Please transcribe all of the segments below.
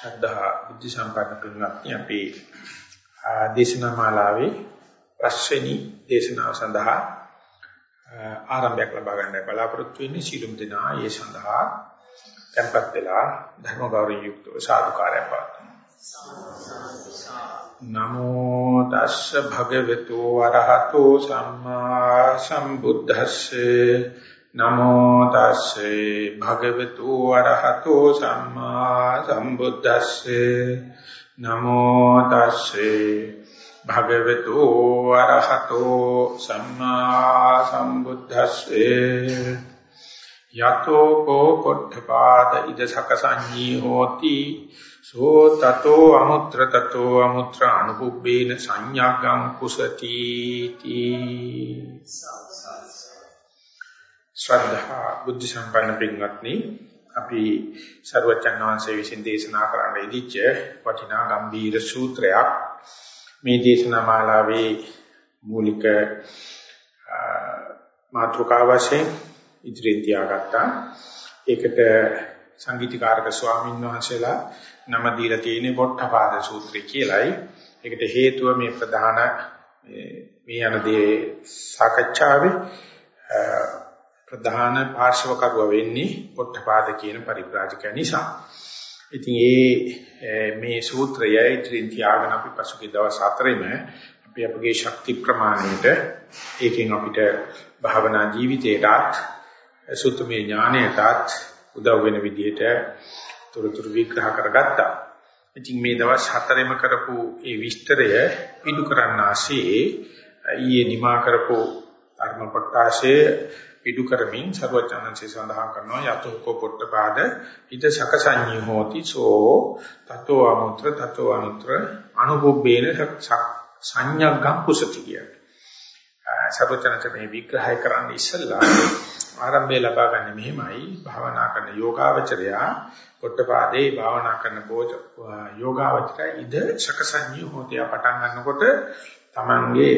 ශ්‍රද්ධා බුද්ධ සම්පන්න පින්වත්නි අපි දේශනා මාලාවේ පස්වෙනි දේශනාව සඳහා ආරම්භයක් ලබා ගන්න බලාපොරොත්තු වෙන්නේ. සීලුම් දෙනා ඒ සඳහා tempත් වෙලා ධර්ම ගෞරවයෙන් යුක්තව සාදුකාරය පාත්තුමු නමෝ තස්ස භගවතු වරහතෝ සම්මා සම්බුද්දස්සේ නමෝ තස්සේ භගවතු වරහතෝ සම්මා සම්බුද්දස්සේ. නමෝ තස්සේ භගවතු වරහතෝ සම්මා සම්බුද්දස්සේ. යතෝ කෝ පොට්ඨපාද ඉද සකසඤ්ඤී හෝති සෝ තතෝ අමුත්‍ර තතෝ අමුත්‍ර අනුපුබ්බේන සංඥාගම් කුසති තී ශ්‍රද්ධා බුද්ධ සම්පන්න පින්වත්නි අපි ਸਰවචන් වහන්සේ විසින් දේශනා කරන්න ඉදිච්ච වටිනා ගම්බීර සූත්‍රයක් මේ දේශනා මාලාවේ මූලික මාතෘකාව වශයෙන් ඉදිරියෙන් තියාගත්තා. ඒකට සංගීතකාරක ස්වාමීන් වහන්සේලා නම දීලා තියෙන්නේ පොට්ටපාද සූත්‍රය කියලයි. ඒකට හේතුව මේ ප්‍රධාන මේ යන දේ සාකච්ඡාවේ ප්‍රධාන පාර්ශවකරුව වෙන්නේ පොට්ටපාද කියන පරිබ්‍රාජකයා නිසා. ඉතින් ඒ මේ සූත්‍රය ඉදිරින් තියාගෙන අපි පසුගිය දවස් හතරෙම අපි අපගේ ශක්ති ප්‍රමාණයට ඒකෙන් අපිට භාවනා ජීවිතයටත් සුත්තමේ ඥානයටත් උදව් වෙන විදිහට තොරතුරු විග්‍රහ කරගත්තා. ඉතින් මේ දවස් හතරෙම කරපු ඒ විස්තරය පිටු කරන්න ආසේ ඊයේ නිමා කරපු ධර්ම කොටාශයේ පිටු කරමින් සර්වචනන්සේ සඳහන් කරනවා යතෝකෝ පොට්ටපාද ඉද සකසඤ්ඤී හෝති සෝ තතෝ අමුත්‍ර තතෝ අනුත්‍ර අනුභුබ්බේන සංඥාගම් කුසති කිය. සර්වචනන්සේ මේ විග්‍රහය කරන්න ඉස්සෙල්ලා ආරම්භය ලබා ගන්න මෙහිමයි භාවනා කරන යෝගාවචරයා පොට්ටපාදේ භාවනා කරන පොත යෝගාවචරය ඉද සකසඤ්ඤී හෝති පටන් ගන්නකොට තමන්ගේ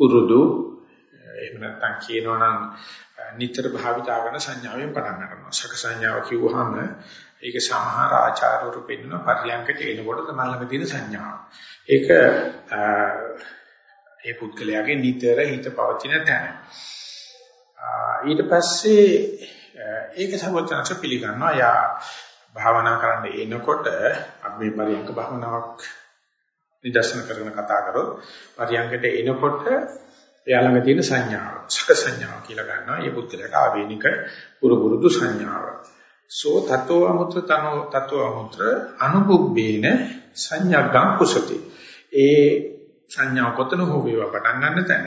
පුරුදු එහෙම නැත්නම් කියනවනම් නිතර භාවිතා කරන සංඥාවෙන් පටන් ගන්නවා. සක සංඥාව කිව්වහම ඒක සමහර ආචාර්යවරු පෙන්නන පරිලංකයට එනකොට තමයි ළඟ තියෙන සංඥාව. ඒක ඒ පුද්ගලයාගේ නිතර හිත පවතින තැන. ඊට පස්සේ ඒක සම්පූර්ණව පිළිගන්නවා. යා භාවනා කරන්න එනකොට අපි මේ පරියන්ක භාවනාවක් නිදර්ශන කරගෙන කතා කරොත් පරියන්කට එනකොට එයා ළඟ තියෙන සංඥාව සක සංඥාව කියලා ගන්නවා. මේ බුද්ධලට ආවේනික පුරු පුරුදු සංඥාව. සෝ තතෝ අමුත්‍ර තනෝ තතෝ අමුත්‍ර අනුපුබ්බේන සංඥාගම් කුසති. ඒ සංඥාව කොතන හෝ වේවා පටන් ගන්න තැන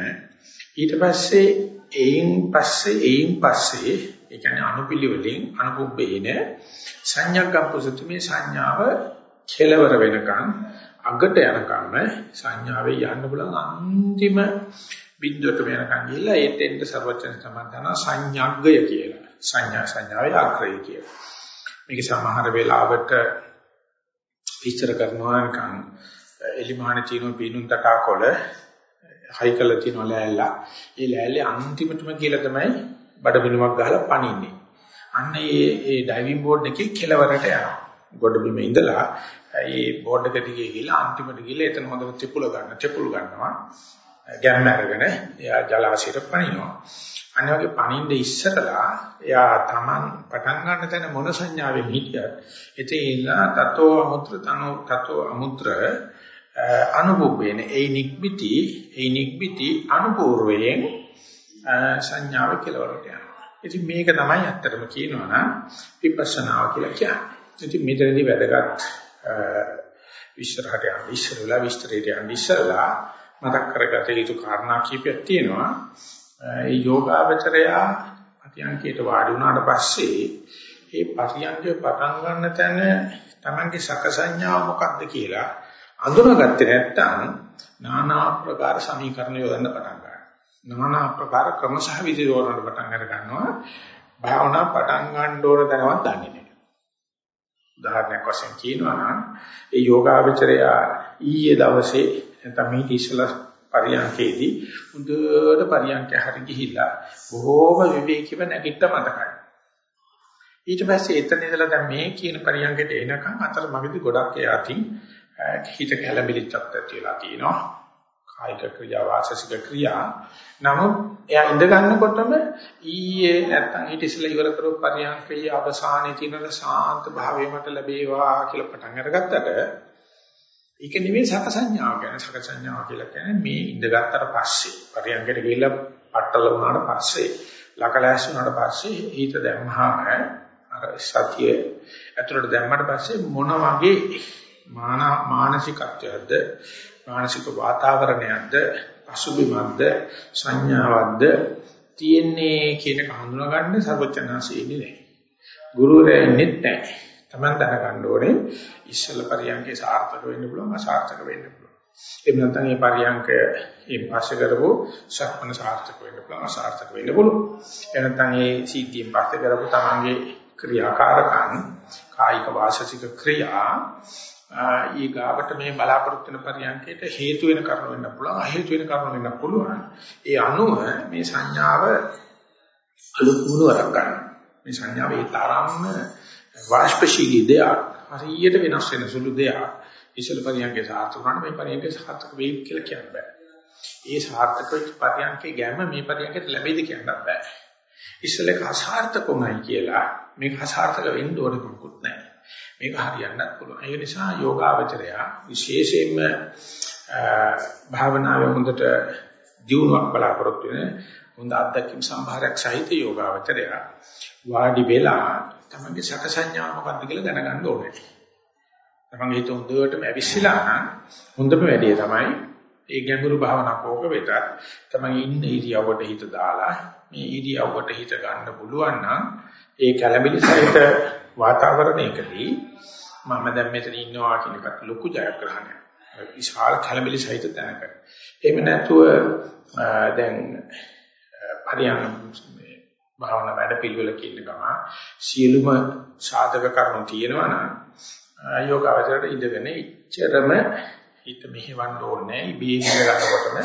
ඊට පස්සේ එයින් පස්සේ එයින් පස්සේ ඒ කියන්නේ අනුපිළිවෙලින් අනුපුබ්බේන සංඥාගම් කුසති මේ සංඥාව කෙලවර වෙනකන් අගට යනකම් සංඥාවේ යන්න පුළුවන් අන්තිම බිඳුවට වෙනකන් ගිහිල්ලා ඒතෙන්ට සර්වචන සම්බන්ධන සංඥාග්ගය කියලා. සංඥා සංඥාවේ ආග්‍රය කියලා. මේක සමහර වෙලාවට විස්තර කරනවා නිකන් එලිමාන චීනෝ පීනුන් තටාකොළ හයිකල තියෙන ලෑල්ල. ඒ ලෑල්ලේ අන්තිමටම කියලා තමයි බඩ බිනුමක් ගහලා පනින්නේ. අන්න ඒ ඒ ඩයිවිං බෝඩ් එකේ කෙලවරට යනවා. ගොඩ බිම ඉඳලා ඒ බෝඩ් එක දිගේ ගිහලා අන්තිමට ගිහලා එතන හොඳට තිපුල ගන්න. තිපුල් ගන්නවා. ගැම්ම අරගෙන එයා ජලාශයට පනිනවා. අනිත් වගේ පනින්න ඉස්සරලා එයා Taman පටන් ගන්න තැන මොන සංඥාවෙන් හිටියත් එතේලා තතෝ අමුත්‍ර තනෝ තතෝ අමුත්‍ර අනුභවයෙන් ඒ නික්මිති ඒ නික්මිති අනුපූර්වයෙන් සංඥාව කෙලවරට යනවා. ඉතින් මේක තමයි ඇත්තටම කියනවා නම් විපස්සනාව කියලා කියන්නේ. ඉතින් මෙතනදී වැදගත් විශ්තරහට යන්න ඉස්සරලා විස්තරයට යන්න ඉස්සරලා මතක් කරගත යුතු කාරණා කීපයක් තියෙනවා. ඒ යෝගාවචරයා පටියංකයට වාඩි වුණාට පස්සේ ඒ පටියංකේ පටන් ගන්න තැන Tamange සකසඤ්ඤාව මොකක්ද කියලා අඳුනගත්තේ නැත්නම් নানা ආකාර සමීකරණ යොදන්න පටන් ගන්නවා. নানা ආකාර ක්‍රමසහ විදි යොදන්න පටන් අර ගන්නවා. භාවනා පටන් ගන්න ඕන දැනවත් දන්නේ නැහැ. උදාහරණයක් වශයෙන් කියනවා නම් ඒ යෝගාවචරයා ඊයේ දවසේ නැත්නම් මේ ඉස්සලා පරියන්කේදී හොඳට පරියන්ක හරි ගිහිල්ලා බොහෝම විවේකීව නැගිට මතකයි. ඊට පස්සේ එතන ඉඳලා දැන් මේ කියන පරියන්කට එනකන් අතර මගදී ගොඩක් එයාටින් හිත කැළඹිලිච්චක් ඇතිලා තියෙනවා. කායික ක්‍රියා වාචසික ක්‍රියා. නමුත් එයා ඉඳ ගන්නකොටම ඊයේ නැත්තම් ඊට ඉස්සෙල්ලා ඉවර කරපු පරියන්කේ අවසානයේ තියෙන සාන්ත භාවය මට ලැබේවා කියලා පටන් අරගත්තට ඒක නෙවෙයි සක සංඥාව කියන්නේ සක සංඥාව කියලා කියන්නේ මේ ඉඳගත්තට පස්සේ පරියන්කට ගිහිල්ලා පట్టල වුණාට පස්සේ ලකලෑස් වුණාට පස්සේ හිත දැම්මහම අර සතිය ඇතුළට දැම්මට පස්සේ මොන වගේ මානසිකත්වයක්ද මානසික වාතාවරණයක්ද අසුබිමත්ද සංඥාවක්ද තියෙන්නේ කියන එක හඳුනා ගන්න සර්වචනාසී ඉන්නේ නැහැ. ගුරුවරයා ඉන්නේ නැහැ. Taman දැනගන්න ඕනේ ඉස්සල පරියන්කේ සාර්ථක වෙන්න පුළුවන් අසාර්ථක වෙන්න පුළුවන්. එහෙම නැත්නම් මේ පරියන්ක මේ පස්සේ කරපු සක්මන සාර්ථක වෙන්න පුළුවන් අසාර්ථක වෙන්න පුළුවන්. එහෙම නැත්නම් මේ සීතියෙන් පස්සේ කරපු තමන්ගේ ක්‍රියාකාරකම් කායික වාචික ක්‍රියා ඊගාවට මේ බලාපොරොත්තු වෙන පරියන්කේට හේතු වෙන කරුණු වෙන්න පුළුවන් අහේතු වෙන කරුණු වෙන්න පුළුවන්. ඒ අනුව මේ සංඥාව අලුත් මුලවරක් ගන්න. මේ සංඥාව ඒ තරම්ම වාෂ්පශීලී දෙයක් හරියට වෙනස් වෙන සුළු දෙයක් ඉසල පරියන්කේ සාර්ථක වුණාට මේ පරියන්කේ සාර්ථක වෙයි කියලා කියන්න බෑ. ඒ සාර්ථක වෙච්ච පරියන්කේ ගැම මේ පරියන්කේට ලැබෙයිද කියන්න බෑ. ඉස්සලක අසාර්ථකුණයි කියලා මේක අසාර්ථක වෙන්න ඕන මොකුත් නැහැ. මේක හරියන්නත් පුළුවන්. ඒ නිසා යෝගාවචරය විශේෂයෙන්ම භාවනාවේ හොඳට දියුණුවක් බලාපොරොත්තු වෙන හොඳ අත්දැකීම් සම්භාරයක් සහිත යෝගාවචරය වාඩි වෙලා තමන්ගේ සක සංඥා මොකක්ද කියලා දැනගන්න ඕනේ. තමන්ගේ හිත හොඳටම ඇවිස්සලා නම් හොඳම වැඩේ තමයි ඒ ගැඹුරු භාවනා කෝක වෙතත් තමන් ඉන්න ඉරියව්වට හිත දාලා මේ ඉරියව්වට හිත ගන්න පුළුවන් නම් ඒ කැළඹිලි සහිත වාතාවරණයකදී මම දැන් මෙතන ඉන්නවා කියන එකට ලොකු ජයග්‍රහණයක්. විශාල කැළඹිලි සහිත තැනක. එහෙම නැතුව දැන් පරියන් භාවනා වැඩ පිළිවෙල කියන ගම සියලුම සාධක කරුණු තියෙනවා නම් යෝගාවචරයට ඉඳගෙන ඉච්චරම හිත මෙහෙවන්න ඕනේ ඉබේ ඉඳගන්නකොටම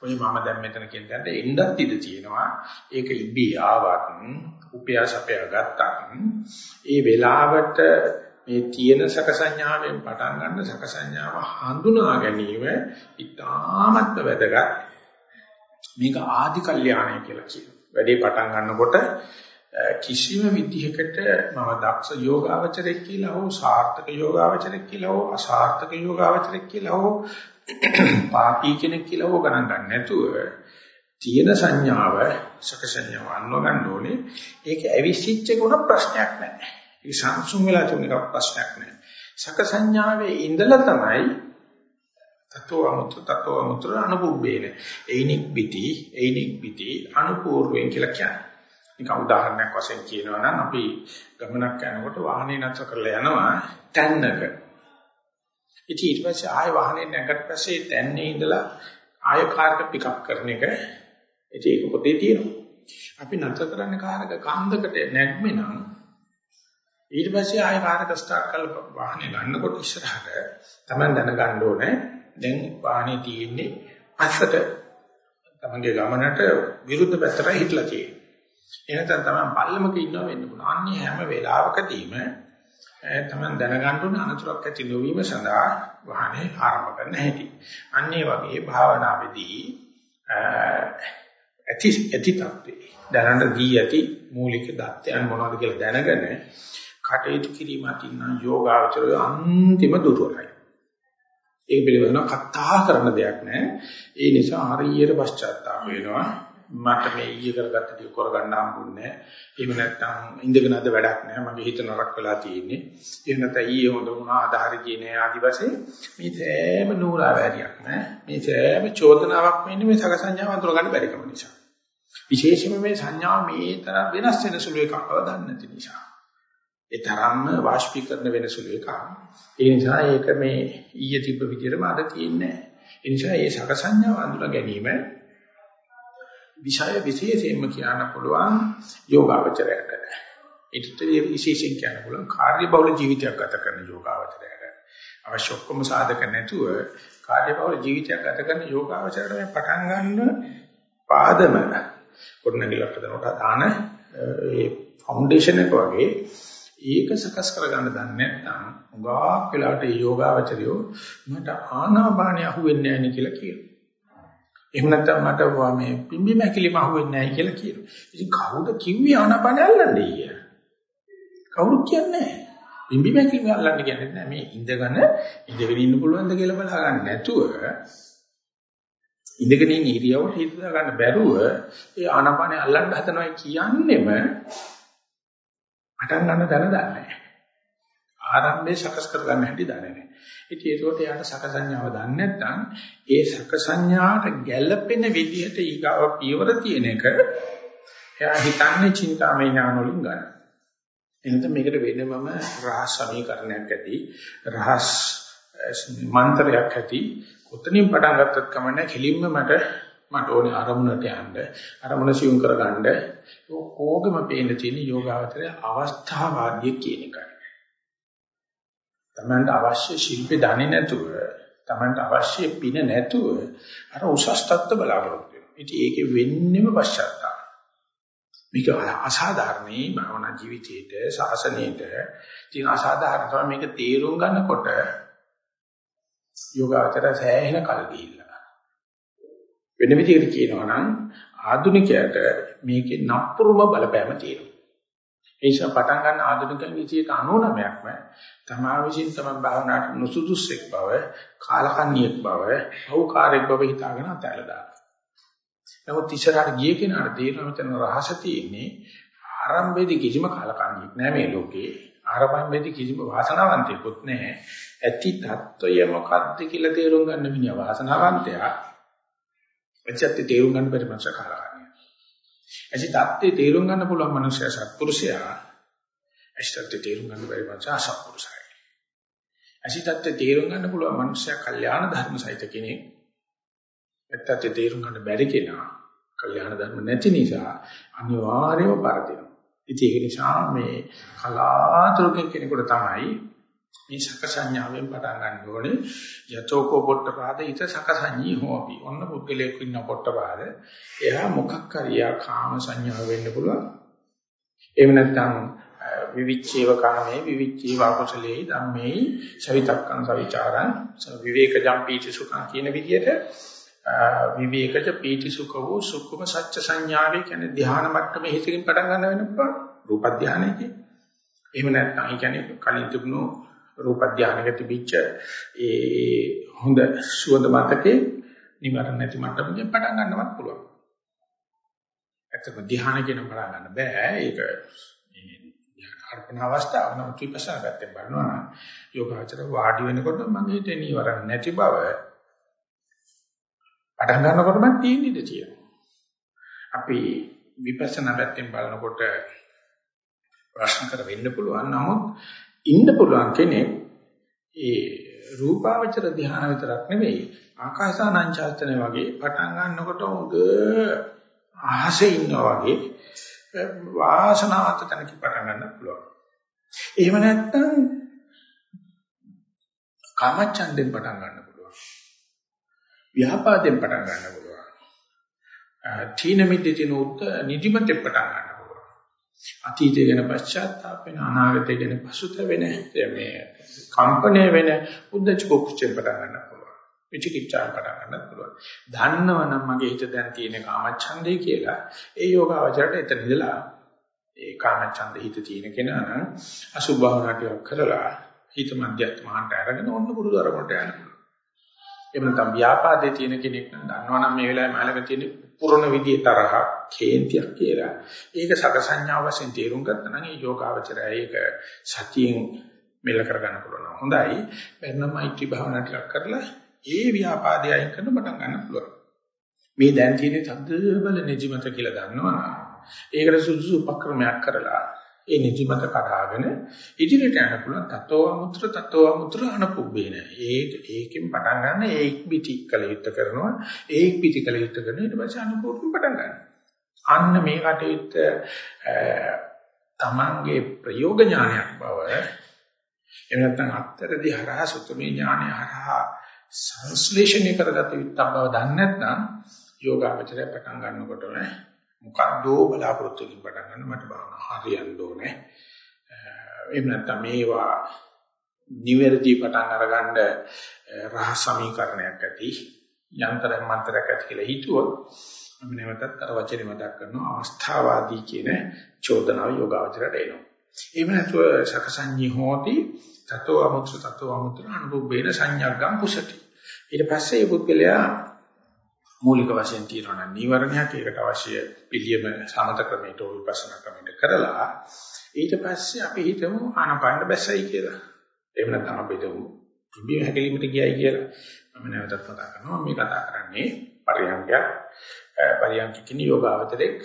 ඔය මම දැන් මෙතන කියන දැනට එන්නත් ඉඩ තියෙනවා. ඒක ඉබේ ආවත් උපයාසපය ගත්තත් ඒ වෙලාවට මේ තියෙන සකසඤ්ඤාවෙන් පටන් ගන්න සකසඤ්ඤාව හඳුනා ගැනීම ඉතාමත් වැදගත්. මේක ආදි කල්යාණය කියලා කියනවා. වැඩේ පටන් ගන්නකොට කිසිම විදිහකට මම දක්ෂ යෝගාවචරයක් කියලා හෝ සාර්ථක යෝගාවචරයක් කියලා හෝ අසාර්ථක යෝගාවචරයක් කියලා හෝ පාපී කෙනෙක් කියලා හෝ ගණන් ගන්න නැතුව තියෙන සංඥාව සක සංඥාව අන්ව ගන්න ඕනේ. ඒක ඇවිස්සිච්ච ගුණ ප්‍රශ්නයක් නැහැ. ඒක සංසුන් වෙලා තුන එක ප්‍රශ්නයක් නැහැ. සක සංඥාවේ ඉඳලා තමයි තතෝ අමුත්‍ර තතෝ අමුත්‍ර අනුපුබ්බේන ඒනික් පිටි ඒනික් පිටි අනුපූර්වෙන් කියලා කියන්නේ. නිකන් උදාහරණයක් වශයෙන් කියනවා නම් අපි ගමනක් යනකොට වාහනේ නැතර කරලා යනවා තැන්නක. ඉතින් ඊට පස්සේ ආයෙ වාහනේ නැගට පස්සේ තැන්නේ ඉඳලා ආයෙ කාර්ක පිකප් කරන එක ඉතින් ඒක පොතේ තියෙනවා. අපි නැතර කරන්නේ කාර්ක කන්දකට නැග්මේ නම් ඊට පස්සේ ආයෙ කාර්ක ස්ටාර්ට් කරලා වාහනේ ගන්නකොට ඉස්සරහට තමයි දැනගන්න ඕනේ දැන් වාහනේ තියෙන්නේ පස්සට තමන්ගේ ගමනට විරුද්ධ පැත්තට හිටලා තියෙන්නේ. එහෙනම් තමයි පල්ලමක ඉන්නව වෙන්න පුළුවන්. අන්නේ හැම වෙලාවකදීම තමන් දැනගන්න ඕන අනතුරක් ඇති නොවීම සඳහා වාහනේ ආරම්භ කරන්න හැටි. අන්නේ වගේ භාවනාවේදී ඇති ඇති තත්ත්වේ දැනට දී ඇති මූලික දත්තයන් මොනවද කියලා දැනගෙන කටයුතු කිරීම අතින් යෝගාචරය අන්තිම දුර්වලයි. ඒ පිළිබඳව කතා කරන දෙයක් නැහැ. ඒ නිසා හරියට පශ්චාත්තාප වෙනවා. මට මේ ඊයේ කරගත්ත ටික කරගන්න හම්බුන්නේ නැහැ. එහෙම නැත්නම් ඉඳගෙන අද වැඩක් නැහැ. මගේ හිත නරක වෙලා තියෙන්නේ. එහෙම නැත්නම් ඊයේ හොඳ වුණා අදහරි කියන්නේ ආදි වශයෙන් මේ සෑම නూరుා වැඩියක් නැහැ. මේ සෑම චෝදනාවක් වෙන්නේ මේ සක සංඥාව අඳුර ගන්න බැරි කම නිසා. විශේෂයෙන්ම මේ සංඥාව මේ තරම් වෙනස් වෙන සුළු එකක් බව දන්නේ නැති නිසා. ඒ තරම්ම වාෂ්පීකරණ වෙන සුළු එකක්. ඒ නිසා ඒක මේ ඊයේ තිබ්බ විදිහටම අද තියෙන්නේ නැහැ. ඒ නිසා මේ සකසඤ්ඤාව අඳුර ගැනීම විෂය විශේෂයෙන්ම කියන්න පුළුවන් යෝගාවචරයට. ඒකට විශේෂයෙන් කියන්න පුළුවන් කාර්යබහුල ජීවිතයක් ගත කරන යෝගාවචරයට. අවශ්‍ය ඔක්කොම සාධක නැතුව කාර්යබහුල ජීවිතයක් ගත කරන යෝගාවචරයට මේ පටන් ගන්න පාදම කොටනගලක් හදනකොට දාන ඒ ෆවුන්ඩේෂන් එක වගේ ඒක සකස් කරගන්න දන්නේ නැත්නම් උගාක් වෙලාවට යෝගාවචරියෝ මට ආනාපානිය අහුවෙන්නේ නැහැ නේ කියලා කියනවා. එහෙම නැත්නම් මට මේ පිම්බි මැකිලිම අහුවෙන්නේ නැහැ කියලා කියනවා. ඉතින් කවුද කිව්වේ ආනාපානිය අල්ලන්නේ කියලා? කවුරුත් කියන්නේ නැහැ. පිම්බි මැකිලිම අල්ලන්න කියන්නේ නැහැ. මේ ඉඳගෙන ඉඳගෙන ඉන්න පුළුවන්ද කියලා බලා ගන්න නැතුව ඉඳගෙන ඉන්න ඉරියව්වට හිත ගන්න බැරුව ඒ ආනාපානිය අල්ලන්න හදනවා කියන්නේම පටන් ගන්න දැන දන්නේ නැහැ. ආරම්භයේ සකස් කර ගන්න හැටි දන්නේ නැහැ. ඉතින් ඒකට යාට සකසඤ්ඤාව දන්නේ නැත්නම් ඒ සකසඤ්ඤාට ගැළපෙන විදිහට ඊගාව පියවර තියෙන එක එයා හිතන්නේ චින්තාමය ඥාන වලින් ගන්න. එනත මේකට වෙනමම රහස් සමීකරණයක් ඇති රහස් මන්ත්‍රයක් ඇති කොතනින් පටන් ගත්තත් කමන්නේ කෙලින්ම මට මට ඕනේ අරමුණට යන්න අරමුණ සියුම් කරගන්න ඕකෝගම පේන්න තියෙන යෝගාවචරය අවස්ථාවාදී කියන එකයි. තමන්ට අවශ්‍ය ශිල්පේ දන්නේ නැතුව තමන්ට අවශ්‍ය පින නැතුව අර උසස් තත්ත්ව බලාපොරොත්තු වෙනවා. ඉතින් ඒකේ වෙන්නෙම පශ්චාත්තාප. මේක අසාධාරණයි භවනා ජීවිතයේට සාසනයේට තියෙන අසාධාරණ තමයි මේක තේරුම් ගන්නකොට යෝගාචර සෑහෙන කල් ගිහිල්ලා. වෙන විදිහට කියනවා නම් ආධුනිකයට මේකේ නප්පුරුම බලපෑම තියෙනවා. ඒ නිසා පටන් ගන්න ආධුනිකයන් 99%ක්ම තමා විසින් තම භාවනාට නුසුදුසුෙක් බව, කාලකන්ණියෙක් බව, අවකාරයක් බව හිතාගෙන අතහැරලා දානවා. නමුත් ඉස්සරහට ගිය කෙනාට තේරෙන මෙතන රහස තියෙන්නේ ආරම්භයේදී කිසිම කාලකන්ණියෙක් නෑ මේ ලෝකේ. ආරම්භයේදී කිසිම වාසනාවන්තයෙකුත් නෑ. ඇති தত্ত্বය මොකද්ද කියලා තේරුම් ගන්න මිනිහා වාසනාවන්තයා ඇත්තට තේරුම් ගන්න බැරි මනස කරාගන්නේ. ඇසි தත්ත්වේ තේරුම් ගන්න පුළුවන් මනුස්සයා සත්පුරුෂයා. ඇසි தත්ත්වේ තේරුම් ගන්න බැරි මනුස්සයා අසත්පුරුෂයයි. ඇසි தත්ත්වේ තේරුම් ගන්න පුළුවන් මනුස්සයා කල්යාණ ධර්ම සහිත කෙනෙක්. ඇත්තට තේරුම් ගන්න බැරි කෙනා කල්යාණ ධර්ම නැති නිසා අනිවාර්යව පරදිනවා. ඉතින් ඒ නිසා මේ කලාතුරකින් කෙනෙකුට තමයි මේ සකසඤ්ඤාවෙන් පටන් ගන්න ඕනේ. යතෝකෝ පොට්ටපාද ඊට සකසඤ්ඤී හෝපි ඔන්න පුද්ගලයෙක් ඉන්න පොට්ටපාද. එයා මොකක් හරියා කාම සංඥාව වෙන්න පුළුවන්. එහෙම නැත්නම් විවිච්ඡේව කාමේ විවිච්ඡේව අකුසලේ ධම්මේ සවිතක්කං සවිචාරං. විවේකජම් පීති සුඛං කියන විදිහට විවේකජ පීති සුඛ වූ සුඛම සත්‍ය සංඥාවේ කියන්නේ ධ්‍යාන මට්ටමේ හිතකින් පටන් ගන්න වෙන පුළුවන්. රූප ධ්‍යානයේ එහෙම නැත්නම් ඒ කියන්නේ කලින් තිබුණු රූප ධානයක තිබිච්ච ඒ හොඳ සුවඳ මතකේ නිවරණ නැති මට්ටමකින් පටන් ගන්නවත් පුළුවන්. ඇත්තටම ධ්‍යාන කියන පටන් ගන්න බෑ. ඒක මේ අර්පණ අවස්ථාව නම් විපස්සනා පැත්තෙන් බලනවා නම් යෝගාචර වාඩි වෙනකොට මගේ හිතේ නිවරණ නැති බව පටන් ගන්නකොටම තියෙන ඉඳ තියෙනවා. අපි විපස්සනා පැත්තෙන් බලනකොට ප්‍රශ්න කර වෙන්න පුළුවන්. නමුත් ඉන්න පුළුවන් කෙනෙක් ඒ රූපාවචර ධ්‍යාන විතරක් නෙවෙයි ආකාසානංචාස්තන වගේ පටන් ගන්නකොට උද අහසේ ඉන්නවා වගේ වාසනාවන්ත තැනක පටන් ගන්න පුළුවන්. එහෙම නැත්නම් කාමච්ඡන්දෙන් පටන් ගන්න පුළුවන්. ව්‍යාපාදයෙන් පටන් ගන්න පුළුවන්. තීන මිද්දිතින උත් නිදිමතෙන් පටන් ගන්න අතීතය ගැන පශ්චාත්තාප වෙන අනාගතය ගැන පසුතැවෙන මේ කම්පණය වෙන උද්දච්ච කුච්චෙන් පටන් ගන්න පුළුවන්. විචිකිච්ඡා පටන් ගන්න පුළුවන්. දන්නවනම් මගේ හිත දැන් තියෙන කාමච්ඡන්දේ කියලා ඒ යෝගාවචරයට එතන ඉඳලා ඒ කාමච්ඡන්ද හිත තියෙන කෙනා නම් අසුභ භාවනාවක් කරලා හිත මධ්‍යස්ථ මහන්ට අරගෙන ඔන්න පුරුදු අරමුණට යන්න පුළුවන්. එහෙම නැත්නම් ව්‍යාපාදේ තියෙන කෙනෙක් නම් දන්නවනම් මේ වෙලාවේ මහලක තියෙන පුරණ විදියේ තරහ කේන්තියක් කියලා. ඒක සකසඤ්ඤා වශයෙන් තේරුම් ගත්තා නම් ඒ යෝගාවචරය ඒක සතියෙන් මෙල කරගන්න පුළුවන්. හොඳයි. බැරනම් මෛත්‍රී භාවනා ටිකක් කරලා ඒ ව්‍යාපාදය අයින් කරන පටන් ගන්න පුළුවන්. මේ දැන් තියෙන තද්දබල නිජමත කියලා දන්නවනම් ඒකට සුදුසු උපක්‍රමයක් කරලා ඒ නිදිමත කඩාගෙන ඉදිරියට යන්න පුළුවන් තතෝ අමුත්‍ර තතෝ අමුත්‍ර අනපුබ්බේන ඒක ඒකෙන් පටන් ගන්න ඒක පිටි කල යුත්ත කරනවා ඒක පිටි කල යුත්ත කරන ඊට පස්සේ අනුපූර්ණ පටන් ගන්න අන්න මේ කටයුත්ත තමන්ගේ ප්‍රයෝග ඥානයක් බව එහෙම නැත්නම් අත්තරදී හරහා සුතමේ ඥානය හරහා සංශ්ලේෂණය කරගත යුත්තක් බව දන්නේ නැත්නම් යෝගාවචරය පටන් ගන්නකොටම මොකද්දෝ බලාපොරොත්තු වෙන්න පටන් ගන්න මට භාවනා හරියන්න ඕනේ. එහෙම නැත්නම් මේවා නිවැරදි පටන් අරගන්න රහස් සමීකරණයක් ඇති යන්ත්‍රයක් මන්ත්‍රයක් ඇති කියලා හිතුවොත් අපි නැවතත් අර වචනේ මතක් කරනවා අවස්ථාවාදී කියන චෝදනාව යෝගාවචරයට එනවා. එහෙම නැතුව සකසඤ්ඤී හෝති තතෝ අමුත්‍ර තතෝ අමුත්‍ර අනුභවේන සංඥාග්ගම් පුසති. ඊට පස්සේ මේ පුද්ගලයා මූලික වශයෙන් තියෙනවා නම් නීවරණයක් ඒකට අවශ්‍ය පිළියම සමත ක්‍රමයට හෝ විපස්සනා ක්‍රමයට කරලා ඊට පස්සේ අපි හිතමු ආනපාන බැස්සයි කියලා. එහෙම නැත්නම් අපි හිතමු පිළියම හැකලීමට ගියයි කියලා. මම නැවතත් කතා කරනවා මේ කතා කරන්නේ පරියන්කයක් පරියන්ක කිනි යෝගාවතරෙක්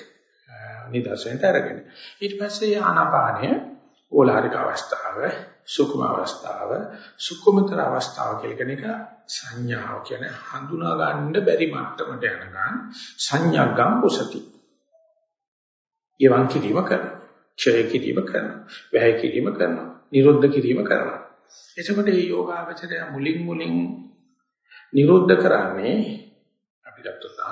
නිදර්ශනයට අරගෙන. ඊට පස්සේ ආනාපානය ඕලාරික අවස්ථාව, සුකුම අවස්ථාව, සුකුමතර අවස්ථාව කියලා කෙනෙක් සංඥාව කියන්නේ හඳුනා ගන්න බැරි මට්ටමට යනකම් සංඥාගම් කුසති. ඊවන් කිරීම කරනවා. ක්ෂය කිරීම කරනවා. වැය කිරීම කරනවා. නිරුද්ධ කිරීම කරනවා. එතකොට මේ යෝගාවචරය මුලින් මුලින් නිරුද්ධ කරන්නේ අපි ගත්තොත්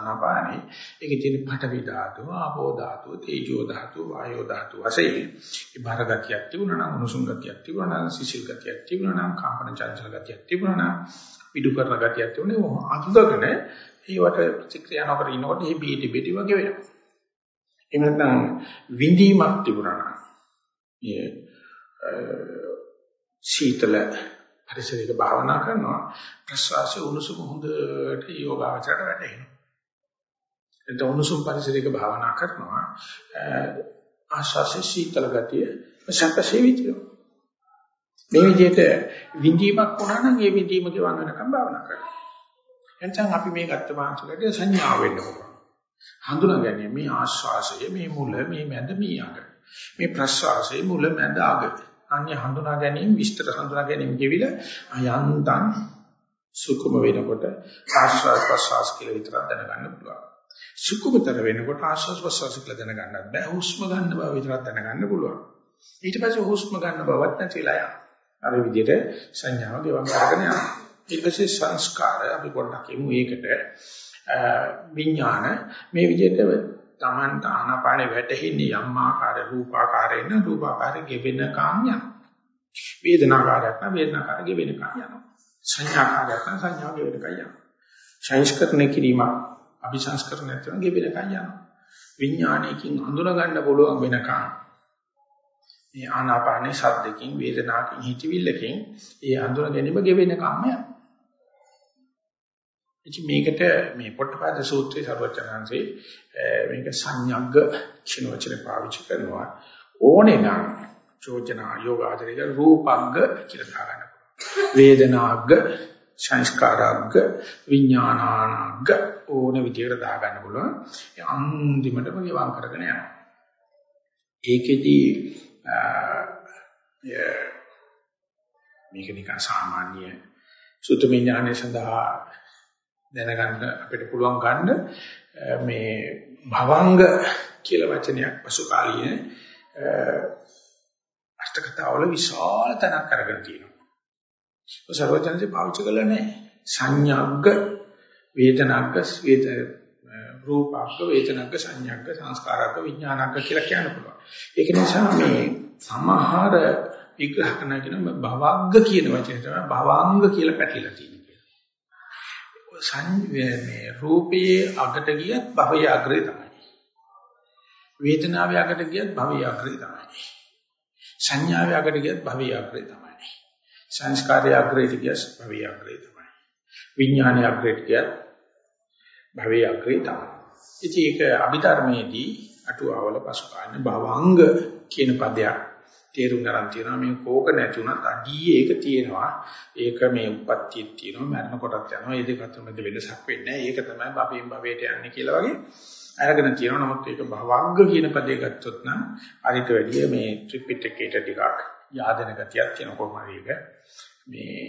ආනාපානේ ඒකේ තියෙන පඨවි ධාතුව, ආපෝ ධාතුව, තේජෝ ධාතුව, වායෝ ධාතුව වශයෙන් ඒ බර ගතියක් තිබුණා නම් උණුසුම් ගතියක් තිබුණා නම් සිසිල් ගතියක් තිබුණා නම් කාපන චංචල ගතියක් තිබුණා නම් පිටු කරන ගතියක් තිබුණේ අඳුදගෙන ඒවට ප්‍රතික්‍රියා නොකර ඉනකොට මේ බීටි බීටි වගේ වෙනවා. එහෙම නැත්නම් විඳීමක් තිබුණා නම් මේ සීතල පරිසරයක භාවනා කරනවා ප්‍රස්වාසයේ උණුසුම හොඳට යෝගාවචරයට වැටෙනවා. එතකොට උණුසුම් පරිසරයක භාවනා කරනවා ආශාසයේ සීතල ගතිය සම්පසේ විචිනවා. මේ විදිහට විඳීමක් වුණා නම් ඒ විඳීම ගෙවන් වෙනකම් භාවනා කරනවා. එතෙන් අපි මේ ගත්ත මානසිකයට සංඥා වෙන්න ඕන. හඳුනා ගැනීම මේ ආශ්වාසය මේ මුල මේ මැද මේ අග. මේ ප්‍රශ්වාසයේ මුල මැද අග. අන්‍ය හඳුනා ගැනීම විස්තර හඳුනා ගැනීම කිවිල යන්තම් සුකුම වෙනකොට ආශ්වාස ප්‍රශ්වාස කියලා විතරක් දැනගන්න පුළුවන්. සුකුමතර වෙනකොට ආශ්වාස ප්‍රශ්වාස කියලා දැනගන්නත් බෑ. හුස්ම ගන්න බව විතරක් දැනගන්න පුළුවන්. ඊට පස්සේ හුස්ම ගන්න බවත් නැතිලා යනවා. අර විදිහට සංඥාව ගෙවන් කරගෙන යනවා. ඊට පස්සේ සංස්කාර අපි පොඩ්ඩක් එමු ඒකට විඥාන මේ විදිහට Tamanට ආනාපානෙ වැටෙන්නේ යම් ආකාර රූපාකාරයෙන් රූපාකාරයෙන් ගෙවෙන කාම්ය. වේදනාකාරයක් නම් වේදනාකාර ගෙවෙන කාම්ය යනවා. සංඥාකාරයක් නම් සංඥා ගෙවෙන කාම්ය යනවා. සංස්කරණය කිරීම අபிසංස්කරණය කරන ගෙවෙන කාම්ය යනවා. විඥානයකින් අඳුන ගන්න පුළුවන් වෙන කාම. මේ ආනාපානේ ශබ්දකින් වේදනාවකින් හිතවිල්ලකින් ඒ අඳුන ගැනීම ගෙවෙන කාම්ය යනවා. ඉතින් මේකට මේ පොට්ටපාද සූත්‍රයේ සර්වචනංශේ මේක සංඥග්ග කියන වචනේ පාවිච්චි කරනවා ඕනේ නම් චෝචනා යෝගාචරික රූපග්ග කියලා දාගන්න වේදනාග්ග සංස්කාරග්ග විඥානාග්ග ඕන විදිහට දාගන්න පුළුවන් ඒ අන්තිමටම ගෙවම් කරගෙන යනවා ඒකෙදි මේක නිකන් සාමාන්‍ය සුතම ඥානය සඳහා දැනගන්න අපිට පුළුවන් ගන්න මේ භවංග කියලා වචනයක් පසු කාලීන අෂ්ටකතාවල විශාල තනක් අරගෙන තියෙනවා. ඒ සර්වඥන්සේ පාවිච්චි කළා නෑ. සංඥාග්ග වේදනාග්ග වේද රූපාග්ග වේදනාග්ග සංඥාග්ග සංස්කාරග්ග විඥානාග්ග කියලා කියන්න පුළුවන්. ඒක නිසා මේ සමහර විග්‍රහ කරන කියන භවංග කියන වචනේ තමයි භවංග කියලා පැතිලා තියෙන්නේ. මේ රූපයේ අගට ගියත් භවයේ අග්‍රේ තමයි. වේදනාවේ අගට ගියත් භවයේ අග්‍රේ තමයි. සංඥාවේ අගට ගියත් භවයේ අග්‍රේ තමයි. සංස්කාරයේ අග්‍රේට ගියත් භවයේ අග්‍රේ තමයි. විඥානයේ අග්‍රේට ගියත් භවයේ අග්‍රේ තමයි. ඉතින් ඒක අභිධර්මයේදී අටුවාවල පසුකාන්නේ භවංග කියන පදයක් තේරුම් ගන්න තියෙනවා. මේ කෝක නැති වුණත් අඩියේ ඒක තියෙනවා. ඒක මේ උප්පත්තියේ තියෙනවා. මරණ කොටත් යනවා. ඒ දෙක අතර මැද වෙනසක් වෙන්නේ නැහැ. ඒක තමයි බපෙන් බබේට යන්නේ කියලා වගේ අරගෙන තියෙනවා. නමුත් ඒක භවංග කියන පදේ ගත්තොත් නම් අරිට වැඩිය මේ ත්‍රිපිටකයට ටිකක් yaadena ගතියක් තියෙන කොහොමද ඒක මේ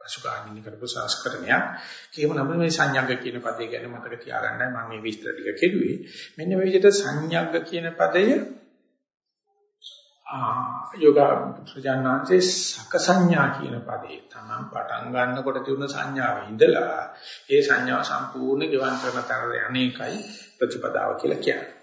පසුගාමිනී කරපු සංස්කරණයක්. කියමු නම් මේ සංඥාග්ග කියන පදේ ගැන මතක තියාගන්නයි මම මේ විස්තර ටික කෙරුවේ. මෙන්න මේ විදිහට සංඥාග්ග කියන පදය යෝගා ප්‍රජානාංශේ සකසඤ්ඤා කියන පදේ. තමයි පටන් ගන්නකොට තිබුණ සංඥාව ඉඳලා ඒ සංඥාව සම්පූර්ණ ගෙවන් කරන තරේ අනේකයි ප්‍රතිපදාව කියලා කියන්නේ.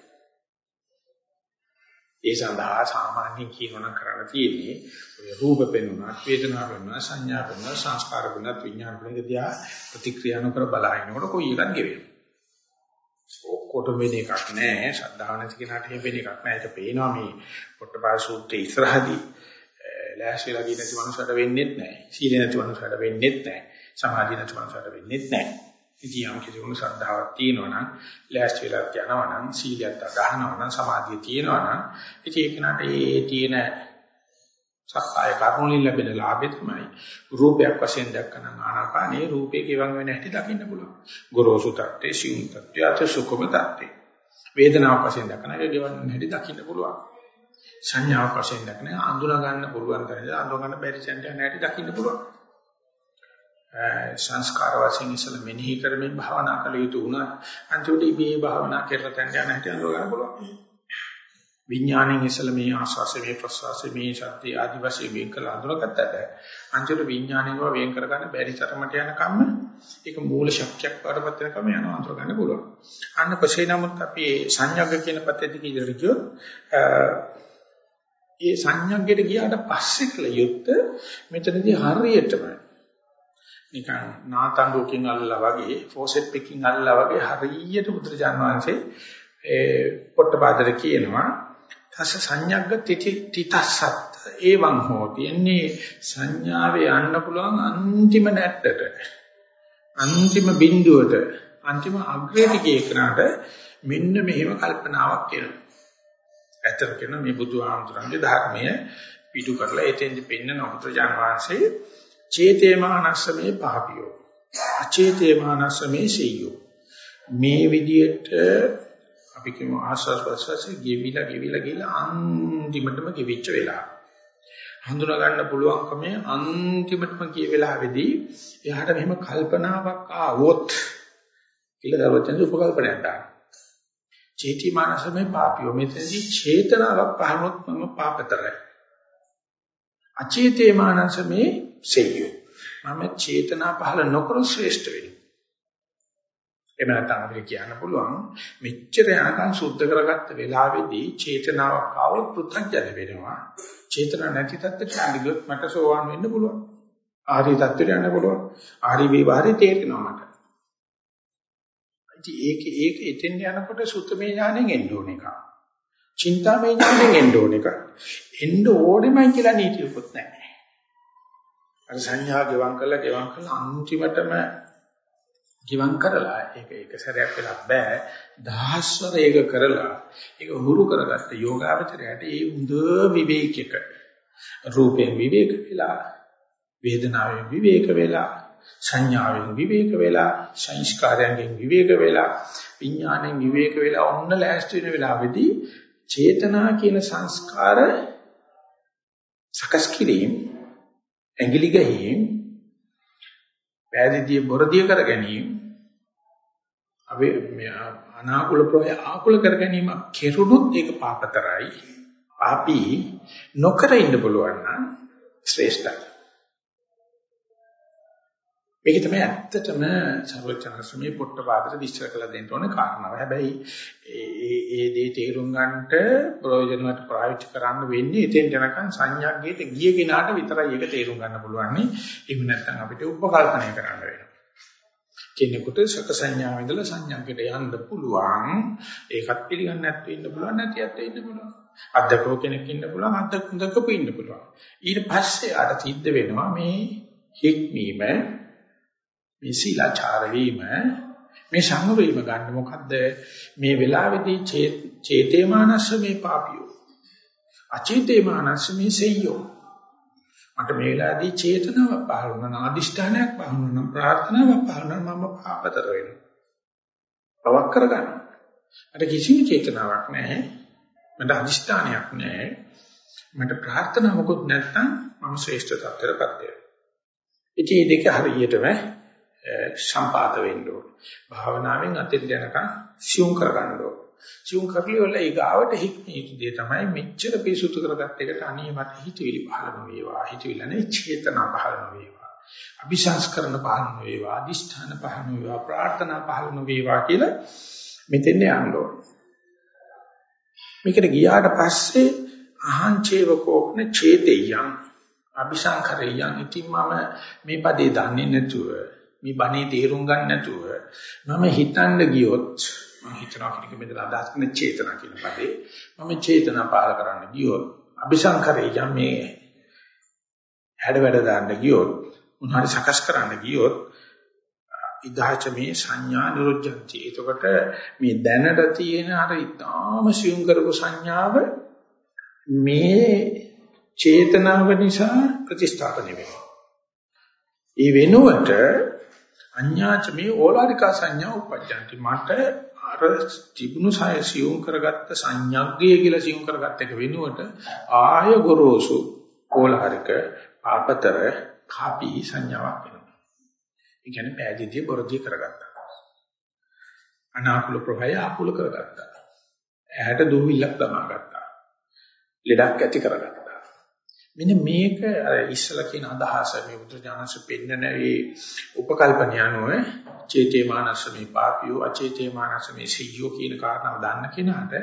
ඒ සඳහා සාමාන්‍යයෙන් කියනවා කරන්න තියෙන්නේ ඔය රූප පෙනුනත් වේදනා පෙනුනත් සංඥා පෙනුනත් සංස්කාර පෙනුනත් විඥාන පෙනුනත් දිහා ප්‍රතික්‍රියා නොකර බලහිනකොට කොයි එකක් ගෙවෙන්නේ. ඔක්කොට වෙන එකක් නෑ. ශ්‍රද්ධාව නැති කෙනාට වෙන එකක් නෑ. ඒක පේනවා මේ පොට්ටපාද සූත්‍රයේ ඉස්සරහදී. ලෑස්තිලා ගිය නැති මනුස්සයට වෙන්නේ නැහැ සීල නැති මනුස්සයට වෙන්නේ නැහැ සමාධිය නැති මනුස්සයට වෙන්නේ නැහැ ඉතින් යම් කිසි කෙනෙකු ශ්‍රද්ධාවක් තියෙනවා නම් ලෑස්ති වෙලා යනවා නම් සීලයක් අදහනවා නම් සමාධිය තියෙනවා නම් ඉතින් ඒක නට ඒ තියෙන සක්කාය කර්මවලින් ලැබෙන ලාභය තමයි රූපයක් වශයෙන් දැක්කම ආනාපානේ රූපේ කියවන් වෙන හැටි දකින්න පුළුවන්. ගොරෝසු තත්ත්වේ, සියුම් තත්ත්වේ, අත සුඛම තත්ත්වේ. වේදනාවක් වශයෙන් දැක්කම ඒක ගෙවන් වෙන හැටි දකින්න පුළුවන්. සංඥාවක් වශයෙන් දැක්කම අඳුනා ගන්න පුළුවන් තරමට අඳුන ගන්න බැරි සංඥා නැටි දකින්න පුළුවන්. සංස්කාර වශයෙන් ඉස්සල මෙනෙහි කරමින් භාවනා කළ යුතු වුණා. අන්තිමට ඉබේ භාවනා කරලා තැන් යන හැටි අඳුර ගන්න පුළුවන්. විඥාණයෙන් ඉස්සල මේ ආස්වාසය මේ ප්‍රසවාසය මේ ශක්තිය ආදි වශයෙන් වෙන් කළ අඳුරගත්තට අන්තිමට විඥාණයව වෙන් කරගන්න බැරි තරමට යන කම්ම ඒක මූල ශක්තියක් වඩපත් වෙනකම යනවා අඳුර ගන්න පුළුවන්. අන්න පස්සේ නමුත් අපි සංයග්ග කියන පද්ධතිය ඉදිරියට ගියොත් ඒ සංයග්ගයට ගියාට පස්සේ කළ යුත්තේ මෙතනදී හරියටම නිකන් නාතඬුවකින් අල්ලලා වගේ ෆෝසෙට් එකකින් අල්ලලා වගේ හරියට බුදුරජාණන් වහන්සේ ඒ පොට්ටපාදර කියනවා තස සංඥග්ග තිති තිතස්සත් එවං හෝති එන්නේ සංඥාවේ යන්න පුළුවන් අන්තිම නැට්ටට අන්තිම බිඳුවට අන්තිම අග්‍රයට ගිය කෙනාට මෙන්න මෙහෙම කල්පනාවක් එනවා. ඇත්තට කියන මේ බුදුහාමුදුරන්ගේ ධර්මය පිටු කරලා එතෙන්දි පෙන්න නොබුදුජාන වහන්සේ චේතේ මානස්සමේ පහපියෝ අචේතේ මානස්සමේ සීයෝ මේ විදියට අපි කියමු ආස්වාද ප්‍රසවාසයේ ගෙවිලා ගෙවිලා ගිහලා අන්තිමටම ගෙවිච්ච වෙලාව. හඳුනා ගන්න පුළුවන්කම අන්තිමටම කිය වෙලාවේදී එයාට මෙහෙම කල්පනාවක් ආවොත් කියලා දරුවචන්ද උපකල්පනයක් දාන්න. චේති මානසමේ පාපියෝ මෙතනදී චේතනාවක් පහනොත් මම පාපතරයි. අචේතේ මානසමේ සෙය්‍යෝ. මම චේතනා පහල නොකර ශ්‍රේෂ්ඨ වෙනවා. එහෙම නැත්නම් අපිට කියන්න පුළුවන් මෙච්චර යනකම් සුද්ධ කරගත්ත වෙලාවේදී චේතනාවක් ආවොත් පෘථග්ජන වෙනවා. චේතනා නැති තත්ත්වයට යන්නගොත් මට සෝවාන් වෙන්න පුළුවන්. ආරි තත්ත්වයට යන්න පුළුවන්. ආරි විවාහේ තේරෙනවා මට. ඉතින් ඒක ඒක එතෙන් යනකොට සුත්තමේ ඥාණයෙන් එන්න ඕන එක. චින්තාමේ ඥාණයෙන් එන්න ඕන එක. එන්න ඕනෙමයි කියලා නීතියකුත් නැහැ. අර සංඥා ගෙවම් කළා ගෙවම් කළා අන්තිමටම ගිවං කරලා ඒක එක සැරයක් වෙලක් බෑ. දහස්වර ඒක කරලා ඒක හුරු කරගත්ත යෝගාවචරයට ඒ උඳ විවේකයක රූපයෙන් විවේක වෙලා වේදනාවෙන් විවේක වෙලා සංඥාවෙන් විවේක වෙලා සංස්කාරයෙන් විවේක වෙලා විඥාණයෙන් විවේක වෙලා ඔන්න ලෑස්ති වෙන වෙලාවේදී චේතනා කියන සංස්කාර සකස් කිරීම ඇඟිලි ගහීම් පෑදීදී බොරදිය කර ගැනීම අපි අනාකූල ප්‍රය ආකූල කර ගැනීම කෙරුණොත් ඒක පාපතරයි. පාපි නොකර ඉන්න පුළුවන් නම් ශ්‍රේෂ්ඨයි. මේක තමයි ඇත්තටම සර්වචනසමේ පොට්ටපාදට විස්තර කළ දෙන්න ඕනේ කාරණාව. හැබැයි ඒ ඒ දේ තේරුම් ගන්නට ප්‍රයෝජනවත් පාවිච්චි කරන්න වෙන්නේ එතෙන් යනකම් සංඥාග්ගයට ගිය කෙනාට විතරයි ඒක තේරුම් ගන්න පුළුවන්. එහෙම නැත්නම් අපිට උපකල්පනය කරන්න වෙනවා. කෙනෙකුට සක සංඥාව ඉඳලා සංඥාග්ගයට යන්න පුළුවන්. ඒකත් පිළිගන්නේ නැත්නම් ඉන්න පුළුවන් නැතිවත් ඉන්න පුළුවන්. අද්දකෝ කෙනෙක් ඉන්න පුළුවන් අද්දකෝ ඉන්න පුළුවන්. ඊට පස්සේ ආට සිද්ධ වෙනවා මේ හික්මීම මේ සීලාචාර වීම මේ සංග වීම ගන්න. මොකද්ද? මේ වෙලාවේදී චේතේ මානස්ස මේ පාපියෝ. අචේතේ මානස්ස මේ සෙය්‍යෝ. මට මේ වෙලාවේදී චේතනාවක් පහළ වුණා ආදිෂ්ඨානයක් පහළ වුණා ප්‍රාර්ථනාවක් පහළ වුණා මම පාපතර වෙනවා. පවක් කරගන්න. මට කිසිම චේතනාවක් නැහැ. මට අදිෂ්ඨානයක් නැහැ. මට ප්‍රාර්ථනාවකුත් නැත්නම් මම ශ්‍රේෂ්ඨ තත්ත්වයකටපත් වෙනවා. ඉතින් මේ දෙක හරියටම සම්පාද වෙන්න ඕනේ. භාවනාවෙන් අතින් යනකම් සියුම් කරගන්න ඕනේ. සියුම් කරලි වල ඊගාවට හික්මී යුතු දේ තමයි මෙච්චර පිසුතු කරගත් එකට අනේ මට හිතවිලි පහළ නොවේවා. හිතවිල්ල නේ චේතනා පහළ නොවේවා. අபிසංස්කරණ පහළ නොවේවා. අදිෂ්ඨාන පහළ නොවේවා. ප්‍රාර්ථනා පහළ නොවේවා කියලා මෙතෙන් යන්න ඕන. මේකට ගියාට පස්සේ අහං චේවකෝක්න චේතේයං අபிසංකරේයං ඉතින් මම මේ පදේ දන්නේ නැතුව මේ බණේ තේරුම් ගන්න නැතුව මම හිතන්න ගියොත් මම හිතනවා කියන එක මෙතන අදහස් කරන චේතනා කියන පදේ මම චේතනා පාල කරන්න ගියොත් අபிසංකරේයං මේ හැඩ වැඩ දාන්න ගියොත් උන්හරි සකස් කරන්න ගියොත් ඉදාච මේ සංඥා නිරුද්ධಂತಿ. එතකොට මේ දැනට තියෙන අර ඊටාම සියුම් කරපු සංඥාව මේ චේතනාව නිසා ප්‍රතිස්ථාපනය වෙනවා. ඒ වෙනුවට අඤ්ඤාච මේ ඕලාරිකා සංඥා උපජ්ජන්ති මට අර තිබුණු සය සියුම් කරගත්ත සංඥග්ගය කියලා සියුම් කරගත්ත එක වෙනුවට ආය ගොරෝසු ඕලාරික ආපතර කාපි සංඥාවක් වෙනවා. ඒ කියන්නේ පෑදීදී බොරදී කරගත්තා. අනාකූල ප්‍රභය ආකූල කරගත්තා. ඇහැට දුර්විල්ලක් තමා ගත්තා. ලෙඩක් ඇති කරගත්තා. මෙන්න මේක අර ඉස්සලා කියන අදහස මේ බුදුජානක පෙන්නන ඒ උපකල්පන යනුව චේතේ මානස මේ පාපියෝ අචේතේ මානස මේ සියෝ කියන කාරණාව දන්න කෙනාට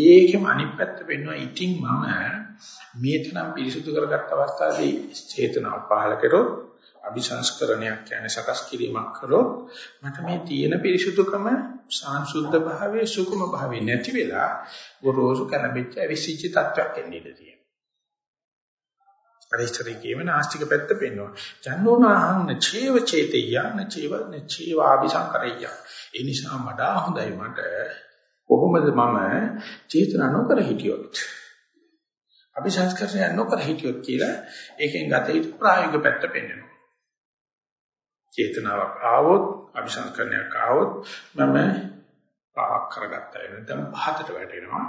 ඒකෙම අනිත් පැත්ත පෙන්වනවා ඉතින් මම මේ තරම් පිරිසුදු කරගත් අවස්ථාවේ චේතනාව පහල කරොත් අபிසංස්කරණයක් කියන්නේ සකස් කිරීමක් කරොත් මට මේ තියෙන පිරිසුදුකම සාංශුද්ධ භාවයේ සුකුම භාවයේ නැති වෙලා ගොරෝසු කැළඹිච්ච අවිසිච්ච තත්වයක් එන්නේ ඉඳී අරිෂ්ඨරි කියම නාස්තික පැත්ත පෙන්වනවා. චන්නෝනාහං චේව චේතියාන චේව නචේවාවිසංකරය. ඒ නිසා වඩා හොඳයි මට කොහොමද මම චේතනා නොකර හිටියොත් අභිසංස්කරණය නොකර හිටියොත් කියලා ඒකෙන් ගත යුතු ප්‍රායෝගික පැත්ත පෙන්වනවා. චේතනාවක් ආවොත් අභිසංස්කරණයක් ආවොත් මම පාවක් කරගත්තා වෙනවා. නැත්නම් පහතට වැටෙනවා.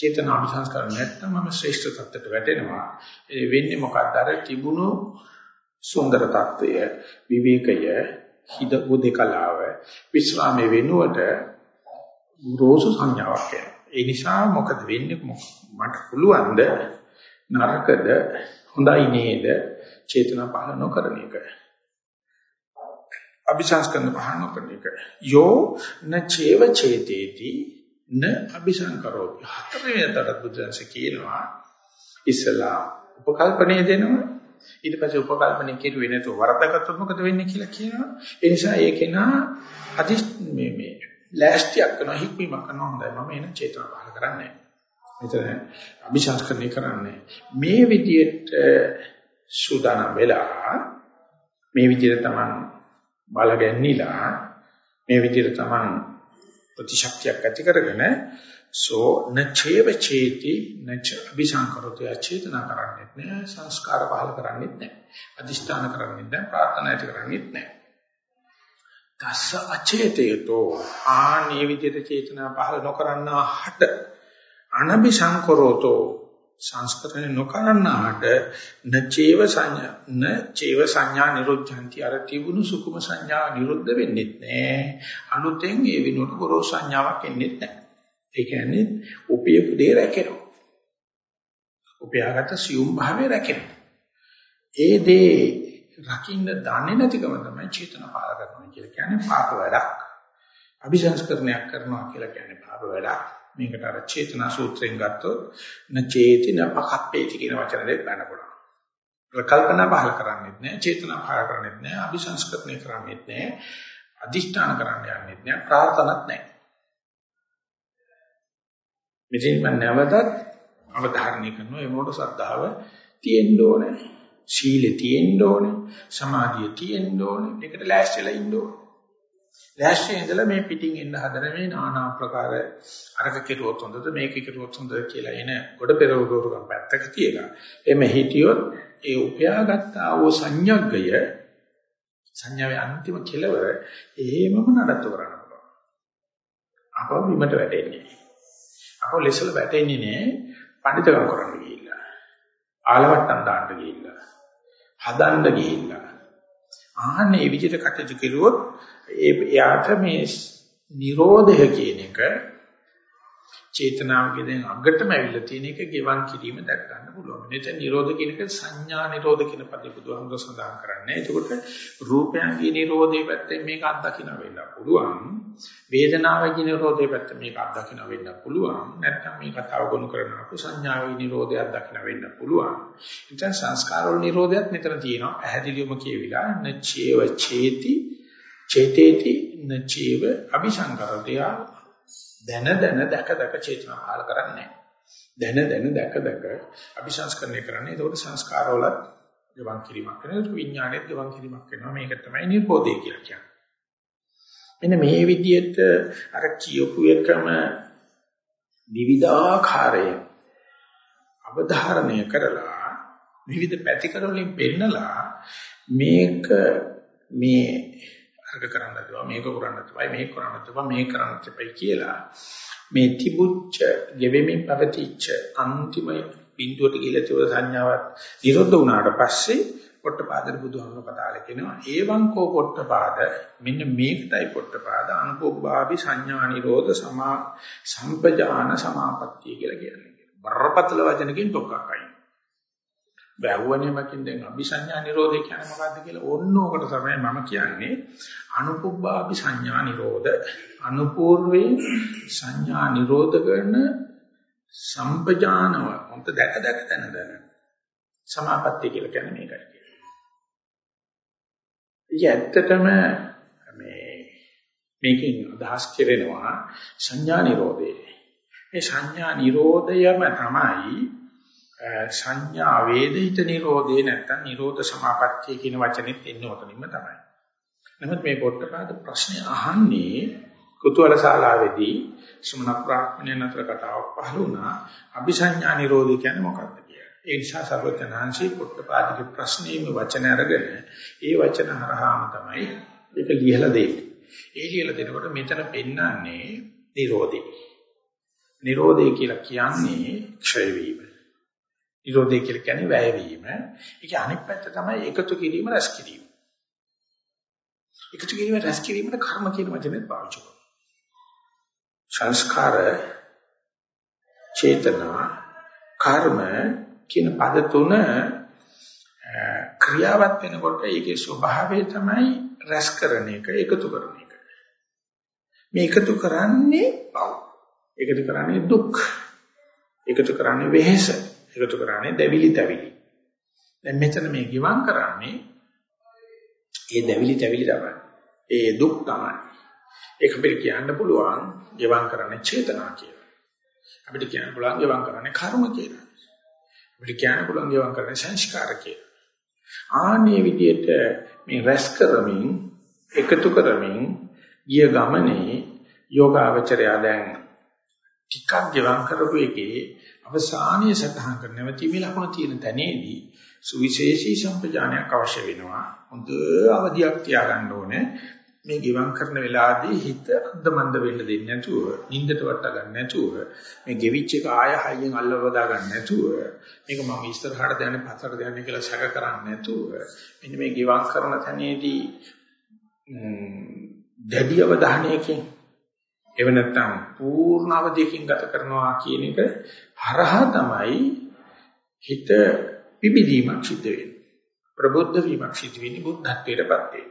චේතනා අනුසංස්කාර නැත්නම් මම ශ්‍රේෂ්ඨ තත්ත්වයට වැටෙනවා. ඒ වෙන්නේ මොකක්ද අර තිබුණු සුන්දර తত্ত্বය විවේකය හිත උදේකලාව විස්රාමයේ වෙනුවට රෝසු සංඥාවක් එනවා. ඒ නිසා මොකද වෙන්නේ මට පුළුවන්ද නරකද හොඳයි නේද චේතනා පහළ නොකරන එක. අபிසංස්කරණ පහළ නොකරන එක. යෝ නචේව චේතේති න අபிසංකරෝති හතරවෙනිදට බුදුන්සේ කියනවා ඉස්සලා උපකල්පනය දෙනවා. ඊට පස්සේ උපකල්පනය කෙරුවේ නැතුව වරදගත්තොත් මොකද වෙන්නේ කියලා කියනවා. ඒ නිසා ඒකේන අදි මේ මේ ලෑස්තියක් කරන හික්මීමක් කරනවා. හොඳයි මම එන චේතන පහල කරන්නේ මෙතන අபிසංස්කරණය කරන්නේ මේ විදියට සූදානම් වෙලා මේ විදියට තමන් බලගැන්නිලා මේ විදියට තමන් ප්‍රතිශක්තියක් ඇති කරගෙන සෝ නචේව චේති නච අபிසංකරතය චේතනා කරන්නේත් නෑ සංස්කාර පහල කරන්නේත් නෑ අදිෂ්ඨාන කරන්නේත් නෑ ප්‍රාර්ථනා ඇති කරන්නේත් නෑ. තස්ස අචේතයතෝ ආනී විදිහට චේතනා පහල නොකරන්නා හට අනபிසංකරතෝ සංස්කරණය නොකරනාට නචේව සංඥා නචේව සංඥා නිරුද්ධಂತಿ අර තිබුණු සුකුම සංඥා නිරුද්ධ වෙන්නේ නැහැ අලුතෙන් ඒ විනෝඩ ගොරෝ සංඥාවක් එන්නේ නැහැ ඒ කියන්නේ උපයපු දේ රැකෙනවා. උපයාගත සියුම් භාවය රැකෙනවා. ඒ දේ රකින්න දන්නේ නැතිකම තමයි චේතන පාල කරනවා කියලා කියන්නේ පාප වැඩක්. අபிසංස්කරණයක් කරනවා කියලා කියන්නේ පාප වැඩක්. මේකට අර චේතනා සූත්‍රයෙන් ගත්තොත් න චේතින පකප්පේති කියන වචන දෙක ගන්න පුළුවන්. කල්පනා පහල කරන්නේත් නැහැ, චේතනා පහල කරන්නේත් නැහැ, අபிසංස්කරණය කරන්නේත් නැහැ, අදිෂ්ඨාන කරන්න යන්නේත් නැහැ, ප්‍රාර්ථනාත් නැහැ. මෙතෙන් මම නැවතත් අවධාරණය කරනවා ඒ මොකට ශ්‍රද්ධාව තියෙන්න ඕනේ. සීලෙ තියෙන්න ඕනේ. සමාධිය තියෙන්න ඕනේ. ඒකට ලෑස්තිලා ඉන්න ඕනේ. ලෑස්ති ඉඳලා මේ පිටින් එන්න හදන මේ নানা ආකාර අරක කෙරුවොත් හොඳද මේක කෙරුවොත් හොඳද කියලා එන ගොඩ පෙරවගෝරුකම් පැත්තක තියලා එමෙ හිටියොත් ඒ උපයාගත් ආවෝ සංඥග්ගය සංඥාවේ අන්තිම කෙලවර එහෙමම නඩත්තු කරන්න පුළුවන්. අපව බිමට වැටෙන්නේ. අපව ලෙසල වැටෙන්නේ නෑ පඬිතකම් කරන්න ගිහිල්ලා. ආලවට්ටම් දාන්න ගිහිල්ලා. හදන්න ගිහිල්ලා. ආන්නේ විදිහට කටයුතු කෙරුවොත් ඒ එයාට මේ Nirodha කියන එක චේතනාවකේ දැන් අගටම ඇවිල්ලා තියෙන එක ගෙවන් කිරීම දැක් ගන්න පුළුවන්. මෙතන නිරෝධ කියන එක සංඥා නිරෝධ කියන පදේ බුදුහාමුදුර සඳහන් කරන්නේ. එතකොට රූපයන්ගේ නිරෝධයේ පැත්තෙන් මේක අත්දකින්න වෙන්න පුළුවන්. වේදනාවගේ නිරෝධයේ පැත්තෙන් මේක අත්දකින්න වෙන්න පුළුවන්. නැත්නම් මේ කතාව ගොනු කරනකොට සංඥාවේ නිරෝධය අත්දකින්න වෙන්න පුළුවන්. ඉතින් සංස්කාර වල නිරෝධයත් මෙතන තියෙනවා. පැහැදිලිවම කියවිලා නචේව චේති චේතේති නචේව අபிසංකරතය දැන දැන දැක දැක චේතනා පාල කරන්නේ දැන දැන දැක දැක අபிසංස්කරණය කරන්නේ. ඒකට සංස්කාරවල ගවන් කිරීමක් කරනවා විඥානයේ ගවන් කිරීමක් කරනවා මේක තමයි නිරෝධය කියලා කියන්නේ. මෙන්න මේ විදිහට අර කියපු එකම විවිධාකාරයෙන් අවධාරණය කරලා විවිධ පැතිකඩවලින් පෙන්නලා මේක මේ අර්ග කරන්න තිබා මේක කරන්න තිබා මේක කරන්න තිබා මේක කරන්න තිබයි කියලා මේ තිබුච්ච ගෙවෙමින් පැවතිච්ච අන්තිම බිඳුවට ගිහිලා තිබුණ සංඥාවක් නිරොද්ධ වුණාට පස්සේ පොට්ටපාදර බුදුහාමුදුරුවෝ කතාල කියනවා ඒවං කෝ පොට්ටපාද මෙන්න මේකටයි පොට්ටපාද අනුපෝභාවි සංඥා නිරෝධ සමා සම්පජාන සමාපත්තිය කියලා කියන්නේ. බරපතල වචනකින් තොක්කක්යි. බැවුවනේ මකින් දැන් අபிසඤ්ඤා නිරෝධය කියන්නේ මොකද්ද කියලා? ඕන්න ඕකට තමයි මම කියන්නේ. අනුපුබ්බා අபிසඤ්ඤා නිරෝධ. අනුපූර්වේ සංඥා නිරෝධ කරන සම්පජානව. මොකද දැක දැක තන දන. සමාපත්තිය කියලා කියන්නේ මේකයි කියන්නේ. ඇත්තටම මේ මේකෙන් අදහස් කෙරෙනවා සංඥා නිරෝධය. මේ සංඥා නිරෝධයම තමයි සංඥා වේදිත නිරෝධේ නැත්තම් නිරෝධ සමාපත්තිය කියන වචනේත් එන්නේ ඔතනින්ම තමයි. නමුත් මේ පොට්ටපාද ප්‍රශ්නේ අහන්නේ කුතුහල ශාලාවේදී සමන ප්‍රාඥයන් අතර කතාවක් පහළ වුණා. අபிසඤ්ඤා නිරෝධය කියන්නේ මොකක්ද කියලා. ඒ නිසා සර්වඥාන්සේ පොට්ටපාදගේ ප්‍රශ්නේම වචන අරගෙන ඒ වචන හරහාම තමයි ඒක ලියලා දෙන්නේ. ඒ ලියලා දෙනකොට මෙතන පෙන්වන්නේ නිරෝධය. නිරෝධය කියලා කියන්නේ ක්ෂය වීම. නිරෝධය කියලා කියන්නේ වැය වීම. ඒක අනිත් පැත්ත තමයි එකතු කිරීම රැස් කිරීම. එකතු කිරීම රැස් කිරීමට කර්ම කියන වචනේ පාවිච්චි කරනවා. සංස්කාර චේතනා කර්ම කියන පද තුන ක්‍රියාවත් වෙනකොට ඒකේ ස්වභාවය තමයි රැස් කරන එක එකතු කරන එක. මේ එකතු කරන්නේ පව්. එකතු කරන්නේ දුක්. එකතු කරන්නේ වෙහෙස. එකතු කරන්නේ දැවිලි තැවිලි. දැන් මෙතන මේ ගිවං කරන්නේ ඒ දැවිලි තැවිලි තමයි. ඒ දුක් තමයි. ඒක අපිට කියන්න පුළුවන් ගිවං කරන්නේ චේතනා කියලා. අපිට කියන්න පුළුවන් ගිවං කරන්නේ කර්ම කියලා. අපිට කියන්න පුළුවන් ගිවං කරන්නේ සංස්කාර කියලා. ආන්නේ විදිහට මේ රැස් කරමින් එකතු කරමින් ගිය ගමනේ යෝගාවචරය දැන් ටිකක් ගෙවම් කරපු එකේ අවසානයේ සටහන් කර නැවතීමේ ලකුණ තියෙන තැනේදී සුවිශේෂී සම්පජානයක් අවශ්‍ය වෙනවා. හොඳ අවධියක් තියාගන්න ඕනේ. මේ ගිවම් කරන වෙලාවේදී හිත අන්දමන්ද වෙන්න දෙන්නේ නැතුව, නිින්දට වට ගන්න නැතුව, මේ ගෙවිච්ච එක ආය හයියෙන් අල්ලවදා ගන්න නැතුව, මේක මම ඉස්සරහට දැනන්නේ පස්සට දැනන්නේ කියලා සැක කරන්නේ නැතුව, මෙන්න මේ ගිවම් කරන තැනේදී දැඩි අවධානයකින් එව නැත්තම් පූර්ණ අවධියකින් ගත කරනවා කියන එක හරහා තමයි හිත පිබිදීමක් සිද්ධ වෙන්නේ. ප්‍රබුද්ධ වීමක් සිද්ධ වෙන්නේ බුද්ධත්වයටපත් වෙන්නේ.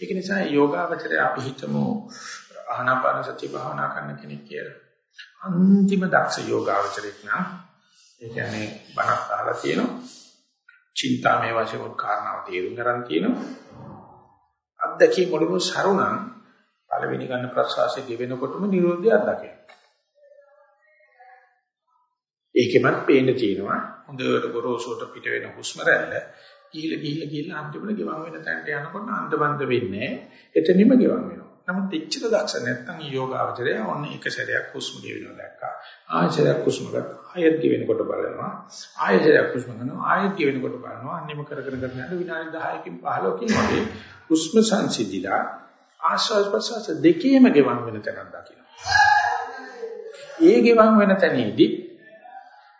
ඒක නිසා යෝගාවචරය අපි හිතමු ආනාපාන සති භාවනා කරන කෙනෙක් කියලා. අන්තිම දක්ෂ යෝගාවචරයක් නා ඒ කියන්නේ බණක් අහලා තියෙනවා. චින්තාමේ වශයෙන් උත් කාරණාව තේරුම් ගන්න තියෙනවා. අත්දැකීම් වලින් සරුණම් පළවෙනි ගන්න ප්‍රසවාසයේ ගෙවෙනකොටම නිරෝධය අත්දකිනවා. ඒකෙමත් පේන්න තියෙනවා හොඳට ගොරෝසුට පිට වෙන හුස්ම රැල්ල ගිහිල ගිහිල ගිහිල අන්තිමට ගෙවන් වෙන තැනට යනකොට අන්තබන්ද වෙන්නේ එතනින්ම ගෙවන් වෙනවා. නමුත් එච්චර දක්ෂ නැත්නම් යෝගාවචරය ඔන්න එක සැරයක් හුස්ම ගෙවෙනවා දැක්කා. ආයෙසරයක් හුස්ම ගත්තා. ආයෙත් ගෙවෙනකොට බලනවා. ආයෙසරයක් හුස්ම ගන්නවා. ආයෙත් ගෙවෙනකොට බලනවා. අන්තිම කරගෙන කරගෙන යන විනාඩි 10කින් 15කින් වගේ හුස්ම සංසිඳිලා ආශ්වාස ප්‍රශ්වාස දෙකේම ගෙවන් වෙන තැනක් දකින්න. ඒ ගෙවන් වෙන තැනේදී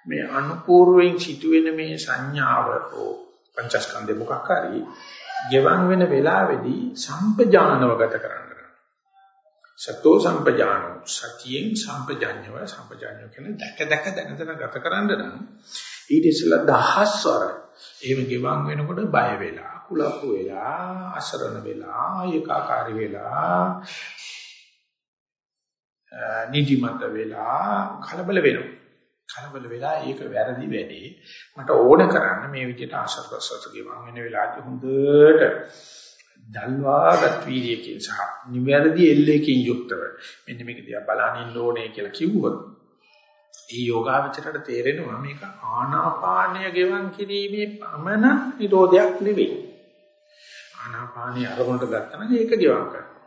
මේ අනුපූර්වයෙන් සිදුවෙන මේ සංඥාව හෝ පංචස්කන්ධේ මොකක් හරි ගෙවන් වෙන වෙලාවේදී සම්පජානව ගත කරන්න. සතෝ සම්පජානෝ සතියෙන් සම්පජාඤ්ඤව සම්පජාඤ්ඤව කියන්නේ දැක දැක දැන දැන ගත කරන්න නම් ඊට ඉස්සෙල්ලා දහස්වර එහෙම ගෙවන් වෙනකොට බය වෙලා කුලප්පු වෙලා අසරණ වෙලා ඒකාකාරී වෙලා නිදිමත වෙලා කලබල වෙනවා. කලබල වෙලා ඒක වැරදි වැඩේ. මට ඕන කරන්න මේ විදිහට ආශස් ප්‍රසස් ගෙවන් වෙන වෙලාවට හොඳට දල්වාගත් වීර්යයෙන් සහ නිවැරදි එල්ලේකින් යුක්තව මෙන්න මේක දිහා බලන්න ඉන්න ඕනේ කියලා කිව්වොත් ඒ යෝගාවචරයට තේරෙනවා මේක ආනාපානය ගෙවන් කිරීමේ පමණ නිරෝධයක් නෙවෙයි. ආනාපානය අරමුණට ගත්තම ඒක ගෙවන් කරනවා.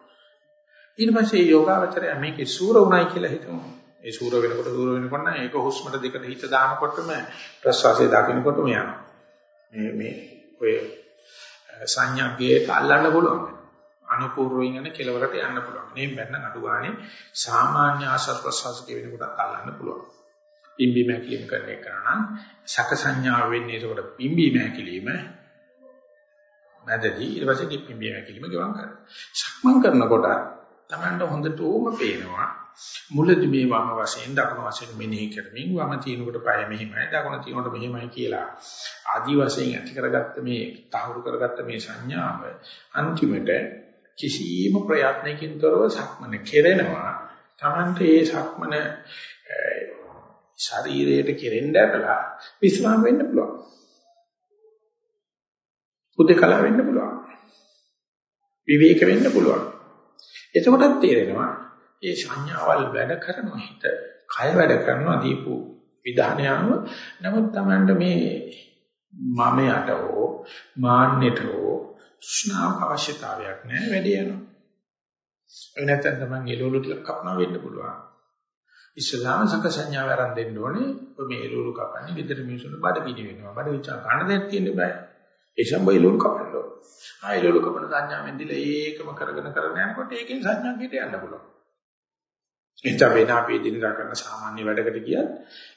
ඊට පස්සේ යෝගාවචරය මේකේ සූර උණයි කියලා හිතමු ඒ සූර වෙනකොට සූර වෙනකොට නම් ඒක හුස්මට දෙකට හිත දානකොටම ප්‍රශ්වාසය දකින්නකොටම යනවා. මේ මේ ඔය සංඥාගේට අල්ලන්න පුළුවන්. අනුපූර්වයෙන් යන කෙලවරට යන්න පුළුවන්. මේ බැන්න නඩු ගානේ සාමාන්‍ය ආශ්‍රව ප්‍රසවාස කියනකොට අල්ලන්න පුළුවන්. පිම්බි මැකිලිම කරන එක නම් සක සංඥාව වෙන්නේ ඒකට පිම්බි මැකිලිම නැදදී ඊට පස්සේ පිම්බි මැකිලිම ගවන් කරනවා. සක්මන් කරනකොට තමන්ට හොඳටම පේනවා මුලදී මේ වම වශයෙන් දකුණු වශයෙන් මෙනෙහි කරමින් වම තිනකොට පය මෙහිමයි දකුණ තිනකොට මෙහිමයි කියලා ආදි වශයෙන් ඇති කරගත්ත මේ තහවුරු කරගත්ත මේ සංඥාව අන්තිමට කිසියම් ප්‍රයත්නකින් තොරව සක්මන කෙරෙනවා. Tamante ඒ සක්මන ශරීරයට කෙරෙන්න ඇතලා විස්රාම වෙන්න පුළුවන්. උදේකලා වෙන්න පුළුවන්. විවේක වෙන්න පුළුවන්. එතකොටත් තේරෙනවා ඒ සංඥාවල් වැඩ කරනවා හිත කය වැඩ කරනවා දීපු විධානය අනුව. නමුත් Tamanට මේ මම යට හෝ මාන්නෙට හෝ ශ්නාවක අවශ්‍යතාවයක් නැහැ වැඩි යනවා. ඒ නැත්නම් Taman එළවලු ටිකක් කපනවා වෙන්න පුළුවන්. ඉස්ලාම සංක සංඥාව ආරම්භ දෙන්න ඕනේ. ඔය මේ එළවලු කපන්නේ විතර මිනිසුන්ට බඩ පිටි වෙනවා. බඩ විචා ගන්න දෙයක් තියෙන්න බෑ. ඒ සම්බයි එළවලු කපන්න ඕනේ. ආ එළවලු කපන සංඥාවෙන් දිලා ඒකම කරගෙන කරගෙන යනකොට ඒකෙන් සංඥාකට යන්න පුළුවන්. එතන වෙන අපි දිනදා කරන සාමාන්‍ය වැඩකට ගියත්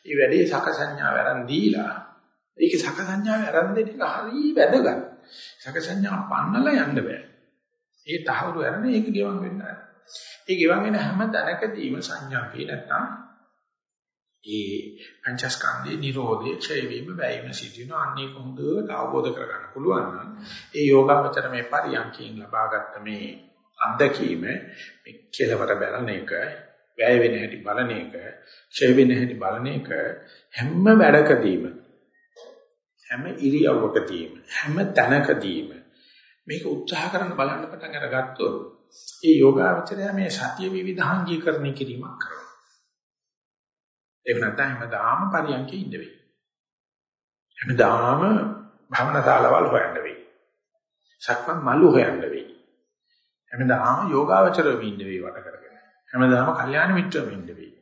ඒ වැඩේ සක සංඥාව අරන් දීලා ඒක සක සංඥාව අරන් දෙන්න එක හරි වැදගත්. සක සංඥාව පන්නලා යන්න බෑ. ඒ තහවුරු අරන් ඒක ගෙවන් වෙන්න. ඒ ගෙවන් වෙන හැම තැනකදීම සංඥාවේ නැත්තම් ඒ පංචස්කන්ධේ නිරෝධය ඡය වීම වැයීම සිටින අනේක හොඳට අවබෝධ කරගන්න පුළුවන් නම් ඒ යෝගාවචර මේ පරියන්කයෙන් ලබාගත්ත මේ අත්දැකීම මේ කෙලවර බලන එක වැය වෙන හැටි බලන එක, ඡය වෙන හැටි බලන එක හැම වැඩකදීම හැම ඉරියව්වකදීම හැම තැනකදීම මේක උත්සාහ කරන බලන්න පටන් අරගත්තොත් ඒ යෝගාවචරය මේ සතිය විවිධාංගීකරණය කිරීමක් කරනවා. එහෙම නැත්නම් හැමදාම පරියන්කේ ඉඳ වෙයි. හැමදාම භවනා ශාලාවල් හොයන්න වෙයි. සක්මන් මල්ලු හොයන්න වෙයි. හැමදාම යෝගාවචරෙ ඉඳ වෙයි වට කරගෙන. හැමදාම කල්යාණ මිත්‍රව ඉන්න වෙයි.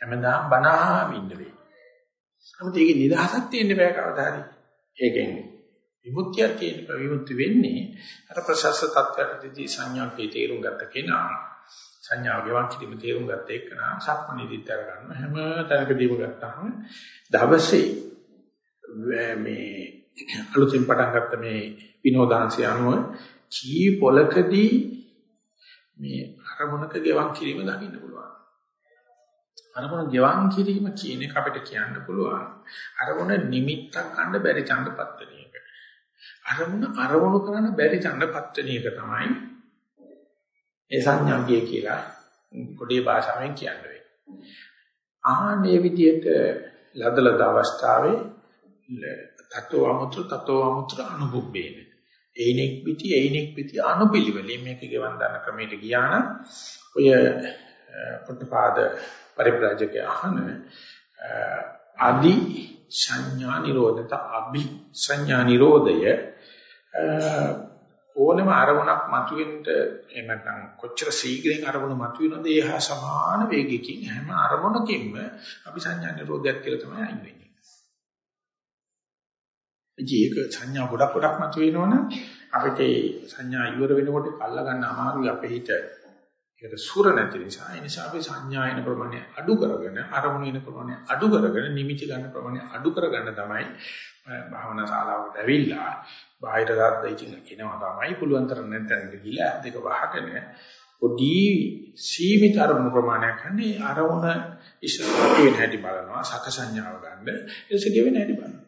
හැමදාම බනහාම ඉන්න වෙයි. නමුත් ඒකේ නිදහසක් තියෙන්න බෑ කවදා හරි. ඒකෙන් විමුක්තියක් තියෙන්න විමුක්ති වෙන්නේ අර ප්‍රසස්ස තත්ත්වයකදී සංඥාකේ තේරුම් ගත්ත කෙනා සංඥාව ගෙවන් කිරීම තේරුම් ගත්ත එකනා සක්මණේදීත් අර ගන්න හැම තැනකදීම ගත්තාම දවසේ මේ අලුතින් පටන් ගත්ත මේ විනෝදාංශය අනුව කී පොලකදී මේ අරමුණක ගෙවන් කිරීම දකින්න පුළුවන්. අරමුණ ගෙවන් කිරීම කියන එක අපිට කියන්න පුළුවන්. අරමුණ නිමිත්තක් ගන්න බැරි ඡන්දපත් වෙන එක. අරමුණ අරමුණු කරන්න බැරි ඡන්දපත් වෙන එක තමයි ඒ සංඥාගිය කියලා පොඩි භාෂාවෙන් කියන්නේ. ආහනේ විදියට ලදලද අවස්ථාවේ තත්ව අමුත්‍ර තත්ව අමුත්‍ර අනුභුබ්බේන එයිනෙක් පිටි එයිනෙක් පිටි අනුපිළිවෙලින් මේක ගෙවන් ගන්න ක්‍රමයට ගියා නම් ඔය පුත්පාද පරිබ්‍රාජක අහන ආදි සංඥා නිරෝධත අභි සංඥා නිරෝධය ඕනම අරමුණක් මතුවෙන්න එහෙම නැත්නම් කොච්චර ශීඝ්‍රයෙන් අරමුණ මතුවෙනවද ඒ හා සමාන වේගයකින් හැම අරමුණකින්ම අපි සංඥා නිරෝධයක් කියලා තමයි අයින් වෙන්නේ ඉතින් ඒක සංඥා ගොඩක් ගොඩක් මත වෙනවනම් අපිට ඒ සංඥා ඉවර වෙනකොට අල්ලා ගන්න අමාරුයි අපේ හිත. ඒකට සුර නැති නිසා ඒ නිසා අපි සංඥා එන ප්‍රමාණය අඩු කරගෙන අරමුණු එන ප්‍රමාණය අඩු කරගෙන නිමිති ගන්න ප්‍රමාණය අඩු කරගන්න තමයි භාවනා ශාලාවකට ඇවිල්ලා බාහිර දාද්ද ඉතින් එනවා තමයි. පුළුවන් තරම් නැත්නම් ගිහිලා දෙක වහගෙන පොඩි සීමිත අරමුණු ප්‍රමාණයක් හන්නේ අරමුණ ඉස්සරහට වෙන හැටි බලනවා සකසඤ්ඤාව ගන්න. ඊටසේ ගෙවෙන හැටි බලනවා.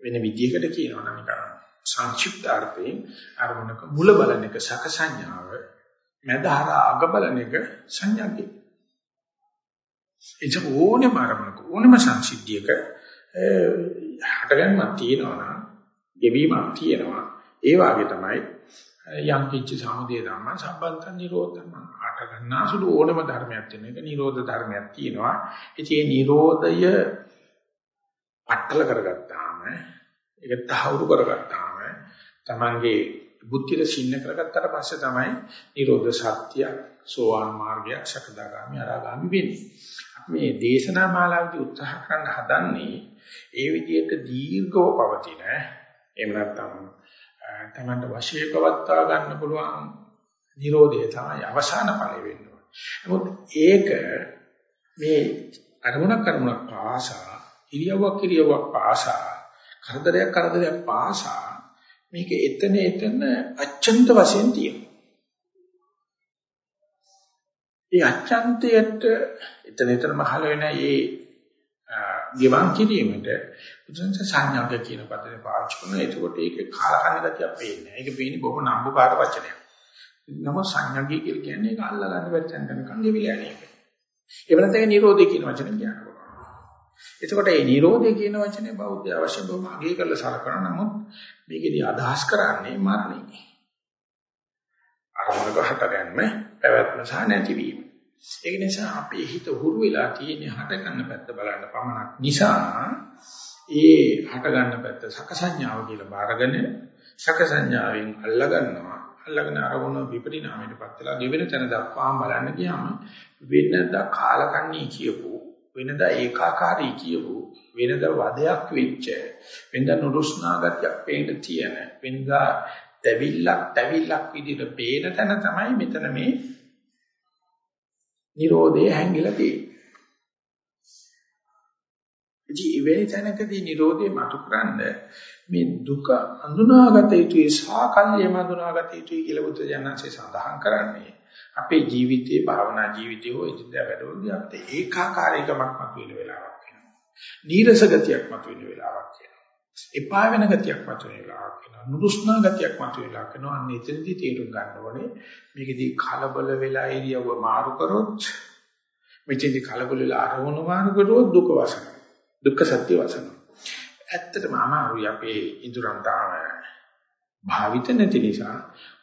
වෙන විදිහකට කියනවා නම් නිකන් සංක්ෂිප්ත අර්ථයෙන් අරමුණක මුල බලන එක සකසඤ්ඤාව මැදහර අග බලන එක සංඥාකේ එච ඕනෙම අරමුණක ඕනෙම සංසිද්ධියක හටගන්නක් තියෙනවා නම් ගෙවීමක් තියෙනවා. ඒ වාගේ තමයි යම් කිච්ච සමුදේ ධම්ම සම්බන්ත නිරෝධම හට ගන්නාසුළු ඕනම ධර්මයක් තියෙන එක නිරෝධ ධර්මයක් තියෙනවා. ඉතින් මේ නිරෝධය පట్టල කරගත්තාම ඒක තහවුරු කරගත්තාම තමන්ගේ බුද්ධිය සින්න කරගත්තට පස්සේ තමයි නිරෝධ සත්‍ය සෝවාන් මාර්ගය සකදාගාමි අනාගාමි වෙන්නේ මේ දේශනා මාලාවේදී උත්සාහ කරන්න හදන්නේ ඒ විදිහට දීර්ඝව පවතින එහෙම නැත්නම් තමන්ට වශයේ පවත්වා ගන්න පුළුවන් Nirodhe තමයි අවසාන ඵලය වෙන්න ඕනේ. නමුත් ඒක මේ අරමුණක් අරමුණක් පාසා ඉරියව්වක් ඉරියව්වක් පාසා කරදරයක් කරදරයක් පාසා මේක එතන එතන අච්ඡන්ත වශයෙන් තියෙනවා. ඒ අච්ඡන්තයට එතන එතන මහල වෙන ඒ ගිවන් කිරීමට බුදුන්ස සංඥාක කියන පදේ පාවිච්චි කරනවා. එතකොට ඒකේ කාලකන්‍ය ගතියක් පේන්නේ. ඒක පේන්නේ බොහොම නම්බුකාර වචනයක්. නම සංඥාගී කියලා කියන්නේ ඒක අල්ලා ගන්න බැරි තැනක ගෙවිලා යන එක. ඒ වෙනත් එක නිරෝධය කියන වචනේ කියනවා. එතකොට මේ නිරෝධය කියන වචනේ බෞද්ධ අවශ්‍ය බව අගය කරලා සලකන නමුත් මේකේදී අදහස් කරන්නේ මරණය. අරමුණක හටගන්න පැවැත්ම සහ නැතිවීම. ඒක නිසා අපේ හිත හුරු වෙලා තියෙන හට ගන්න පැත්ත බලන්න පමණක් නිසා ඒ හට ගන්න පැත්ත සකසඤ්ඤාව කියලා බාරගෙන සකසඤ්ඤාවෙන් අල්ලා ගන්නවා අල්ලගෙන අරමුණ විපරිණාමයටපත් වෙලා ගෙවෙන තැන දක්වාම බලන්න ගියාම වෙනදා කාලකන්ණී කියපු වෙනදා ඒකාකාරී කියපු වෙනදා වදයක් වෙච්ච වෙනදා නුරුස්නාගතයක් පේන්න තියෙන වෙනදා තැවිල්ලක් තැවිල්ලක් විදිහට පේන තැන තමයි මෙතන මේ Nirodhe හැංගිලා තියෙන්නේ. ඉතින් ඉවෙන තැනකදී Nirodhe මතුකරන්න මේ දුක අඳුනාගත යුතුයි සාකල්යම අඳුනාගත යුතුයි කියලා බුදු දනන්සේ සඳහන් කරන්නේ. අපේ ජීවිතයේ භාවනා ජීවිතයේ හෝ ඉදිරියට වැඩවලදී අපිට ඒකාකාරීකමක් මතුවෙන වෙලාවක් වෙනවා. නීරස ගතියක් මතුවෙන වෙලාවක් වෙනවා. එපා වෙන ගතියක් මතුවෙන වෙලාවක් වෙනවා. නුරුස්නා ගතියක් මතුවෙන වෙලාවක් වෙනවා. අන්න එතනදී තේරුම් ගන්න ඕනේ මේකදී කලබල වෙලා ඉරියව්ව මාරු කරොත් මෙතෙන්දී කලබල වෙලා අරමුණු මාරු කරොත් දුක වසන. දුක්ඛ සත්‍ය වසන. ඇත්තටම අමාරුයි අපේ ඉදurang තාම භාවිත නැති නිසා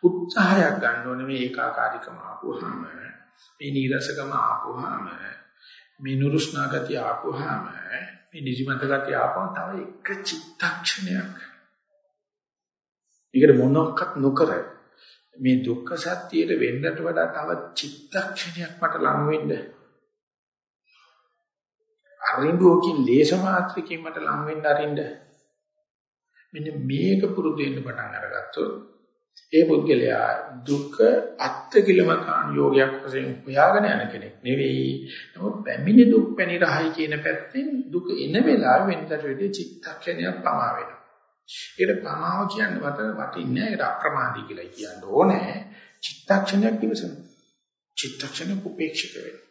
උත්සාහයක් ගන්න ඕනේ මේ ඒකාකාරීකම ආපුවාම මේ නීරසකම ආපුවාම මේ නුරුස්නා ගතිය ආපුවාම මේ නිදිමත ගතිය ආපුවාම තව එක චිත්තක්ෂණයක්. ඒකට මොනක්වත් නොකර මේ දුක්ඛ සත්‍යයට වෙන්නට වඩා තව චිත්තක්ෂණයක් මට ලං වෙන්න. අරින්දුවකින් ලේස මාත්‍රකින් මට ලං වෙන්න අරින්න මෙන්න මේක පුරුදු වෙන්න පටන් අරගත්තොත් ඒ පුද්ගලයා දුක අත්තිකිලමතාන් යෝගයක් වශයෙන් හොයාගෙන යන කෙනෙක් නෙවෙයි. නමුත් පැමිණි දුක් පැණි රහයි කියන පැත්තෙන් දුක එන වෙලාවෙ වෙනතට වෙදී චිත්තක්ෂණයක් පමා වෙනවා. ඒකට පමාව කියන්නේ වට වටින්නේ ඒකට අප්‍රමාදී කියලා කියන්න ඕනේ. චිත්තක්ෂණයක් ඉවසන. චිත්තක්ෂණ උපේක්ෂක වෙනවා.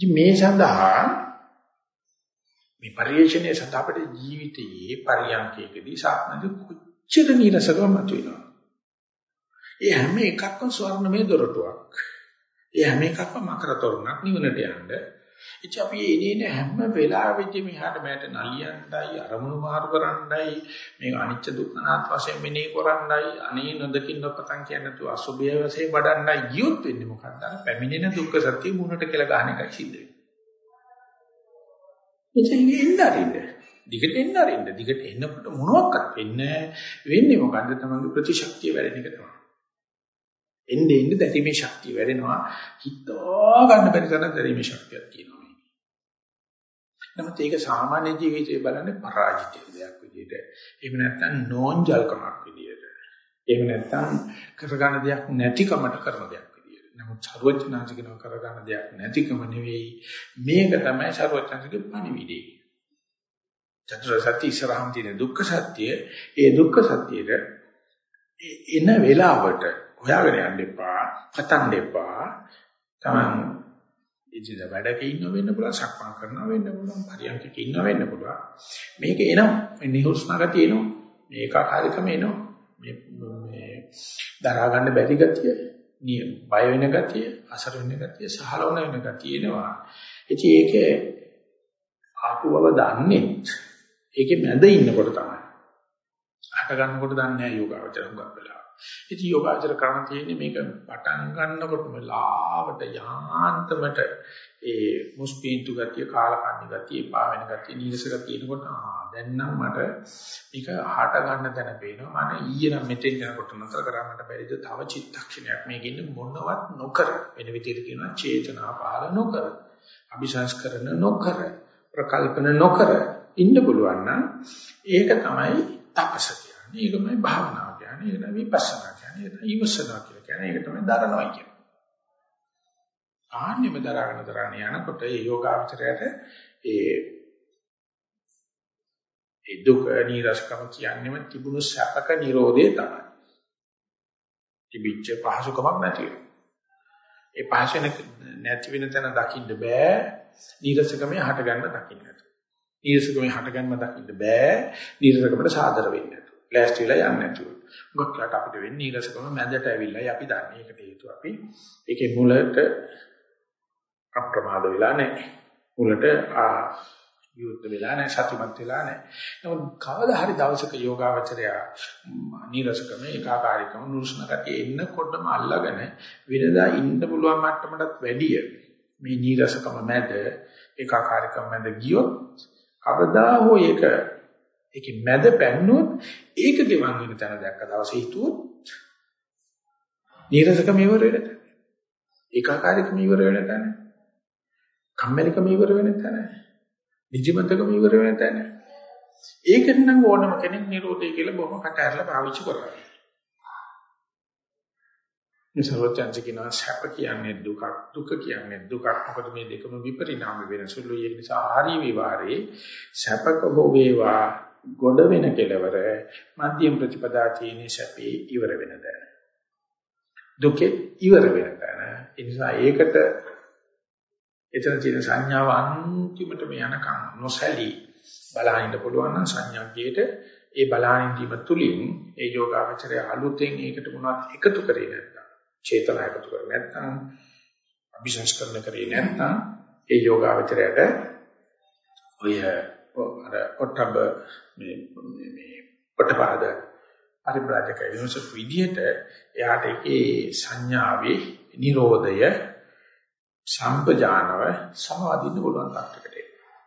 මේ සඳහා මේ පරිශ්‍රණය සඳහා අපේ ජීවිතයේ පරියන්කයකදී සාත්නද කොච්චර නිරසකම මතුවෙනවා. ඒ හැම එකක්ම ස්වර්ණමය දොරටුවක්. ඒ හැම එකක්ම මකර තොරණක් නිවනට යන්න. ඉතින් අපි එනේන හැම වෙලාවෙදී මෙහාට මෑට නලියන්නයි අරමුණු මාරු කරන්නයි මේ අනිච්ච දුක්ඛ අනාත්ම වශයෙන් මෙනෙහි කරන්නයි අනේ නොදකින් නොපතන් කියන්නේ තු අසුභය වශයෙන් වඩන්නයි ගියොත් වෙන්නේ මොකක්ද අර පැමිණෙන දුක්ඛ සත්‍ය මුණට කියලා ගන්න එකයි සිද්ධ වෙන්නේ. ඉතින් එන්න අරින්න. දිගට එන්න ආරින්න. දිගට එනකොට මොනවත් වෙන්නේ වෙන්නේ මොකද්ද? තමන්ගේ ප්‍රතිශක්තිය වැඩෙන එක තමයි. එන්නේ එන්නේ දැරීමේ ශක්තිය වැඩෙනවා. හිතා ගන්න බැරි තරම් දැරීමේ ශක්තියක් තියෙනවා මේ. නමුත් ඒක සාමාන්‍ය ජීවිතේ බලන්නේ පරාජිතය දෙයක් විදිහට. එහෙම නැත්නම් නෝන්ජල්කමක් විදිහට. එහෙම නැත්නම් කරගන්න දෙයක් නැතිකමට කරන දෙයක්. නමුත් ਸਰවඥාන්තිකව කරගන්න දෙයක් නැතිකම නෙවෙයි මේක තමයි ਸਰවඥාන්තිකේ පණිවිඩය චතුරාර්ය සත්‍ය ඉස්සරහම තියෙන දුක්ඛ සත්‍ය ඒ දුක්ඛ සත්‍යයට එන වෙලාවට හොයාගෙන යන්න එපා. කතන්න එපා. තමන් ඉතින් වැඩක ඉන්න වෙන්න පුළුවන් සක්මන් කරනවා වෙන්න පුළුවන් පරියන්කක ඉන්න වෙන්න පුළුවන් මේක එනවා මේ නිහුස්ම ගතිය එනවා මේ ඒකාකාරීකම එනවා මේ මේ දරා ගන්න බැරි ගතිය බය වෙන ගතිය අසර වෙන ගතිය සහලවන වෙන ගතිය එනවා ඉතින් ඒකේ ආපු බව දන්නේ ඒකේ මැද ඉන්නකොට තමයි. අහක ගන්නකොට දන්නේ නැහැ යෝගාවචර හුඟක් වෙලා. ඉතින් යෝගාචර කරණ තියෙන්නේ මේක පටන් ගන්නකොටම ලාවට යාන්තමට ඒ මුස්පීන්තු ගතිය කාලකන්ණි ගතිය පා වෙන ගතිය නීරස ගතිය එනකොට ආ දැන් නම් මට මේක හට ගන්න තැන පේනවා. මම ඊයේ නම් මෙතෙන් යනකොට නතර කරන්නට බැරිද? තව චිත්තක්ෂණයක් මේකෙන්න මොනවත් නොකර. වෙන විදිහට කියනවා චේතනා පහල නොකර. අபிසංස්කරණ නොකර. ප්‍රකල්පන නොකර. ඉන්න පුළුවන් නම් ඒක තමයි තපස කියන්නේ ඒකමයි භාවනාව කියන්නේ ඒක තමයි විපස්සනා කියන්නේ ඒක තමයි ඊවසනා කියලා කියන්නේ ඒක තමයි දරනවා කියන්නේ. ආන්නෙම දරාගෙන දරාගෙන යනකොට ඒ යෝගාචරයට ඒ ඒ දුක නිරස්කම කියන්නේම තිබුණු සැපක නිරෝධය තමයි. තිබිච්ච පහසුකමක් නැති වෙනවා. ඒ පහසෙන නැති වෙන තැන දකින්න බෑ නිරසකමේ හට ගන්න දකින්න නැතුව. නිරසකමේ හට ගන්න දකින්න බෑ නිරසකමට සාදර වෙන්න නැතුව. ලෑස්ති වෙලා යන්න නැතුව. ගොක්ලට අපිට වෙන්නේ ඊළසකම මැදට ඇවිල්ලායි අපි දන්නේ. ඒකට හේතුව අපි ඒකේ මුලට අප්‍රමාද වෙලා නැහැ. මුලට යුද්ධ වෙලා නැහැ, සතුටුමත් වෙලා නැහැ. නමුත් කවදා හරි දවසක යෝගාවචරය නීරසකම ඒකාකාරීකම නුරුස්න ගතිය එන්නකොටම අල්ලගෙන විනදා ඉන්න පුළුවන් මට්ටමටත් වැඩිය මේ නීරසකම මැද ඒකාකාරීකම මැද ගියොත් කවදා හෝ ඒක ඒකේ මැද පැන්නොත් ඒක ගෙවන් වෙන තැන දැක්ක දවසේ හිතුවොත් නීරසකම ඉවර වෙන තැන. ඒකාකාරීකම ඉවර වෙන තැන. කම්මැලිකම ඉවර වෙන තැන. නිදිමතකම ඉවර වෙන තැන. ඒකට නම් ඕනම කෙනෙක් නිරෝධය කියලා බොහොම කට ඇරලා පාවිච්චි කරනවා. නිසරෝත්‍යංශ කියනවා සැප කියන්නේ දුකක් දුක කියන්නේ දුකක් මොකද මේ දෙකම විපරිණාම වෙන සුළු ඒ නිසා ආරි විවාරේ සැපක හෝ වේවා ගොඩ වෙන කෙලවර මධ්‍යම ප්‍රතිපදා තියෙන සැපේ ඉවර වෙන තැන. දුකේ ඉවර වෙන තැන. ඒ නිසා ඒකට එතන තියෙන සංඥාව අන්තිමටම යනකම් නොසැලී බලහින්න පුළුවන් නම් සංඥාගියට ඒ බලහින් දීම තුලින් ඒ යෝගාවචරය අලුතෙන් ඒකට මොනවද එකතු කරේ නැත්නම් චේතනා එකතු කරේ නැත්නම් අභිසංස්කරණ කරේ නැත්නම් ඒ යෝගාවචරයට ඔය අර ඔට්ටබ මේ මේ පොටපාද පරිබ්‍රාජක විමසක විදිහට එයාට ඒකේ සංඥාවේ නිරෝධය සම්පජානව සමාදින්න පුළුවන් තත්යකට එනවා.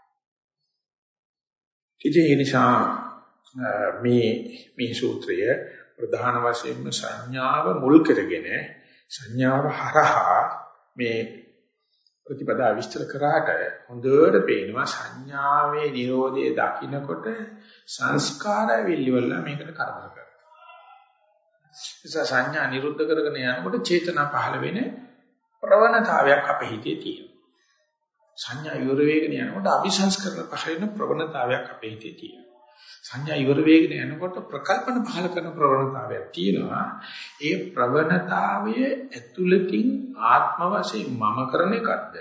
ඉතින් ඒ නිසා මේ මේ සූත්‍රය ප්‍රධාන වශයෙන්ම සංඥාව මුල් කරගෙන සංඥාව හරහා මේ ප්‍රතිපදා විස්තර කරාට හොඳට පේනවා සංඥාවේ Nirodhe දකින්නකොට සංස්කාර ඇවිල්ලිවල මේකට කරදර කරනවා. නිසා සංඥා නිරුද්ධ කරගෙන යනකොට චේතනා පහළ වෙන ප්‍රවණතාවයක් අපේ හිතේ තියෙනවා. සංඥා ඉවර වේගන යනකොට අபிසංස්කරණ පහළ වෙන ප්‍රවණතාවයක් අපේ හිතේ තියෙනවා. සංඥා ඉවර වේගන යනකොට ප්‍රකල්පන පහල කරන ප්‍රවණතාවයක් තියෙනවා. ඒ ප්‍රවණතාවය ඇතුළතින් ආත්ම වශයෙන් මම කරන එකක්ද?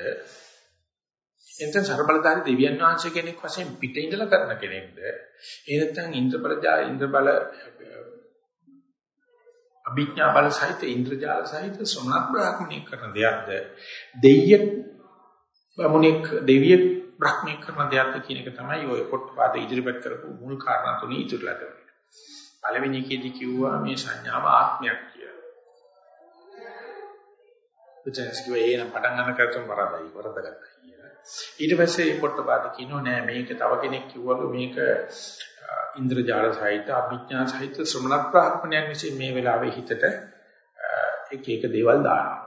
එතන ਸਰබලධාරී දෙවියන් වහන්සේ කෙනෙක් වශයෙන් පිට ඉඳලා කරන කෙනෙක්ද? ඒ නැත්නම් ඉන්ද්‍රපරජා ඉන්ද්‍රබල අභිඥා බල සහිත ඉන්ද්‍රජාල සහිත සොමනක් බ්‍රාහ්මණික කරන දෙයක්ද? දෙයියෙක් බමුණෙක් දෙවියෙක් බ්‍රහ්මී කරන දෙයක්ද කියන එක තමයි ඔය පොට්ටපාද ඉදිරිපත් කරපු මුල් කාරණා තුනේ ඉතුරුලා තියෙන්නේ. පළවෙනි එකේදී කිව්වා මේ සංඥාව ආත්මයක් කියලා. පුතේස් කිව්වා ඒනම් පටන් ගන්න කරතුම් වරදයි වරදගත්තා කියලා. ඊට පස්සේ පොට්ටපාද කියනවා නෑ මේක තව කෙනෙක් කිව්වලු මේක ඉන්ද්‍රජාල සහිත අභිඥා සහිත ශ්‍රමණ ප්‍රාඥයන් විසින් මේ වෙලාවේ හිතට එක එක දේවල් දානවා.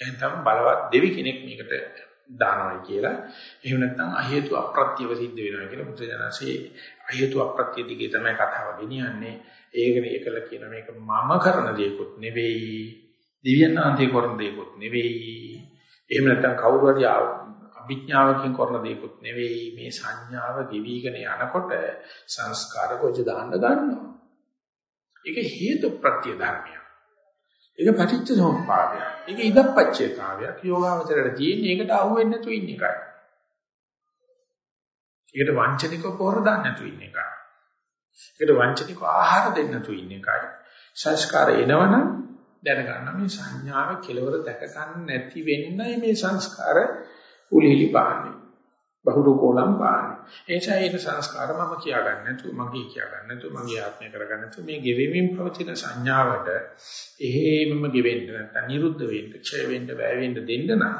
එහෙනම් බලවත් දෙවි කෙනෙක් මේකට දානවයි කියලා. එහෙම නැත්නම් අහේතු අප්‍රත්‍යව සිද්ධ වෙනවා කියලා බුදුජානසී අහේතු අප්‍රත්‍ය දිගේ තමයි කතාව ගෙනියන්නේ. ඒකනේ ඒකල කියන මේක මම කරන දේකුත් නෙවෙයි. දිව්‍යඥාන්තේ කරන දේකුත් නෙවෙයි. එහෙම නැත්නම් කවුරු හරි අභිඥාවකින් කරන දේකුත් නෙවෙයි. මේ සංඥාව දිවිගෙන යනකොට සංස්කාර කොච්ච දාන්න ගන්නවා. ඒක හේතු ප්‍රත්‍ය ධර්මයක්. ඒක පටිච්ච සමුප්පාදයක්. ඒක ඉදප්පච්චේතාවයක්. යෝගාවචරයට තියෙන්නේ ඒකට අහු වෙන්නේ නැතුව ඉන්න එකයි. ඒකට වංචනිකව පොර දාන්න නැතුව ඉන්න එකයි. ඒකට වංචනිකව ආහාර දෙන්න නැතුව ඉන්න එකයි. සංස්කාර එනවනම් දැනගන්න මේ සංඥාව කෙලවර දැක ගන්න නැති වෙන්නයි මේ සංස්කාර උලිලි පාන්නේ. බහුරු කෝලම් පාන්නේ. එනිසා ඒක සංස්කාර මම කියා ගන්න නැතුව මගේ කියා ගන්න නැතුව මගේ ආත්මය කර ගන්න නැතුව මේ ගෙවෙමින් පවතින සංඥාවට එහෙමම ගෙවෙන්න නැත්නම් නිරුද්ධ වෙන්න, ක්ෂය වෙන්න, වැය වෙන්න දෙන්න නම්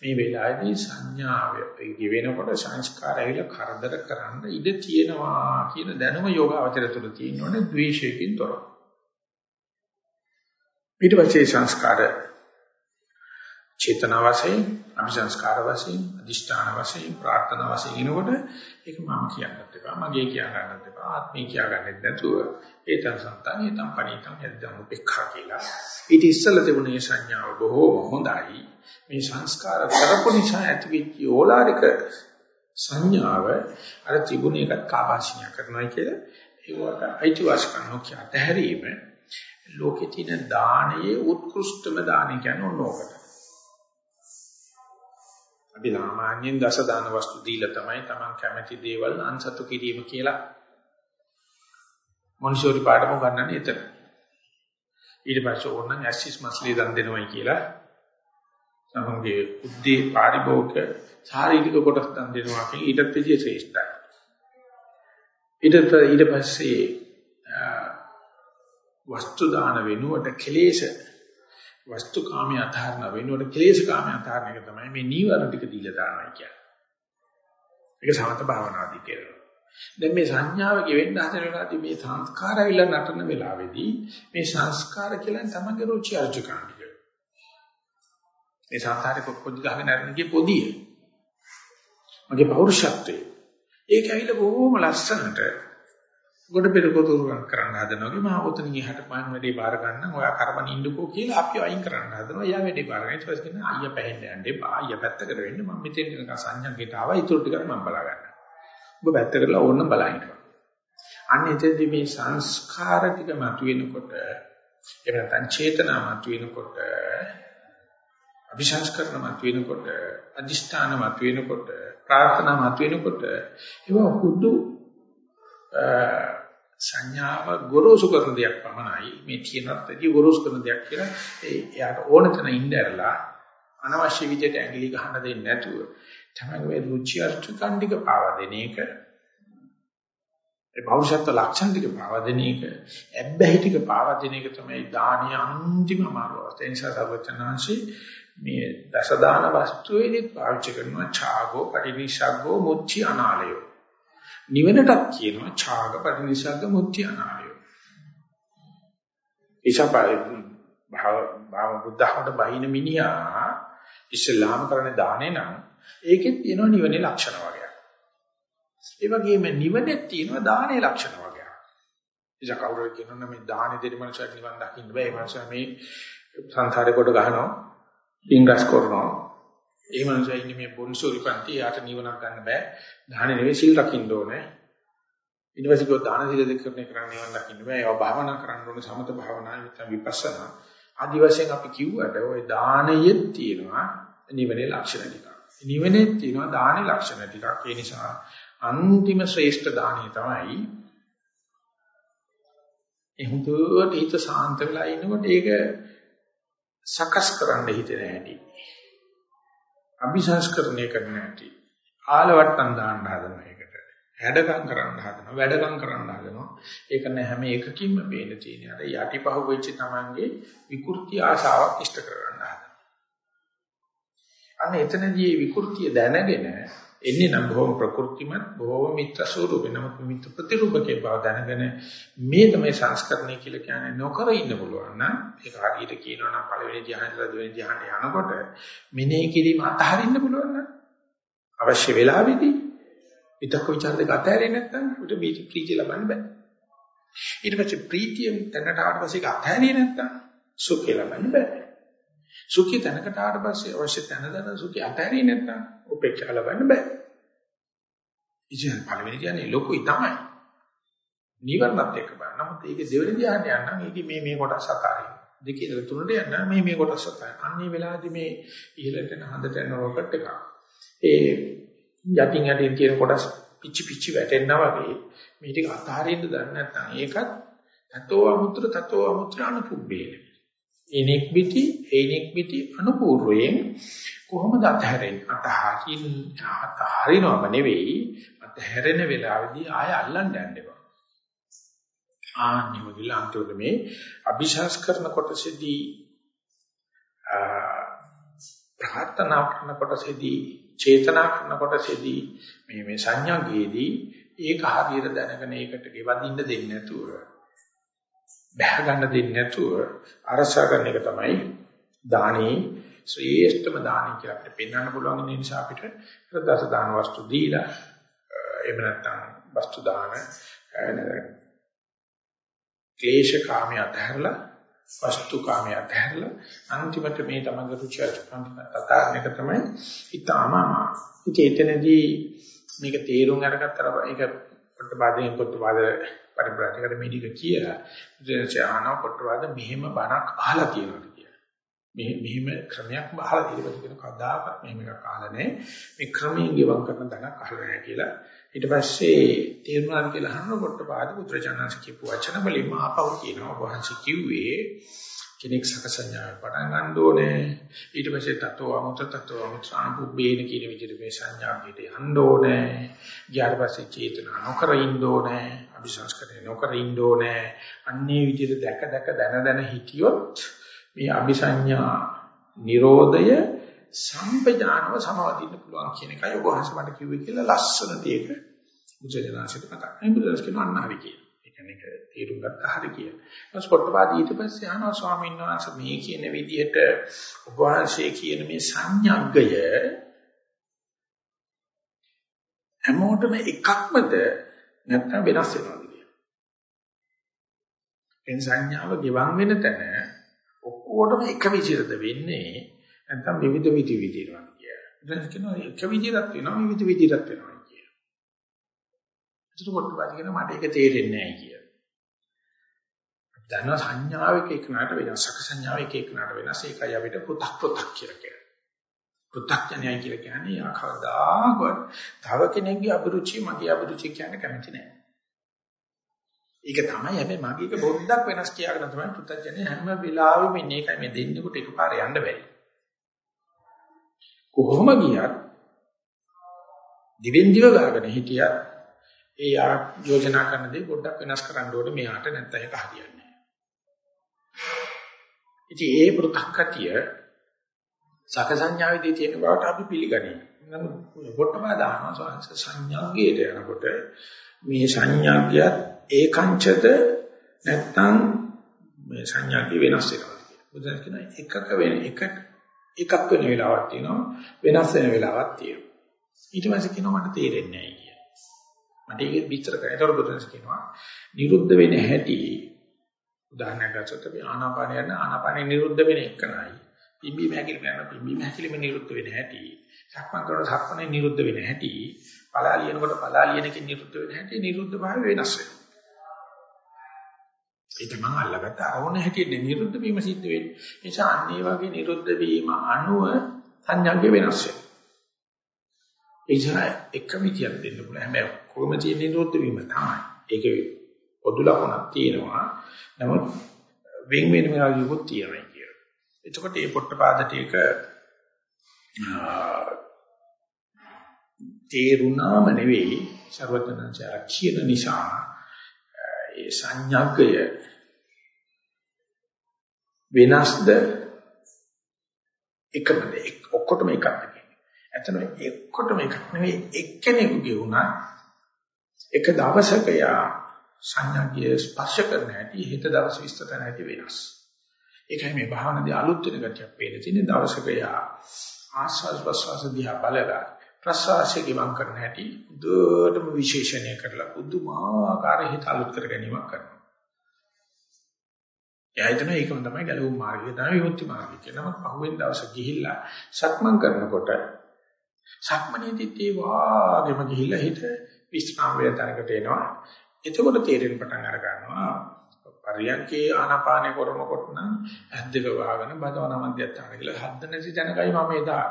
මේ වෙලාවේදී සංඥාව ගෙවෙනකොට සංස්කාර ඇවිල්ලා කරදර කරන්න ඉඩ තියෙනවා කියන දැනුම යෝගාවචර තුළ තියෙනවනේ ද්වේෂයෙන් තොරව. ඊට පස්සේ සංස්කාර චේතනා වශයෙන්, අභිසංස්කාර වශයෙන්, අදිෂ්ඨාන වශයෙන්, ප්‍රාර්ථනා වශයෙන් එනකොට ඒක මම කියන්නත් එපා, මගේ කියා ගන්නත් එපා, ආත්මේ කියා ගන්නෙත් නැතුව ඒතන සන්තන් ඒතම් පණීතම් යද්දම් උපේක්ඛා කියලා. ඊට ඉස්සෙල්ලා තිබුණේ සංඥාව බොහෝම හොඳයි. මේ සංස්කාර කරපු නිසා ඇතිවෙච්ච ඕලාරික සංඥාව අර තිබුණ එකත් කාපාශිනිය කරනවා කියලා ඒවට අයිතිවාසිකම් නොකිය අතහැරීම ලෝකෙ තියෙන දානයේ උත්කෘෂ්ඨම දානය කියන්නේ ඕනෝකට. අපි සාමාන්‍යයෙන් දස දාන වස්තු දීලා තමයි Taman කැමති දේවල් අන්සතු කිරීම කියලා මොනිෂෝරි පාඩම ගන්නන්නේ එතන. ඊට පස්සේ ඕනනම් ඇසිස් මස්ලි දන් දෙනවයි කියලා තමන්ගේ උද්දී පාරිභෝගික ශාරීරික කොටස් දන් දෙනවා කියන ඊටත් විදිය ශ්‍රේෂ්ඨයි. ඊට ඊට පස්සේ වස්තු දාන වෙනුවට කෙලේශ වස්තු කාමී අධාරණ වෙනුවට ක්ලේශ කාමී අධාරණ එක තමයි මේ නීවරණ ටික දීලා දානවා කියන්නේ. ඒක සමත භාවනාදී කියනවා. දැන් මේ සංඥාව ගෙවෙන්න හදන වෙලාවදී මේ සංස්කාර ඇවිල්ලා නටන වෙලාවේදී මේ සංස්කාර කියලා තමගේ රුචි අරුචිකම් ටික. මේ සංස්කාරේ පොඩි ගහගෙන අරන්නේ පොදිය. මගේ පෞරුෂත්වය. ඒක ඇවිල්ලා බොහොම ලස්සනට ගොඩ පෙරකොතුරුම් කරන්න හදනවා වගේ මම ඔතන ඉහට මම වැඩේ බාර ගන්න ඔයා කරබන් ඉන්නකෝ කියලා අපි අයින් කරන්න හදනවා. එයා වැඩේ බාර ගන්න. ඊට පස්සේ කියන අයියා පැහෙන්න යන්න එපා. අයියා පැත්තකට වෙන්න. මම මෙතෙන් නිකන් සංඥාකට ආවා. ඊටු ටික මම බලා ගන්නවා. ඔබ පැත්ත කරලා ඕනනම් බලන්න අන්න එතෙන්දී මේ සංස්කාර ටික මතුවෙනකොට එහෙම නැත්නම් චේතනා මතුවෙනකොට අභිසංස්කරණ මතුවෙනකොට අදිෂ්ඨාන මතුවෙනකොට ප්‍රාර්ථනා මතුවෙනකොට ඒවා හුදු සංඥාව ගොරෝසු කරන දෙයක් පමණයි. මේ තියෙනත් ඇති ගොරෝසු කරන දෙයක් කියලා ඒ එයාට ඕන තැන ඉන්න ඇරලා අනවශ්‍ය විදිහට ඇඟිලි ගහන්න දෙන්නේ නැතුව තමයි මේ රුචි අරුචිකන් ටික පාව දෙන එක. ඒ භෞෂත්ව ලක්ෂණ ටික පාව දෙන එක. ඇබ්බැහි ටික පාව දෙන එක තමයි දානීය අන්තිම අමාරුව. ඒ නිසා සර්වචනාංශي මේ දසදාන වස්තුවේදීත් පාවිච්චි කරනවා ඡාගෝ පරිවිෂග්ගෝ මුච්චි අනාලයෝ. නිවනටත් කියනවා ඡාග පරිනිසග්ග මුත්‍ති අනාලය. ඉෂපාරි භාව භාව බුද්ධහමට බහින මිනිහා ඉස්ලාම කරන්නේ දානේ නම් ඒකෙත් තියෙනවා නිවනේ ලක්ෂණ වගේක්. ඒ වගේම නිවනේ තියෙනවා දානේ ලක්ෂණ වගේක්. ඉතින් කවුරු කියනොත් මේ දානේ දෙන මනුස්සයෙක් නිවන් දකින්න බෑ. ඒ මනුස්සයා මේ සංසාරේ කොට ගහනවා, පින්ගස් කරනවා, ඒ මනුස්සයා ඉන්නේ මේ බොන්සෝරි පන්ති යාට නිවනක් ගන්න බෑ. දාහනේ නෙවෙයි සිල් රකින්න ඕනේ. ඊට පස්සේ කිව්වා දාන සිල් දෙක කරන්නේ කරන්නේ නිවන් දකින්න බෑ. ඒවා භාවනා කරන්න ඕනේ සමත භාවනා නැත්නම් විපස්සනා. ආදි වශයෙන් අපි කිව්වට ওই දානයෙත් තියෙනවා නිවනේ ලක්ෂණ ටික. නිවනේ තියෙනවා දානේ ලක්ෂණ ටිකක්. ඒ නිසා අන්තිම ශ්‍රේෂ්ඨ දානිය තමයි ඒ හුදුවට හිත සාන්ත වෙලා ඉන්නකොට ඒක සකස් කරන්න හිතෙන හැටි. අභිසංස්කරණය කරන්න ඇති. ආලවට්ටම් දාන්න හදනවා ඒකට. හැඩකම් කරන්න හදනවා, වැඩකම් කරන්න හදනවා. ඒක නෑ හැම එකකින්ම පේන තියෙන අර යටිපහුව වෙච්ච Tamange විකෘති ආශාවක් ඉෂ්ට කරගන්න හදනවා. අන්න එතනදී විකෘතිය දැනගෙන එන්නේ නම් බොහොම ප්‍රකෘතිමත් බොහොම මිත්‍ර ස්වරූපේ. නමුත් මිත්‍ර ප්‍රතිරූපකේ බව දැනගෙන මේ තමයි සංස්කරණය කියලා කියන්නේ නොකර ඉන්න පුළුවන් නම් ඒක හරියට කියනවා නම් පළවෙනි ධ්‍යානෙ දෙවෙනි ධ්‍යානෙ යනකොට මෙනෙහි කිරීම අතහරින්න පුළුවන් නම් අවශ්‍ය වෙලාවෙදී විතක්ක ਵਿਚාර දෙක අතහැරෙන්නේ නැත්නම් උට මේ ප්‍රීතිය ලබන්න බෑ. ඊට පස්සේ ප්‍රීතිය තැනට ආවට පස්සේ ඒක අතහැරියේ නැත්නම් සුඛය ලබන්න බෑ. සුඛي තැනකට ආවට පස්සේ අවශ්‍ය තැන දන සුඛي අතහැරියේ නැත්නම් උපේක්ෂා ලබන්න බෑ. ඉතින් පළවෙනි කියන්නේ ලොකුයි තමයි. නිවර්ණත් එක්ක බලන්න. නමුත් ඒකේ දෙවෙනි ධ්‍යානය යනනම් ඒකේ මේ මේ කොටස් අතාරින්න. දෙකේ ඉඳලා තුනට යන්න මේ මේ කොටස තමයි. අන්නේ වෙලාවේදී මේ ඉහළට යන හඳට යන රොකට් එක. ඒ යටින් යටින් තියෙන කොටස් පිච්චි පිච්චි වැටෙනවා වගේ මේ ටික අතහරින්න දන්නේ නැත්නම් ඒකත් තතෝ අමුත්‍ර තතෝ අමුත්‍ර අනුපුබ්බේ. එනෙක් පිටි එනෙක් පිටි අනුපූර්වයෙන් කොහොමද අතහැරෙන්නේ? අතහරින් අතහරිනවම නෙවෙයි අතහැරෙන වෙලාවේදී ආය අල්ලන්න යන්න එපා. ආන්නෙම ගිල අන්තිමට මේ අභිශාස් කරන කොටසේදී ප්‍රාර්ථනා කරන කොටසේදී චේතනා කරන කොටසේදී මේ මේ සංඥාගේදී ඒක හරියට දැනගෙන ඒකට ගෙවදින්න දෙන්නේ නැතුව බැහැ ගන්න දෙන්නේ නැතුව අරසා කරන එක තමයි දානේ ශ්‍රේෂ්ඨම දානේ කියලා අපිට පෙන්වන්න පුළුවන් නිසා අපිට දස දාන වස්තු දීලා එහෙම නැත්නම් වස්තු දාන ක්ලේශ කාමයේ අතහැරලා වස්තු කාමයේ අතහැරලා අන්තිමට මේ තමගේ රුචි අරුචිකම් තතරණ එක තමයි ඊටාම ඉතින් එතනදී මේක තේරුම් අරගත්තට ඒක පොට්ටපාදයෙන් පොට්ටපාද පරිබ්‍රාජකට මේක කියලා ඉතින් ආනව පොට්ටපාද මෙහෙම බණක් අහලා තියෙනවා කියලා. මෙහෙ මෙහෙම ක්‍රමයක් අහලා තියෙනවා කියන කවදාකවත් මෙහෙම එකක් අහලා නැහැ. මේ ක්‍රමයෙන් ගෙවක් කරන දණක් අහලා නැහැ කියලා ඊට පස්සේ තේරුණාද කියලා අහන පොට්ටපාද පුත්‍රචානන්ස කියපු වචන වලින් ආපහු කියනවා වහන්සේ කිව්වේ කෙනෙක් සකසඤ්ඤාව පටන් ගන්න ඕනේ ඊට පස්සේ තතෝ අමුත තතෝ අමුත්‍රානුපුබ්බේන කියන විදිහට මේ සංඥාවට යන්න ඕනේ ඊට පස්සේ චේතනා නොකර ඉන්න ඕනේ අபிසංස්කරණය නොකර ඉන්න ඕනේ අන්නේ විදිහට දැක දැක දන දන හිටියොත් මේ අபிසඤ්ඤා නිරෝධය සම්පජානව සමවදින්න පුළුවන් කියන එකයි ඔබ වහන්සේ මට කිව්වේ කියලා ලස්සනට ඒක බුදුජානසිත මතක්. මේ බුදුරජාණන් කියන අන්නාවි කියන. ඒ කියන්නේ ඒක තේරුම් ගත්ත හරිය කියන. ඊට පොට්ටපාද ඊට පස්සේ අහනවා ස්වාමීන් වහන්සේ මේ කියන විදිහට ඔබ වහන්සේ කියන මේ සංඥාග්ගය හැමෝටම එකක්මද නැත්නම් වෙනස් වෙනවද කියලා. එන් සංඥාව ගිවන් වෙන තැන ඔක්කොටම එක විදිහට වෙන්නේ නැත්නම් විවිධ විදි විදිනවා කියලා. දැන් කියනවා එක විදිහක් වෙනවා විවිධ විදිහක් වෙනවා එතකොට කොට්ටපාදි කියනවා මට ඒක තේරෙන්නේ නැහැ කියලා. අපි දන්නවා සංඥාවක එකනට වෙනස්, සක සංඥාවක එකනට වෙනස්. ඒකයි අපිට පු탁 පු탁 කියලා කියන්නේ. පු탁 ඥානයි කියලා කියන්නේ ආඛදාගොත් තව කෙනෙක්ගේ අභිරුචි මගේ අභිරුචි කියන්න කැමති නැහැ. ඒක තමයි හැබැයි මගේ එක පොඩ්ඩක් වෙනස් කියාගෙන තමයි පු탁 ඥානේ හැම වෙලාවෙම ඉන්නේ. ඒකයි මේ දෙන්නෙකුට එකපාර යන්න බැරි. කොහොම ගියත් දිවෙන් දිව ගාගෙන හිටියත් ඒ ආ යෝජනා කරන දේ පොඩ්ඩක් වෙනස් කරන්න ඕනේ මෙයාට නැත්නම් ඒක හරියන්නේ නැහැ. ඉතින් ඒ පෘථක්කතිය සකසඤ්ඤාවේදී තියෙන බවට අපි පිළිගනිමු. නමුත් පොට්ටම දානවා සංඥාග්ගයට යනකොට මේ සංඥාග්ගයත් ඒකංචද නැත්නම් මේ සංඥාග්ගය වෙනස් වෙනවා කියලා. බුදුන් කියන එකක වෙන එක එකක් වෙන වෙලාවක් තියෙනවා වෙනස් වෙන වෙලාවක් තියෙනවා ඊට පස්සේ කියනවා මට තේරෙන්නේ නැහැ කියලා මට ඒක විස්තර කරන්න ඒතර බුදුන්ස් කියනවා. නිරුද්ධ වෙන හැටි උදාහරණයක් ගත්තොත් අපි ආනාපානය යන ආනාපානෙ නිරුද්ධ වෙන එකනයි. පිම්බි මහැකිලිම යන පිම්බි මහැකිලිම නිරුද්ධ වෙන හැටි. සක්මන් කරන සක්මනේ නිරුද්ධ වෙන හැටි. පලාලියනකොට පලාලියනකින් නිරුද්ධ වෙන හැටි නිරුද්ධ භාවය වෙනස් වෙනවා. ඒ තමන් අල්ලගත්ත අරමුණ හැටියට නිරුද්ධ වීම සිද්ධ වෙන්නේ. ඒ නිසා අන්නේ වගේ නිරුද්ධ වීම අනුව සංඥාගේ වෙනස් වෙනවා. ඒ නිසා එක විදියක් දෙන්න පුළුවන්. හැබැයි කොහොම තියෙන නිරුද්ධ වීම තමයි. ඒකේ පොදු ලක්ෂණක් තියෙනවා. නමුත් වෙන් වෙන වෙලාවකුත් තියෙනවා කියලා. එතකොට මේ පොට්ටපාදට ඒක තේරුණාම නෙවෙයි ਸਰවඥාචාර කියන නිසා ඒ සංඥාගය වෙනස්ද එකමද ඔක්කොටම එකක් නෙවෙයි. ඇත්තම ඔක්කොටම එකක් නෙවෙයි එක්කෙනෙකුගේ වුණා එක දවසක යා සංඥාගය ස්පර්ශ කරන හැටි හිත දවස් විස්තර කරන හැටි වෙනස්. ඒකයි මේ භාවනාවේ අලුත් වෙන ගැටියක් පේන තියෙන දවසක යා ආස්වාස් ප්‍රසවාස දිහා බලලා ප්‍රසවාසයේ ගමන් කරන හැටි දුරටම විශේෂණය කරලා පුදුමාකාර හිත අලුත් කර ගැනීමක් කරනවා. එයායිතන ඒකම තමයි ගැලවුම් මාර්ගය තමයි විමුක්ති මාර්ගය කියලා. නමුත් පහුවෙන් දවසක් ගිහිල්ලා සක්මන් කරනකොට සක්මනේදීත් ඒ වාගෙම ගිහිල්ලා හිත විස්්‍රාම වේතනකට එනවා. එතකොට තේරෙන පටන් අර ගන්නවා පරියන්කේ ආනාපානේ කරනකොට නම් ඇද්දක වහගෙන බදවන මධ්‍යස්ථාන කියලා හද්ද නැති තැනකයි මම එදා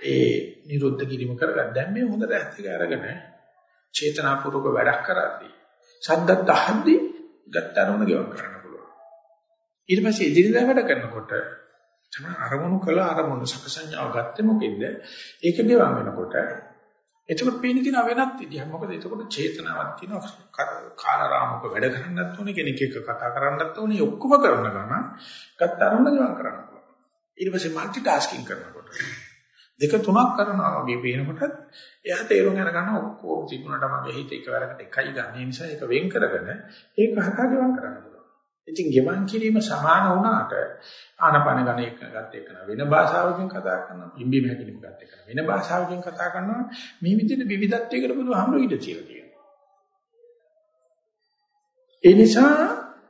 ඒ නිරුද්ධ කිරීම කරගන්න. දැන් මේ හොඳට ඇද්දක අරගෙන චේතනාපූර්වක වැඩක් කරද්දී සද්දත් අහද්දී ගත්තරම ගෙවම් කරන්න පුළුවන්. ඊට පස්සේ ඉදිරියට වැඩ කරනකොට තමයි අරමුණු කළ අරමුණු සකසඤ්ඤාව ගත්තේ මොකෙන්ද? ඒක ගෙවම් වෙනකොට එතකොට පේන දින වෙනත් විදියක්. මොකද එතකොට චේතනාවක් තියෙනවා. කාලරාමක වැඩ කරන්නත් ඕනේ කෙනෙක් එක්ක කතා කරන්නත් ඕනේ. ඔක්කොම කරන ගමන් ගත්ත අරමුණ ගෙවම් කරන්න පුළුවන්. ඊට පස්සේ মালටි ටාස්කින් කරනකොට දෙක තුනක් කරනවා වගේ පේනකොට එයා තේරුම් අරගන්න ඔක්කොම තිබුණාට මගේ හිත එකවරකට එකයි ගන්න. ඒ නිසා ඒක වෙන් කරගෙන ඒක හරහා ගෙවම් කරන්න පුළුවන්. ඉතින් ගෙවන් කිරීම සමාන වුණාට ආනපන ගණ එක ගත්ත එක වෙන භාෂාවකින් කතා කරනවා. ඉම්බි මහකිලිම ගත්ත එක වෙන භාෂාවකින් කතා කරනවා. මේ විදිහට විවිධත්වයකට බුදුහාමුදුරු ඉඳ තියලා තියෙනවා. ඒ නිසා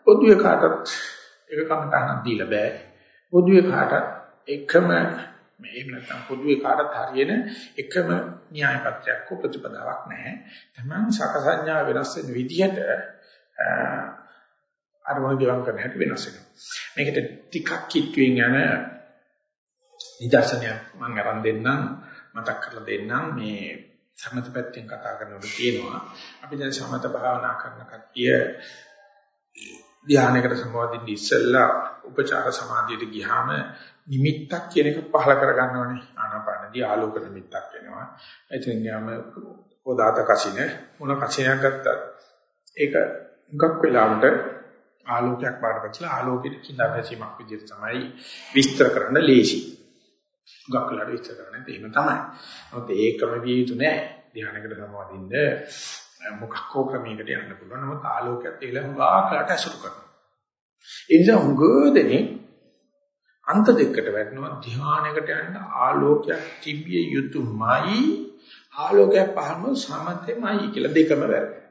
පොදුවේ කාටත් එක කමටහනක් දීලා බෑ. පොදුවේ කාටත් එකම මේ එහෙම නැත්නම් පොදුවේ කාටත් හරියන එකම න්‍යාය පත්‍රයක් ප්‍රතිපදාවක් නැහැ. තමන් සකසඤ්ඤා වෙනස් වෙන විදිහට අරමුණ ගෙවම් කරන හැටි වෙනස් වෙනවා. මේකට ටිකක් කිට්ටුවෙන් යන නිදර්ශනයක් මම අරන් දෙන්නම් මතක් කරලා දෙන්නම්. මේ සමත පැත්තෙන් කතා කරනකොට කියනවා අපි දැන් සමත භාවනා කරන කට්ටිය ධානයකට සම්බන්ධින් ඉස්සෙල්ලා උපචාර සමාධියට ගියාම නිමිත්තක් කියන එක පහල කරගන්න ඕනේ ආනාපානදී ආලෝක නිමිත්තක් වෙනවා. එතෙන් යාම පොදාත කසින මොන කසිනයක් ගත්තත් ඒක හුඟක් වෙලාවට ආලෝකයක් පාඩපත්ලා ආලෝකෙට කිඳා බැසීමක් විදිහට තමයි විස්තර කරන්න ලේසි. ගක්කලට විස්තර කරන්න එහෙම තමයි. නමුත් ඒකම විය යුතු නෑ. ධානයකට සමවදින්න මොකක් හෝ ක්‍රමයකට යන්න පුළුවන්. නමුත් ආලෝකයත් ඒලා හුඟාකට අසුරු කරනවා. ඒ නිසා හුඟදෙනේ අන්ත දෙකකට වැටෙනවා ධානයකට යන්න ආලෝකයක් තිබිය යුතුමයි ආලෝකයක් පහම සමතෙමයි කියලා දෙකම වැරදෙනවා.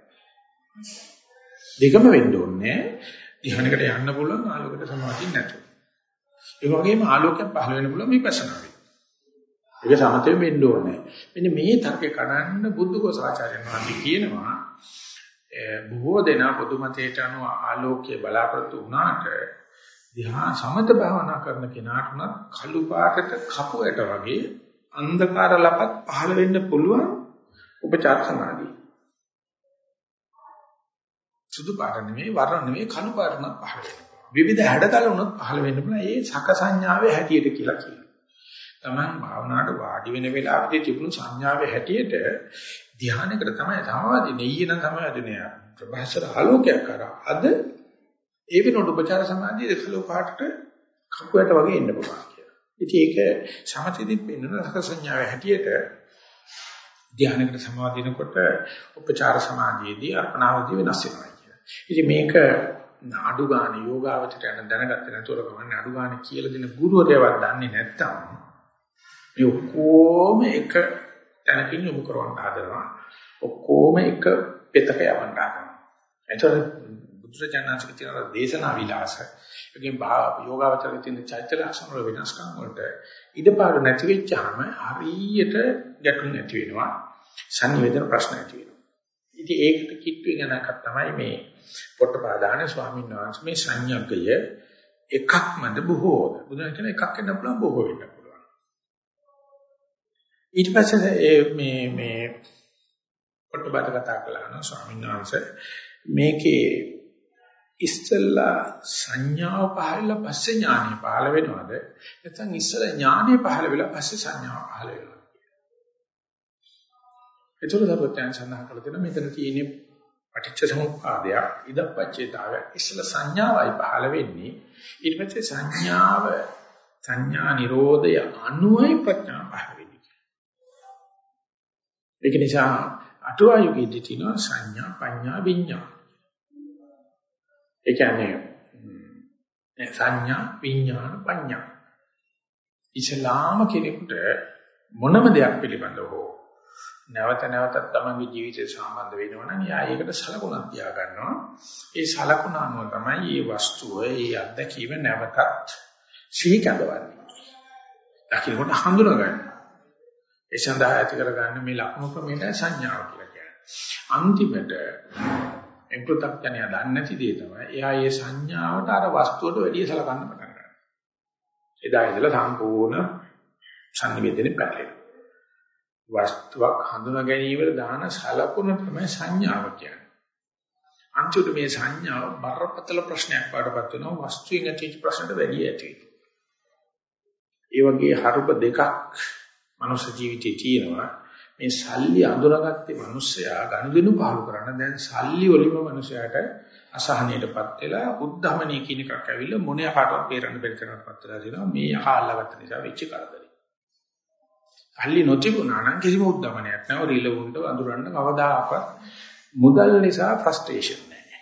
දෙකම වෙන්න ඕනේ ධ්‍යානකට යන්න පුළුවන් ආලෝකයට සමාධිය නැතුව. ඒ වගේම ආලෝකයක් පහළ වෙන්න පුළුවන් විපස්සනාවේ. ඒක සමතේ වෙන්න ඕනේ. මෙන්න මේ තර්කේ කඩන්න බුද්ධ කෝසාචාර්යන් වහන්සේ කියනවා බොහෝ දෙනා පොදු මතයට අනුව ආලෝකයේ බලාපොරොත්තු වුණාට ධ්‍යාන සමත භාවනා කරන කෙනාට උනත් කළු පාටට කපුවට වගේ අන්ධකාර ලපත් පහළ වෙන්න පුළුවන් උපචාර සමාධිය. සුදු පාට නෙමෙයි වර්ණ නෙමෙයි කළු පාට නම් පහළ වෙනවා. විවිධ හැඩතල උනොත් පහළ වෙන්න පුළුවන්. ඒ සක සංඥාවේ හැටියට කියලා කියනවා. Taman භාවනාවට වාඩි වෙන වෙලාවදී තිබුණු සංඥාවේ හැටියට ධානයකට තමයි සමාධිය නෙయ్యන තමයි අදිනේ. ප්‍රභාසර ආලෝකයක් කරා. අද ඒ වෙනකොට උපචාර සමාධියේ කළු පාටට කපුවට වගේ එන්න පුළුවන් කියලා. ඉතින් ඒක සමථෙදිත් වෙන්න සක සංඥාවේ හැටියට ධානයකට සමාදිනකොට උපචාර සමාධියේදී අර්පණාවදී වෙනස් වෙනවා. ඉතින් මේක නාඩු ගාන යෝගාවචරයට යන දැනගත්තේ නැතුව කමන්නේ අඩු ගාන කියලා දෙන ගුරුවරයාවත් දන්නේ නැත්තම් මේ ඔක්කොම එක තැනකින් යොමු කරවන්න හදනවා. ඔක්කොම එක පෙතක යවන්න හදනවා. එතකොට බුදුරජාණන්සේ කියන දේශනා විලාස එකකින් යෝගාවචරයේ තියෙන චෛත්‍ය ලක්ෂණ වල වෙනස්කම් වලට ඉඩපාඩු නැති වෙච්චාම හරියට ගැටුම් නැති වෙනවා. සංවේදන ප්‍රශ්න ඇති වෙනවා. ඉතින් ඒකට කිට්ටුවෙන් යනකක් තමයි මේ පොට්ටපාදාන ස්වාමීන් වහන්සේ මේ සංයග්ගය එකක්මද බොහෝද බුදුන් කියන එකක් වෙන්න පුළුවන් බොහෝ වෙන්න පුළුවන්. ඊට පස්සේ ඒ මේ මේ පොට්ටපාද කතා කළා නෝ ස්වාමීන් වහන්සේ මේකේ ඉස්සෙල්ලා සංඥාව පහළලා පස්සේ ඥානෙ පහළ වෙනවද? නැත්නම් ඉස්සෙල්ලා ඥානෙ පහළ වෙලා පස්සේ සංඥාව පහළ වෙනවද? ඒතර දරුවයන් සඳහන් කරලා තියෙනවා මෙතන තියෙන්නේ පටිච්ච සමුප්පාදයක් ඉදප්පච්චේතාවය ඉස්සල සංඥාවයි පහළ වෙන්නේ. ඊට පස්සේ සංඥාව සංඥා නිරෝධය අනුවයි ප්‍රඥා පහළ වෙන්නේ ඒක නිසා අටුවා යුගයේදී තියෙනවා සංඥා පඤ්ඤා විඤ්ඤා. ඒ කියන්නේ සංඥා විඤ්ඤාණ පඤ්ඤා. ඉස්ලාම කෙනෙකුට මොනම දෙයක් පිළිබඳව හෝ නැවත නැවතත් තමන්ගේ ජීවිතේ සම්බන්ධ වෙනවා නම් යා ඒකට සලකුණක් තියා ගන්නවා. ඒ සලකුණ අනුව තමයි මේ වස්තුව, මේ අත්දැකීම නැවතත් සිහි කැඳවන්නේ. දකින්නකොට හඳුනා ගන්න. ඒ සඳහා ඇති කරගන්න මේ ලක්ෂණ ක්‍රමයට සංඥාව කියලා කියන්නේ. අන්තිමට මේ පෘථග්ජනයා දන්නේ නැති දේ තමයි එයා ඒ සංඥාවට අර වස්තුවට වැඩිය සලකන්න පටන් ගන්නවා. එදා ඉඳලා සම්පූර්ණ සංනිවේදනය පැටලෙනවා. වස්තුවක් හඳුනා ගැනීමට දාන සලකුණ තමයි සංඥාව කියන්නේ. අන්තිමට මේ සංඥාව බරපතල ප්‍රශ්නයක් වඩපත් වෙනවා වස්තුවෙන් ඇතිවෙච්ච ප්‍රශ්නට වැඩිය ඇති ඒ වගේ හරුප දෙකක් මනුෂ්‍ය ජීවිතේ තියෙනවා. මේ සල්ලි අඳුරගත්තේ මිනිස්සයා ගනුදෙනු පහල කරන දැන් සල්ලි වලින්ම මිනිසයාට අසහනයටපත් වෙලා උද්ධමනී කියන එකක් ඇවිල්ලා මොනේ කාටවත් බේරන්න බැරි තරමටපත් වෙලා දෙනවා මේ යහ අල්ලගත්ත නිසා වෙච්ච කරදරේ. සල්ලි නොතිබුණා නම් කිසිම උද්ධමනයක් නැව රිලවුන්ට අඳුරන්න කවදාකවත් මුදල් නිසා ෆ්‍රස්ට්‍රේෂන් නැහැ.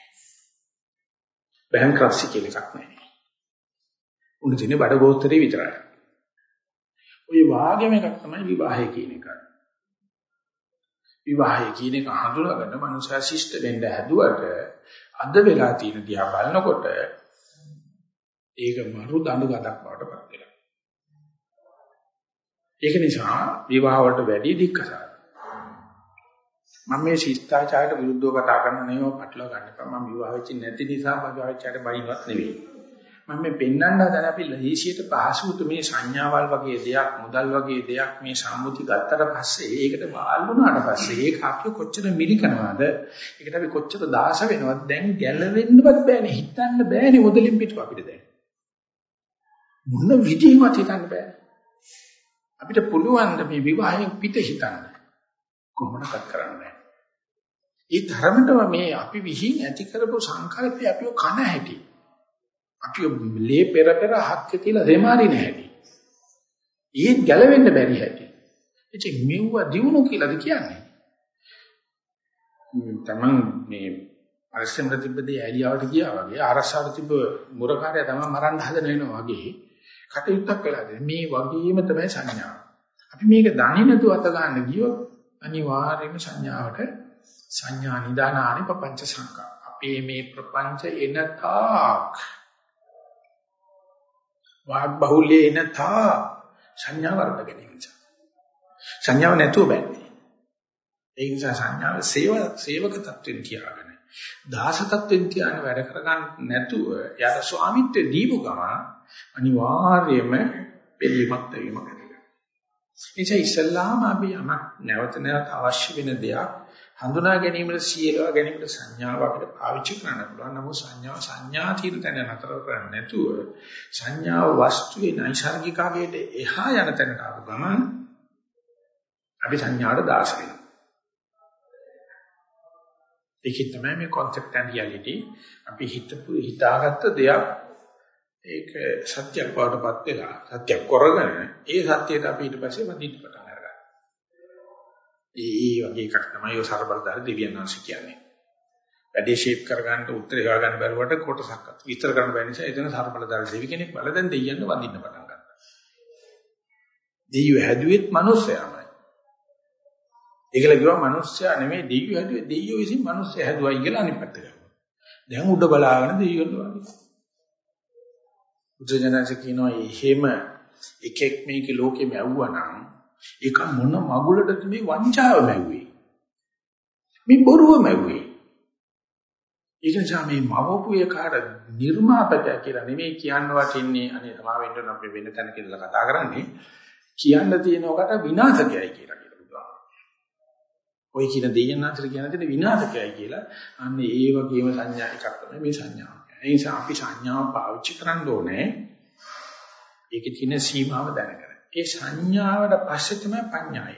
බැංක්‍රප්සි කියලා එකක් නැහැ. උණු දිනේ බඩ ගෝත්‍රේ විතරයි. ওই වාගේම එකක් තමයි විවාහය කියන එක. විවාහය කියන එක හඳුනාගන්න මනුෂයා ශිෂ්ට වෙන්න හැදුවට අද වෙලා තියෙන දිහා බලනකොට ඒක මරු දඬු ගඳක් බවට පත් වෙනවා. ඒක නිසා විවාහ වලට වැඩි දික්කසාර. මම මේ ශිෂ්ටාචාරයට විරුද්ධව කතා කරන නෙවෙයි පටලවා ගන්න එපා. මම විවාහ වෙච්ච නැති නිසා මගේ ආචාරයට බයින්වත් නෙවෙයි. මම මේ පෙන්වන්න හදන අපි ලේසියට පහසුට මේ සංඥාවල් වගේ දෙයක් මුදල් වගේ දෙයක් මේ සම්මුති ගත්තට පස්සේ ඒකට වාල් වුණාට පස්සේ ඒක අපි කොච්චර මිලිකනවාද ඒකට අපි කොච්චර දාස වෙනවද දැන් ගැලවෙන්නවත් බෑනේ හිතන්න බෑනේ මුදලින් පිටු අපිට දැන් මොන විදිහකට හිතන්න බෑ අපිට පුළුවන් මේ විවාහයෙන් පිට හිතන්න කොහොමදක් කරන්න බෑ ඒ ධර්මතම මේ අපි විහිං ඇති කරපු සංකල්පය අපිව කන හැටි අපි ලේ පෙර පෙර හක්කේ තියලා දෙමාරි නැහැටි. ඊත් ගැලවෙන්න බැරි හැටි. ඉතින් මෙව්ව දිනු කියලාද කියන්නේ? තමන් මේ පරිස්සමට තිබ්බදී ඇලියාවට ගියා වගේ ආරස්සාවට තිබ්බ මුරකාරය තමයි මරන්න හදන වෙනවා වගේ කටයුත්තක් වෙලා දෙන මේ වගේම තමයි සංඥාව. අපි මේක දන්නේ නැතුව අත ගන්න ගියොත් අනිවාර්යයෙන්ම සංඥාවට සංඥා නිදානානි පపంచ සංකා. අපේ මේ ප්‍රපංච එන තාක් වාග් බහුල්‍යේ එන තා සංඥා වර්ධ ගැනීම නිසා. සංඥාව නැතුව බෑනේ. ඒ නිසා සංඥාව සේව සේවක තත්වෙන් තියාගෙන දාස තත්වෙන් තියාගෙන වැඩ කරගන්න නැතුව යාර ස්වාමිත්වයේ දීපු ගම අනිවාර්යයෙන්ම පිළිමත් වීමක් වෙනවා. එනිසා ඉස්සල්ලාම අපි යමක් නැවත නැවත අවශ්‍ය වෙන දෙයක් හඳුනා ගැනීමට සියලවා ගැනීමට සංඥාව අපිට පාවිච්චි කරන්න පුළුවන්. නමුත් සංඥාව සංඥා తీර තැන නතර කරන්නේ නැතුව සංඥාව වස්තුවේ නයිසાર્ගිකාගේට එහා යන තැනට ආපු ගමන් අපි සංඥාවට දාස වෙනවා. ඒකෙන් තමයි මේ concept and reality අපි හිතපු හිතාගත්ත දෙයක් ඒක සත්‍යයක් වඩපත් වෙලා සත්‍යයක් කරගෙන ඒ සත්‍යයට අපි ඊට පස්සේ වදින්න පටන් අරගන්නවා. ඒ වගේ එකක් තමයි ඔය සරබලදාර දෙවියන් වහන්සේ කියන්නේ. වැඩේ ෂේප් කරගන්න උත්තර හොයා ගන්න බැරුවට කොටසක් අත විතර ගන්න බැරි නිසා එතන සරබලදාර දෙවි කෙනෙක් බලදෙන් දෙයියන්න වදින්න පටන් ගන්නවා. දෙවියෝ හැදුවෙත් මිනිස්සයාමයි. ඒකල කිව්වා මිනිස්සයා නෙමෙයි දෙවියෝ හැදුවේ දෙවියෝ විසින් මිනිස්සයා හැදුවයි කියලා අනිත් පැත්ත ගන්නවා. දැන් උඩ බලාගෙන දෙවියෝ වගේ බුදුජානක කියනවා එහෙම එකෙක් මේකේ ලෝකෙම ඇව්වා නම් ඒක මොන මගුලටද මේ වංචාව මැව්වේ? මේ බොරුව මැව්වේ. ඒක නිසා මේ මවපු එකාට නිර්මාපකය කියලා නෙමෙයි කියන්න වටින්නේ අනේ තමා වෙන්න අපි වෙන තැනක ඉඳලා කතා කරන්නේ කියන්න තියෙනකට විනාශකයයි කියලා කියලා බුදුහාම. ඔය කියන දෙයයන් අතර කියන දේ විනාශකයයි කියලා. අන්න ඒ වගේම සංඥා එකක් තමයි මේ සංඥාව. ඒ නිසා අපි සංඥාව පාවිච්චි කරන්න ඕනේ. ඒකේ තියෙන සීමාව දැනගන්න. ඒ සංඥාවට පස්සේ තමයි පඤ්ඤාය.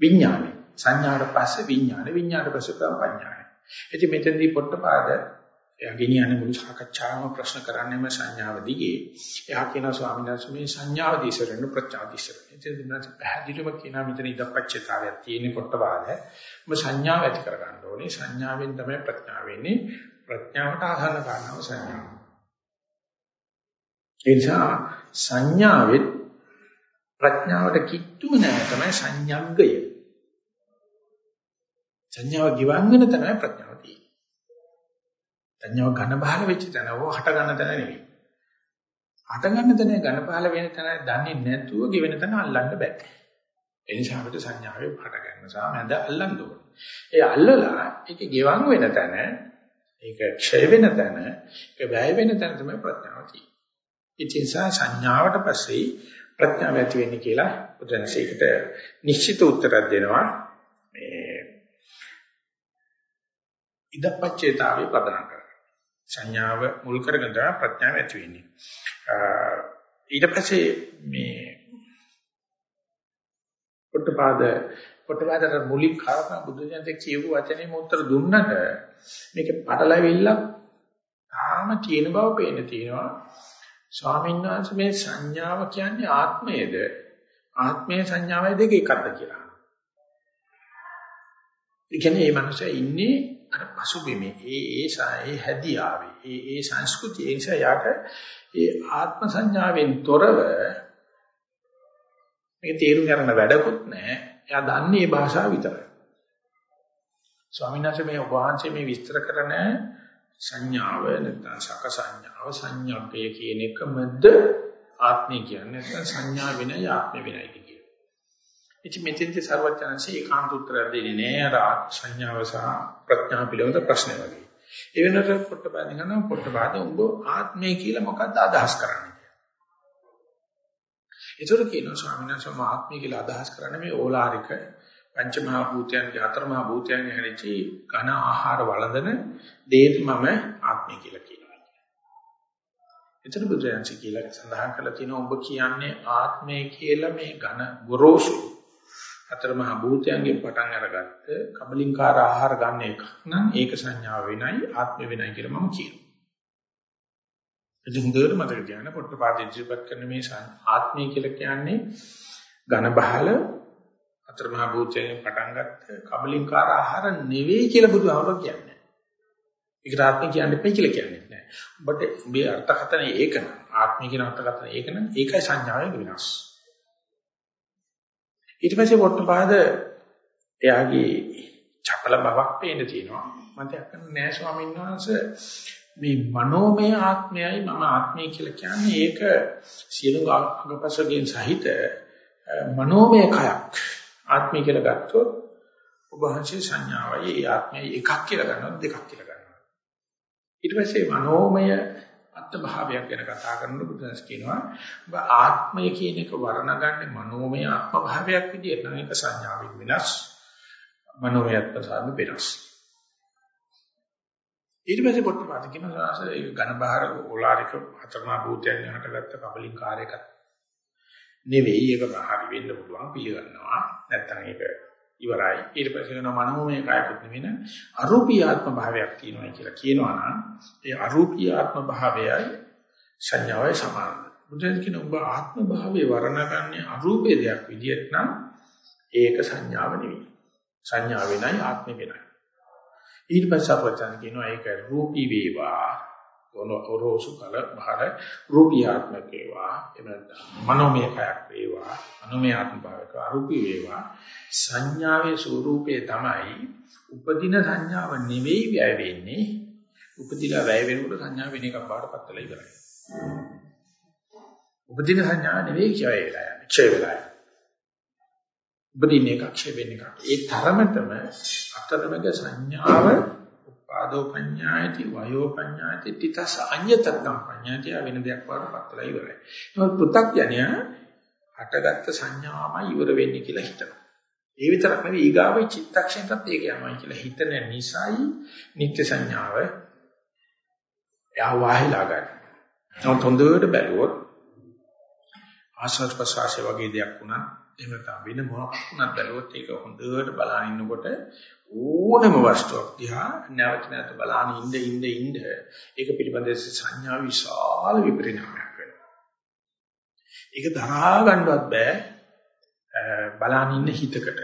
විඥානය. සංඥාවට පස්සේ විඥානය. විඥානට පස්සේ තමයි පඤ්ඤාය. ඉතින් මෙතනදී පොට්ටපාද එයා ගෙනියන්නේ මුළු සාකච්ඡාවම ප්‍රශ්න කරන්නේම සංඥාව දිගේ. එයා කියනවා ස්වාමීන් වහන්සේ මේ සංඥාව දිශරෙන්න ප්‍රත්‍යාදිශරෙන්න. ඉතින් දිනස පැහැදිලිව කියනවා මෙතන ඉදපච්චතාවයක් තියෙන පොට්ටපාද. ඔබ සංඥාව ඇති කර ගන්න ඕනේ. සංඥාවෙන් තමයි ප්‍රඥාව වෙන්නේ. ප්‍රඥාවට ආහාර ගන්නව සංඥාව. ඒ නිසා සංඥාවෙත් ප්‍රඥාවට කිට්ටුම නෑ තමයි සංඥග්ගය. සංඥාව ගිවංගන තමයි ප්‍රඥාව තියෙන්නේ. සංඥාව ඝන බහල වෙච්ච තැන ඕ හට ගන්න තැන නෙවෙයි. හට ගන්න තැන ඝන බහල වෙන තැන දන්නේ නැතුව ගෙවෙන තැන අල්ලන්න බෑ. ඒ නිසා අපිට සංඥාවේ හට ගන්න සහ මැද අල්ලන්න ඕනේ. ඒ අල්ලලා ඒක ගෙවන් වෙන තැන, ඒක ක්ෂය වෙන තැන, ඒක වැය වෙන තැන තමයි ප්‍රඥාව තියෙන්නේ. ඉතින් සංඥාවට පස්සේ ප්‍රඥාව ඇති වෙන්නේ කියලා බුදුන්සේකට නිශ්චිත උත්තරයක් දෙනවා. මේ ඉදපච්චේතාවේ පදනම් කරගන්න. සංඥාව මුල් කරගෙන තමයි ප්‍රඥාව ඇති වෙන්නේ. ඊට පස්සේ මේ පොට්ටපාද පොට්ටපාදට මුලින් කාරණා බුදුසෙන්ට කියපු වචනේ උත්තර දුන්නට මේක පටලැවිල්ලක් තාම තියෙන බව පේන්න තියෙනවා. ස්වාමීන් වහන්සේ මේ සංඥාව කියන්නේ ආත්මයේද ආත්මයේ සංඥාවයි දෙක එකක්ද කියලා. ඒ කියන්නේ මේ මනුස්සයා ඉන්නේ අර පසුබිමේ ඒ ඒ ඒ හැදියාවේ ඒ ඒ සංස්කෘතිය ඒ නිසා යාට ඒ ආත්ම සංඥාවෙන් තොරව මේක තේරුම් ගන්න වැඩකුත් නැහැ. එයා දන්නේ මේ භාෂාව විතරයි. ස්වාමීන් වහන්සේ මේ වහන්සේ මේ විස්තර කරන සංඥාව නැත්නම් සක සංඥාව සංඥාපය කියන එකමද ආත්මය කියන්නේ නැත්නම් සංඥා විනය ආත්ම විනයයි කියන්නේ. ඉතින් මෙතෙන්දී සර්වඥාන්සේ ඒකාන්ත උත්තර දෙන්නේ නෑ අර සංඥාව සහ ප්‍රඥා පිළිබඳ ප්‍රශ්න වගේ. ඒ වෙනකොට පොට්ටපාද ගන්න පොට්ටපාද උඹ ආත්මය කියලා මොකක්ද අදහස් කරන්නේ? ඒතර කියනවා ස්වාමීන් වහන්සේ ආත්මය කියලා අදහස් කරන්නේ මේ ඕලාරික පංචමහා භූතයන්ගේ හතරමහා භූතයන්ගේ හැදිච්ච ඝන ආහාර වළඳන දේත් මම ආත්මය කියලා කියනවා. එතන බුදුරජාණන් කියලා සඳහන් කරලා තියෙනවා ඔබ කියන්නේ ආත්මය කියලා මේ ඝන ගොරෝසු හතරමහා භූතයන්ගෙන් පටන් අරගත්ත කබලින්කාර ආහාර ගන්න එක නම් ඒක සංඥාව වෙනයි ආත්ම වෙනයි කියලා මම කියනවා. ඉතින් හොඳට මතක තියාගන්න පොට්ටපාද ඉදිරිපත් කරන මේ ආත්මය කියලා කියන්නේ ඝන බහල අතර මහ භූතයෙන් පටන් ගත්ත කබලින්කාර ආහාර නෙවෙයි කියලා බුදුහාමුදුරුවෝ කියන්නේ. ඒකට ආත්මය කියන්නේ දෙපයි කියලා කියන්නේ නැහැ. ඔබට මේ අර්ථකථනය ඒක නම් ආත්මය කියන අර්ථකථනය ඒක නම් ඒකයි සංඥාවෙන් වෙනස්. ඊට පස්සේ පොට්ටපාද එයාගේ චපල බවක් පේන්න තියෙනවා. මම දැක්කම නෑ ස්වාමීන් වහන්සේ මේ මනෝමය ආත්මයයි මම ආත්මය කියලා කියන්නේ ඒක සියලු අංගපසගෙන් සහිත මනෝමය කයක්. ආත්මය කියලා ගත්තොත් ඔබ වහන්සේ සංඥාවයි ඒ ආත්මයයි එකක් කියලා ගන්නවා දෙකක් කියලා ගන්නවා. ඊට පස්සේ මනෝමය අත්භාවයක් ගැන කතා කරනකොට බුදුන්ස් කියනවා ඔබ ආත්මය කියන එක වර්ණගන්නේ මනෝමය ආත්ම භාවයක් විදිහට නම් ඒක සංඥාවෙන් වෙනස් මනෝමය අත්පසාරම වෙනස්. ඊට පස්සේ පොට්ටපාද කියනවා. ඒක ඝන බහර ඕලාරික හතරමා භූතයන් හටගත්ත කබලින් කාර්යයක් නෙවෙයි. ඒක හරි වෙන්න පුළුවන් පිළිගන්නවා. නැත්තම් ඒක ඉවරයි. ඊට පස්සේ වෙන මනෝමය කායකුත් නෙවෙයි අරූපී ආත්ම භාවයක් තියෙනවා කියලා කියනවා නම් ඒ අරූපී ආත්ම භාවයයි සංඥාවයි සමානයි බුදුන් කියන ඔබ ආත්ම භාවයේ වර්ණගන්නේ අරූපේ දෙයක් විදිහට නම් ඒක සංඥාව නෙවෙයි. සංඥාව වෙනයි ආත්මෙ වෙනයි. ඊට පස්සේ අපචන කියනවා ඒක රූපී වේවා. ඔරෝසු කල බහර රූපියාත්මක වේවා. එහෙම මනෝමය කයක් වේවා. මනෝමය ආත්ම භාවක අරූපී වේවා. සංඥාවේ ස්වરૂපේ තමයි උපදින සංඥාව නෙවෙයි වැය වෙන්නේ. උපදිලා වැය වෙනකොට සංඥා වෙන එකක් බාටපත් වෙලා ඉවරයි. උපදින සංඥා නෙවෙයි ක්ෂය වෙලා යන්නේ. ක්ෂය වෙලා උපදින එකක් ක්ෂය වෙන එකක් ඒ තරමටම අතරමැද සංඥාව ආදෝ පඤ්ඤායති වයෝ පඤ්ඤායති තිතස අඤ්‍යතත්තම් පඤ්ඤායති වෙන දෙයක් වඩපත් වෙලා ඉවරයි. නමුත් පෘථග්ජනය හටගත්ත සංඥාමයි ඉවර වෙන්නේ කියලා හිතනවා. ඒ විතරක් නෙවෙයි ඊගාවේ චිත්තක්ෂණයත් ඒක යනවා කියලා හිතන නිසායි නිත්‍ය සංඥාව එයා වාහිලා ගන්න. නමුත් හොඳට බැලුවොත් ආශ්වාස ප්‍රශ්වාසය වගේ දෙයක් වුණා එහෙම නැත්නම් වෙන මොකක් වුණත් බැලුවොත් ඒක හොඳට බලන ඉන්නකොට ඕනම වස්තුවක් දිහා නැවත නැවත බලන ඉඳ ඉඳ ඉඳ ඒක පිළිබඳ සංඥා විශාල විපරිණාමයක් වෙනවා. ඒක දරා ගන්නවත් බෑ බලන ඉන්න හිතකට.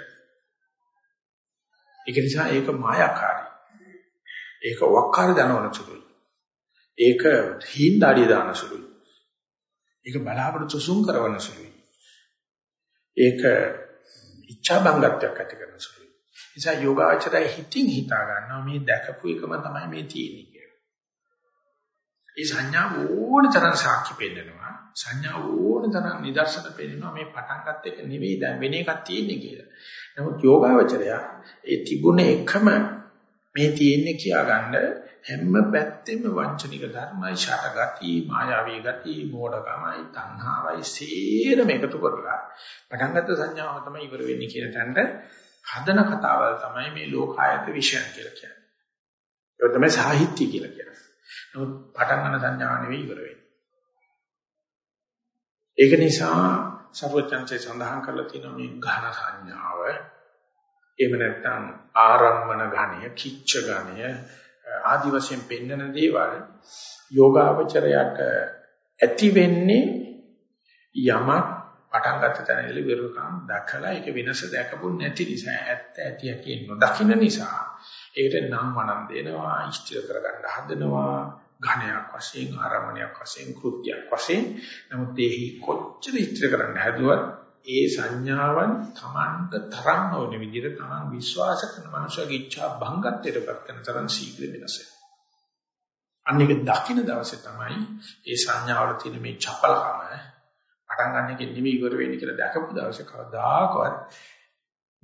ඒක නිසා ඒක මායාකාරී. ඒක වක්කාර දනවන සුළුයි. ඒක හිඳාඩිය දාන සුළුයි. ඒක බලාපොරොත්තු සුසුම් කරන සුළුයි. ඒක ඉච්ඡා බංගත්වයක් ඇති කරන සුළුයි. නිසා යෝගාචරය හිතින් හිතා ගන්නවා මේ දැකපු එකම තමයි මේ තියෙන්නේ කියලා. ඒ සංඥා ඕන තරම් සාක්ෂි පෙන්නනවා. සංඥා ඕන තරම් නිදර්ශන පෙන්නනවා මේ පටන් ගන්න එක නෙවෙයි දැන් වෙන එකක් තියෙන්නේ කියලා. නමුත් යෝගාවචරය ඒ තිබුණ එකම මේ තියෙන්නේ කියා ගන්න හැම පැත්තෙම වංචනික ධර්මයි ෂටගති මායාවී ගති මෝඩකමයි තණ්හාවයි සේරම එකතු කරලා පටන් ගත්ත සංඥාව තමයි ඉවර වෙන්නේ කියන තැනට හදන කතාවල් තමයි මේ ලෝකායත විශ්යන් කියලා කියන්නේ. ඒක තමයි සාහිත්‍ය කියලා කියන්නේ. නමුත් පටන් ගන්න සංඥාව නෙවෙයි ඉවර වෙන්නේ. ඒක නිසා සර්වඥාන්සේ සඳහන් කරලා තියෙනවා මේ ඝන සංඥාව එහෙම නැත්නම් ආරම්මන ඝණය, කිච්ච ඝණය ආදි වශයෙන් පෙන්වන දේවල් යෝගාවචරයට ඇති වෙන්නේ යමක් පටන් ගන්න තැන ඉඳලා විරුකම් දැකලා ඒක වෙනස දැකපු නැති නිසා ඇත්ත ඇති ඇති නොදකින්න නිසා ඒකට නම් වණන් දෙනවා ඉෂ්ටි කරගන්න හදනවා ඝණයක් වශයෙන් ආරම්භණයක් වශයෙන් කෘත්‍යයක් වශයෙන්. නමුත් ඒ කොච්චර ඉෂ්ටි කරන්න හැදුවත් ඒ සංඥාවන් Tamanට තරම් නොවන විදිහට Taman විශ්වාස කරන මනුෂ්‍යගේ ඉච්ඡා භංගත්වයටපත් කරන තරම් ශීඝ්‍ර වෙනස. අන්න ඒක දකින්න දවසේ තමයි ඒ සංඥාවල තියෙන මේ චපලකම පටන් ගන්න එකෙන් නිමි ඉවර වෙන්නේ කියලා දැකපු දවසේ කවදාකවත්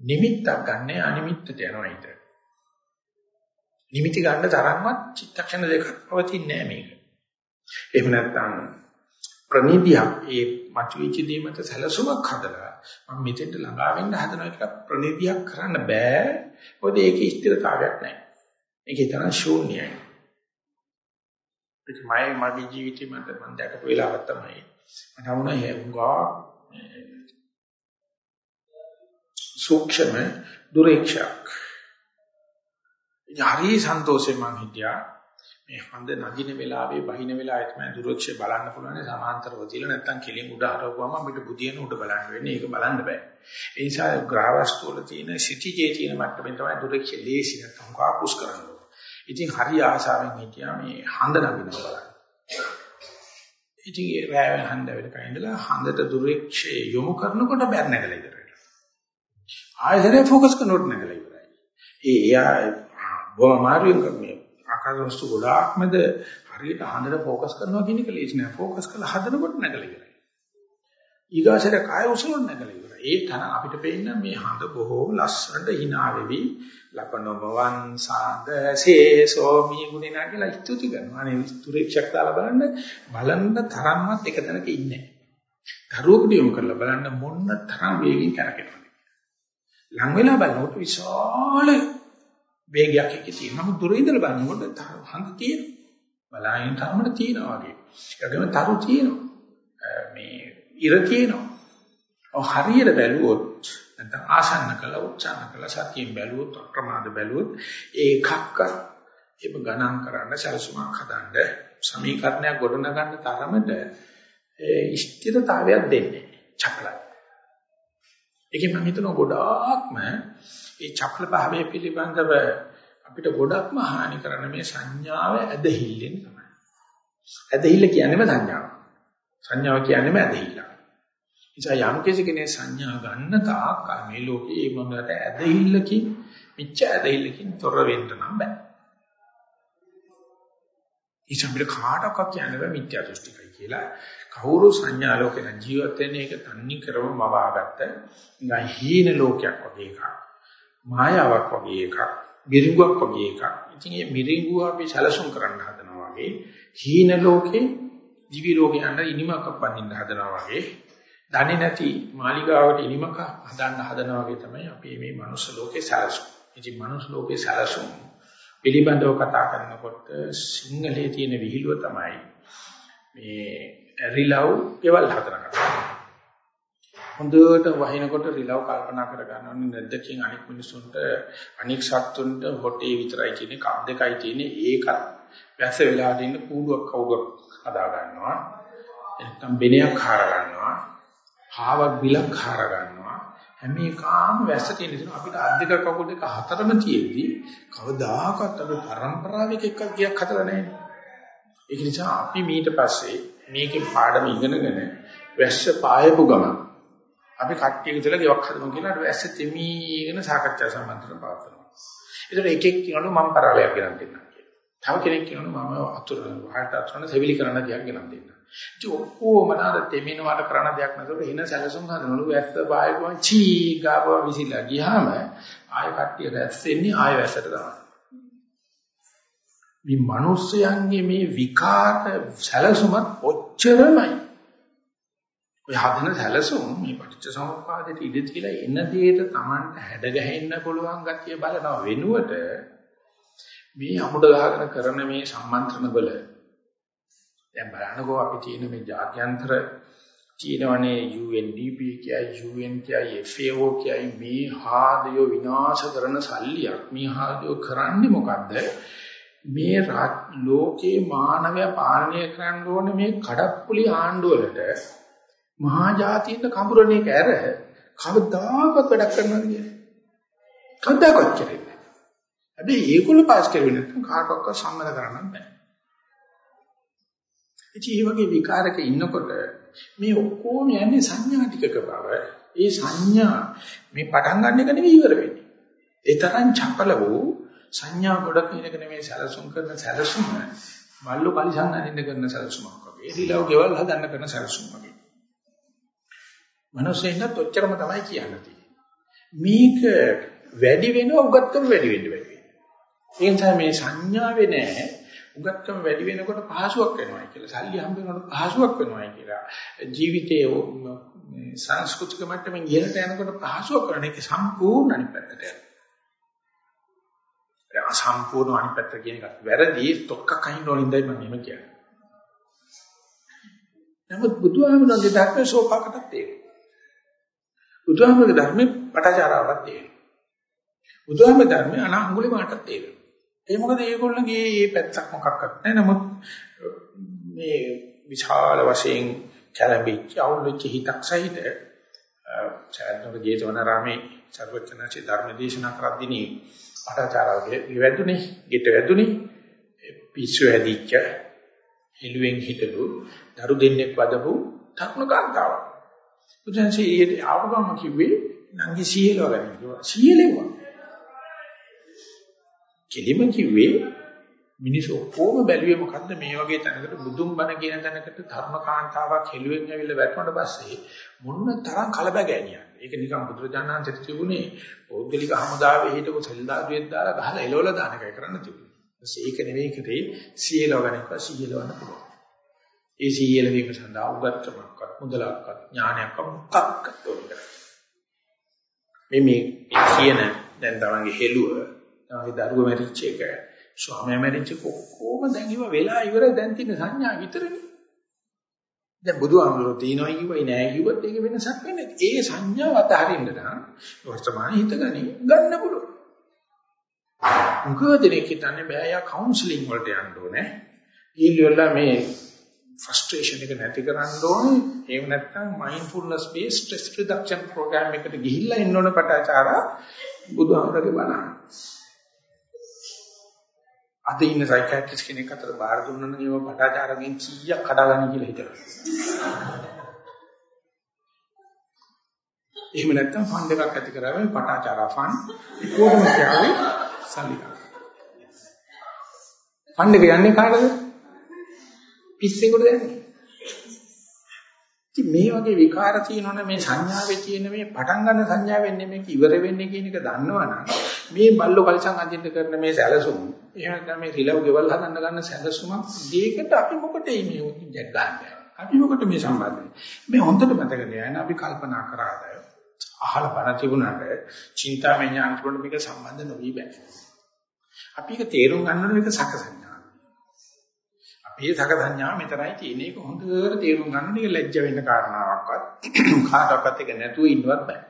නිමිත්තක් ගන්න අනිමිත්තට යනවා හිත. නිමිති ගන්න තරම්වත් චිත්තක්ෂණ දෙකක් පවතින්නේ නැහැ මේක. එහෙම නැත්නම් ප්‍රනිධියක් ඒ මතුවෙච්ච දේ මත සැලසුමක් හදලා මම මෙතෙන්ට ළඟා වෙන්න හදන එක ප්‍රනිධියක් කරන්න බෑ. මොකද ඒකේ ස්ථිරතාවයක් නැහැ. ඒකේ තරම් ශූන්‍යයි. ඒක මයි මගේ ජීවිතේ මට මම දැකපු වෙලාවක් තමයි. මට වුණා හේඟා සූක්ෂම දුරේක්ෂක් හරි සන්තෝෂයෙන් මං හිටියා. මේ හඳ නගින වෙලාවේ බහින වෙලාවේ තමයි දුරක්ෂය බලන්න පුළුවන් සමාන්තරව තියලා නැත්තම් කෙලින් උඩ හරවුවම අපිට බුදියන උඩ බලන්න වෙන්නේ. ඒක බලන්න බෑ. ඒ නිසා ග්‍රහවස්තු වල තියෙන සිටිජේ තියෙන මට්ටමින් තමයි දුරක්ෂය ලේසි නැත්තම් කාකුස් කරන්නේ ඉතින් හරි ආසාවෙන් හිටියා මේ හඳ නගින බලන්න. ඉතින් ඒ රෑව හඳ වෙලක ඉඳලා හඳට දුරක්ෂය යොමු කරනකොට බැර නැගලා ඉවරයි. ආයෙත් ફોකස් කරනකොට නැගලා ඉවරයි. ඒ එයා බොහොම අමාරුවෙන් කරුණු ගොඩාක්මද හරියට අහන්නට ફોකස් කරනවා කියන එක ලේසි නෑ. ફોකස් කරලා හදනකොට නැගලා ඉවරයි. ඊගාසර කාය උසලොත් නැගලා ඉවරයි. ඒ තන අපිට පේන්න මේ හඳ බොහෝ ලස්සනට hina වෙවි. ලපනොබවන් සාද සේසෝ මී ගුණිනා කියලා ස්තුති කරනවා. අනේ ස්තුරේක්ෂක් දාලා බලන්න බලන්න තරම්වත් එක තැනක ඉන්නේ නෑ. දරුවෙකුට යොමු කරලා බලන්න මොන්න තරම් වේගින් කරකිනවා. ලං වෙලා බලනකොට විශාල වේගයක් එකේ තියෙනවා. නමුත් දුර ඉඳලා බලනකොට හඳ තියෙනවා. බලාගෙන තරමට තියෙනවා වගේ. ඒගොම තරු තියෙනවා. මේ ඉර තියෙනවා. ඔව් හරියට බැලුවොත් නැත්නම් ආසන්න කළා උච්චාරණ කළා සතියෙන් බැලුවොත් ප්‍රමාද බැලුවොත් ඒකක්ක ඒක ගණන් කරන්න සැලසුමක් හදන්න සමීකරණයක් ගොඩනගන්න තරමට ඒ ස්ථිරතාවයක් දෙන්නේ චක්‍රය. ඒකෙන් මම හිතනවා ගොඩාක්ම ඒ චක්‍ර භාවය පිළිබඳව අපිට ගොඩක්ම හානි කරන මේ සංඥාව ඇදහිල්ලෙන් තමයි. ඇදහිල්ල කියන්නේම සංඥාව. සංඥාව කියන්නේම ඇදහිල්ල. නිසා යම් කෙනෙක් සංඥා ගන්න තාක් මේ ලෝකේ මේ මොනකට ඇදහිල්ලකින් මිච්ඡ ඇදහිල්ලකින් තොර වෙන්න නම් බෑ. ඉතින් කාටවත් කියන්නේ බෑ මිත්‍යා දෘෂ්ටිකයි කියලා. කවුරු සංඥා ලෝකේ ජීවත් වෙන්නේ ඒක තන්නේ කරම මවාගත්ත නිකන් හීන ලෝකයක් වගේ එකක්. මායාවක් වගේ එකක්, මිරිඟුවක් වගේ එකක්. ඉතින් මේ මිරිඟුව අපි සැලසුම් කරන්න හදනවා වගේ හීන ලෝකේ දිවි ලෝකේ යන ඉනිමක පදින්න හදනවා වගේ දන්නේ නැති මාලිගාවට ඉනිමක හදන්න හදනවා වගේ තමයි අපි මේ මනුස්ස ලෝකේ සැලසුම්. ඉතින් මනුස්ස ලෝකේ සැලසුම් පිළිබඳව කතා කරනකොට සිංහලයේ තියෙන විහිළුව තමයි මේ රිලව් කෙවල් හදන කතාව. හොඳට වහිනකොට රිලව් කල්පනා කර ගන්නවනේ නැද්ද කියන අනික් මිනිසුන්ට අනික් සත්තුන්ට හොටේ විතරයි කියන්නේ කම් දෙකයි තියෙන්නේ. ඒක වැස්ස වෙලාවට ඉන්න කූඩුවක් කවුරුවක් හදා ගන්නවා. නැත්නම් බෙනයක් හාර ගන්නවා හාවක් බිලක් හාර ගන්නවා හැම එකම වැස්ස තියෙන නිසා අපිට අද්දක කකුල් දෙක හතරම තියෙද්දි කවදාකවත් අපේ પરම්පරාවක එකක් ගියක් හතර නැහැ ඒක නිසා අපි මීට පස්සේ මේකේ පාඩම ඉගෙනගෙන වැස්ස පායපු ගමන් අපි කට්ටිය විතර ගෙවක් හදමු කියලා අර ඇස්ස තෙමීගෙන සාකච්ඡා සම්බන්ධව පවත්වනවා. ඒතර එක එක කියනවා මම පරාලයක් ගෙනත් දෙන්නම් කියලා. තව කෙනෙක් කියනවා මම අතුරු වහට අතුරන සෙවිලි කරන්න දෙයක් ගෙනත් දෙන්න. ඉතින් ඔක්කොම නාද දෙමිනවට කරන්න දෙයක් නැතුව එන සැලසුම් හදනවලු ඇත්ත බායකම චී ගාව විසිලා ගියාම ආය කට්ටිය රැස් වෙන්නේ ආය වැසට තමයි. මේ මිනිස්යන්ගේ මේ විකාර සැලසුමත් ඔච්චරමයි. ඔය හදන සැලසුම් මේ පටිච්ච සමුප්පාදයට ඉඳ තියලා එන දෙයට Tamanට හැඩ ගැහෙන්න පුළුවන් ගතිය බලනවා වෙනුවට මේ අමුඩ ගහගෙන කරන මේ සම්මන්ත්‍රණ වල දැන් බලන්නකෝ අපි තියෙන මේ ජාත්‍යන්තර තියෙනවනේ UNDP කියයි UN කියයි FAO කියයි මේ හාදය විනාශ කරන සල්ලියක් මේ හාදය කරන්නේ මොකද්ද මේ ලෝකේ මානවය පාලනය කරන්න ඕනේ මේ කඩප්පුලි ආණ්ඩුවලට මහා ජාතියෙන්ද කඹරණ එක ඇර කවදාකවත් වැඩක් කරනවා කියන්නේ කවදාකවත් කරන්නේ නැහැ. හැබැයි ඒගොල්ලෝ පාස් කරුවේ නැත්නම් කාටවත් සම්මත කරන්න බෑ. ඉතින් මේ වගේ විකාරක ඉන්නකොට මේ ඔක්කොම යන්නේ සංඥා ටිකක බව. ඒ සංඥා මේ පටන් ගන්න එක නෙවෙයි ඉවර වෙන්නේ. ඒ තරම් චපල වූ සංඥා ගොඩක් ඉනක නෙවෙයි සැලසුම් කරන සැලසුම මල්ලු කලිසම් අදින්න කරන සැලසුමක් වගේ. ඒ දිලව ගෙවල් හදන්න කරන සැලසුම් වගේ. මිනිස්සෙන්ට ඔච්චරම තමයි කියන්න තියෙන්නේ. මේක වැඩි වෙනවා උගත්කම වැඩි වෙන්න වැඩි වෙනවා. ඒ නිසා මේ සංඥාවේ නෑ උගත්කම වැඩි වෙනකොට පහසුවක් වෙනවා කියලා. සල්ලි හම්බ වෙනකොට පහසුවක් වෙනවා කියලා. ජීවිතයේ මේ සංස්කෘතික මට්ටමින් ඉහළට යනකොට පහසුවක් කරන එක සම්පූර්ණ අනිත් පැත්තට යනවා. අසම්පූර්ණ අනිත් පැත්ත කියන එක වැරදි තොක්ක කයින් වලින්දයි මම එහෙම කියන්නේ. නමුත් බුදුහාමුදුරන්ගේ ධර්මයේ සෝපාකටත් තේරෙනවා. බුදුහාමුදුරගේ ධර්මයේ පටාචාරාවක් තියෙනවා. බුදුහාමුදුරගේ ධර්මයේ අනාංගුලේ මාටත් තියෙනවා. ඒ මොකද ඒගොල්ලන්ගේ මේ පැත්තක් මොකක්වත් නැහැ. නමුත් මේ විශාල වශයෙන් කැළඹිච්ච අවුල්ච්ච හිතක් සහිත චාරණක ජේතවනාරාමේ සර්වචනචි ධර්ම දේශනා කරද්දී පටාචාරාවගේ විවැදුනේ, ගෙට වැදුනේ පිස්සු හැදිච්ච හිලුවෙන් හිටලු දරු දෙන්නෙක් වදපු තරුණ කාන්තාවක්. බුදුන්සේ ඊයේ ආවගම කිව්වේ නංගි සීලව ගන්න කිව්වා. සීලෙව්වා. කෙලිම කිව්වේ මිනිස්සු ඔක්කොම බැලුවේ මොකද්ද මේ වගේ තැනකට බුදුන් බණ කියන තැනකට ධර්ම කාන්තාවක් හෙළුවෙන් ඇවිල්ලා වැටුණාට පස්සේ මොන තරම් කලබගෑනියක්. ඒක නිකන් බුදුරජාණන්සේ තිබුණේ පෞද්ගලික හමුදාවේ හිටපු සෙල්දාදුවෙක් දාලා ගහලා එලවලා දාන එකයි කරන්න තිබුණේ. ඊට ඒක නෙවෙයි කරේ සීලව ගන්නක සීලවන්න පුළුවන්. ඒ සීල වීම සඳහා උගත්කමක්වත් මුදලක්වත් ඥානයක්වත් මොකක්වත් ඕනේ මේ මේ කියන දැන් තමන්ගේ හෙළුව තමන්ගේ දරුව මැරිච්ච එක. ස්වාමියා මැරිච්ච කොහොම දැන් ඉව වෙලා ඉවර දැන් තියෙන සංඥා විතරනේ. දැන් බුදුහාමුදුරුවෝ තියනයි කිව්වයි නෑ කිව්වත් ඒක වෙනසක් වෙන්නේ ඒ සංඥාව අතහරින්න නම් වර්තමාන හිතගනි ගන්න පුළුවන්. මොකද දෙනෙක් හිතන්නේ බෑ යා කවුන්සලින් වලට යන්න ඕනේ. ඊළඟ මේ ෆ්‍රස්ට්‍රේෂන් එක නැති කරන්න ඕනේ. එහෙම නැත්නම් mindfulness based stress reduction programme එකට ගිහිල්ලා ඉන්න ඕන පටාචාරා බුදුහාමරගේ බලන්න. අද ඉන්න සයිකියාට්‍රිස්ට් කෙනෙක් අතර බාර දුන්නා නම් ඒව පටාචාරගෙන් කීයක් කඩාගන්න කියලා හිතනවා. එහෙම නැත්නම් ෆන්ඩ් එකක් ඇති කරාම පටාචාරා ෆන්ඩ් කොහොමද කියන්නේ සල්ලි ගන්න. ෆන්ඩ් එක යන්නේ කාටද? පිස්සෙකුට දැනෙන්නේ. ඉතින් මේ වගේ විකාර තියෙනවනේ මේ සංඥාවේ තියෙන මේ පටන් ගන්න සංඥාවෙන් නෙමෙයි ඉවර වෙන්නේ කියන එක දන්නවනම් මේ බල්ලෝ කලසම් අදින්න කරන මේ සැලසුම්. එහෙම නැත්නම් මේ රිලව් ගෙවල් හදන්න ගන්න සැලසුමක් දෙයකට අපි මොකටද මේ ජැක් ගන්න අපි මොකට මේ සම්බන්ධයි මේ හොඳට මතක තියාගන්න අපි කල්පනා කරාද අහලා බණ තිබුණාට චින්තාමය ඥාන වලට මේක සම්බන්ධ නොවි බෑ. අපි ඒක තේරුම් ගන්න ඕනේ මේක සකසන්න මේ සක සංඥා මෙතරයි තියෙන එක හොඳට තේරුම් ගන්න එක ලැජ්ජ වෙන්න කාරණාවක්වත්. කාටවත් එක නැතුව ඉන්නවත් බෑ.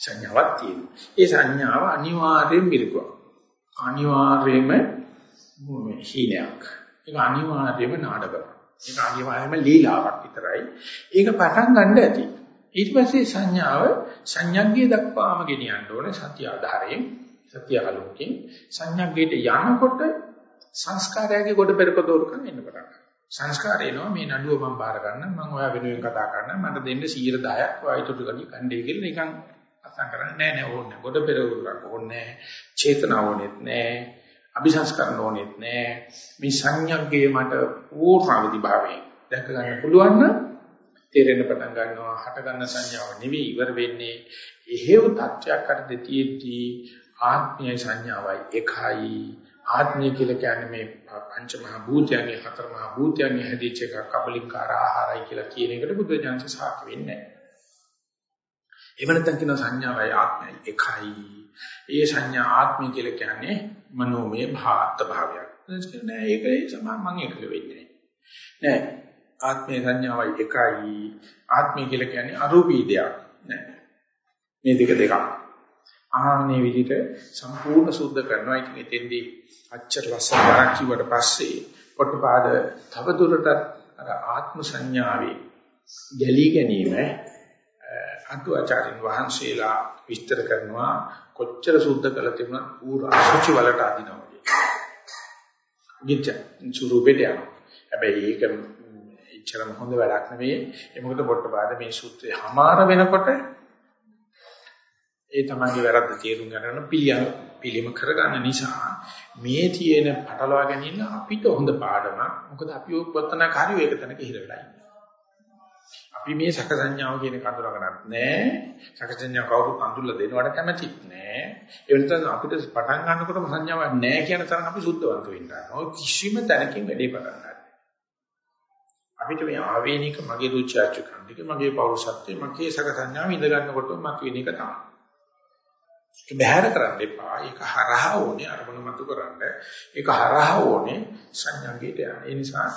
සංඥාවක් තියෙනවා. ඒ සංඥාව අනිවාර්යෙන් මිරිකුවක්. අනිවාර්යයෙන්ම හීනයක්. ඒක අනිවාර්යයෙන්ම නාටකයක්. ඒක අනිවාර්යයෙන්ම ලීලාවක් විතරයි. ඒක පටන් ගන්න ඇති. ඊට පස්සේ සංඥාව සංඥාග්ගය දක්වාම ගෙනියන්න ඕනේ සත්‍ය ආධාරයෙන් සත්‍ය ආලෝකයෙන් සංඥාග්ගයට යනකොට සංස්කාරයගේ කොට පෙරක දෝරකම් එන්න පටන් ගන්නවා. සංස්කාරය එනවා මේ නඩුව මම බාර ගන්න මම ඔයා වෙනුවෙන් කතා කරන්න මට දෙන්න 110ක් වායිතුරු ගනි කණ්ඩේ කියලා නිකන් අසං කරන්නේ නෑ නෑ ඕනේ. කොට පෙරක දෝරකම් ඕනේ. චේතනාව ඕනෙත් නෑ. අபிසංස්කරණ ඕනෙත් නෑ. මේ සංඥාගේ මට පූර්ණවදි භාවයෙන් දැක ගන්න පුළුවන් නම් තේරෙන්න පටන් ගන්නවා හට ගන්න සංඥාව නෙවෙයි ඉවර වෙන්නේ එහෙව් තත්වයක් අර දෙතියෙද්දී ආත්මීය සංඥාවයි එකයි ආත්මය කියලා කියන්නේ මේ පංච මහ භූතයන්ගේ හතර මහ භූතයන්ගේ හැදිච්ච එක කබලින්කාර ආහාරයි කියලා කියන එකට බුද්ධ ඥානස සාක වෙන්නේ නැහැ. එහෙම නැත්නම් කියන සංඥාවයි ආත්මයයි එකයි. ඒ සංඥා ආත්මය කියලා කියන්නේ මනෝමය භාත් භාවයක්. නෑ ඒකේ සමාන මම එකක වෙන්නේ නෑ. ආත්මේ සංඥාවයි එකයි. ආත්මය කියලා කියන්නේ අරූපී දෙයක් නෑ. මේ දෙක දෙකක්. ආහනේ විදිහට සම්පූර්ණ සුද්ධ කරනවා. ඉතින් එතෙන්දී අච්චර ලස්සන බරක් කිව්වට පස්සේ පොට්ටපාද තව දුරටත් අර ආත්ම සංඥාවේ ගැලී ගැනීම අටුවාචාරින් වහන්සේලා විස්තර කරනවා කොච්චර සුද්ධ කළ තිබුණත් ඌර අසුචි වලට අදිනවා වගේ. ගිච්ච සුරූපෙට යනවා. හැබැයි ඒක එච්චරම හොඳ වැඩක් නෙවෙයි. ඒ මොකද පොට්ටපාද මේ සූත්‍රය හමාර වෙනකොට ඒ තමන්ගේ වැරද්ද තේරුම් ගන්න පිළියම් පිළිම කරගන්න නිසා මේ තියෙන පටලවා ගැනීම අපිට හොඳ පාඩමක්. මොකද අපි ඔය පොත්තන කාර්යය ඒක තැනක හිර වෙලා ඉන්නේ. අපි මේ සක සංඥාව කියන කඳුරගන්නත් නෑ. සක සංඥාව කවුරුත් අඳුල්ලා දෙනවට කැමතිත් නෑ. ඒ වෙනතන අපිට පටන් ගන්නකොටම සංඥාවක් නෑ කියන තරම් අපි සුද්ධවන්ත වෙන්න ඕන. කිසිම තැනකින් වැඩේ පටන් ගන්න. අපිට මේ ආවේනික මගේ රුචි අරුචිකම් දෙක මගේ පෞරුෂත්වය මගේ සක සංඥාව ඉඳ ගන්නකොට මත වෙන එක තමයි. ඒක බහැර කරන්න එපා. ඒක හරහා ඕනේ අරමුණ මතු කරන්න. ඒක හරහා ඕනේ සංඥාගේට යන. ඒ නිසා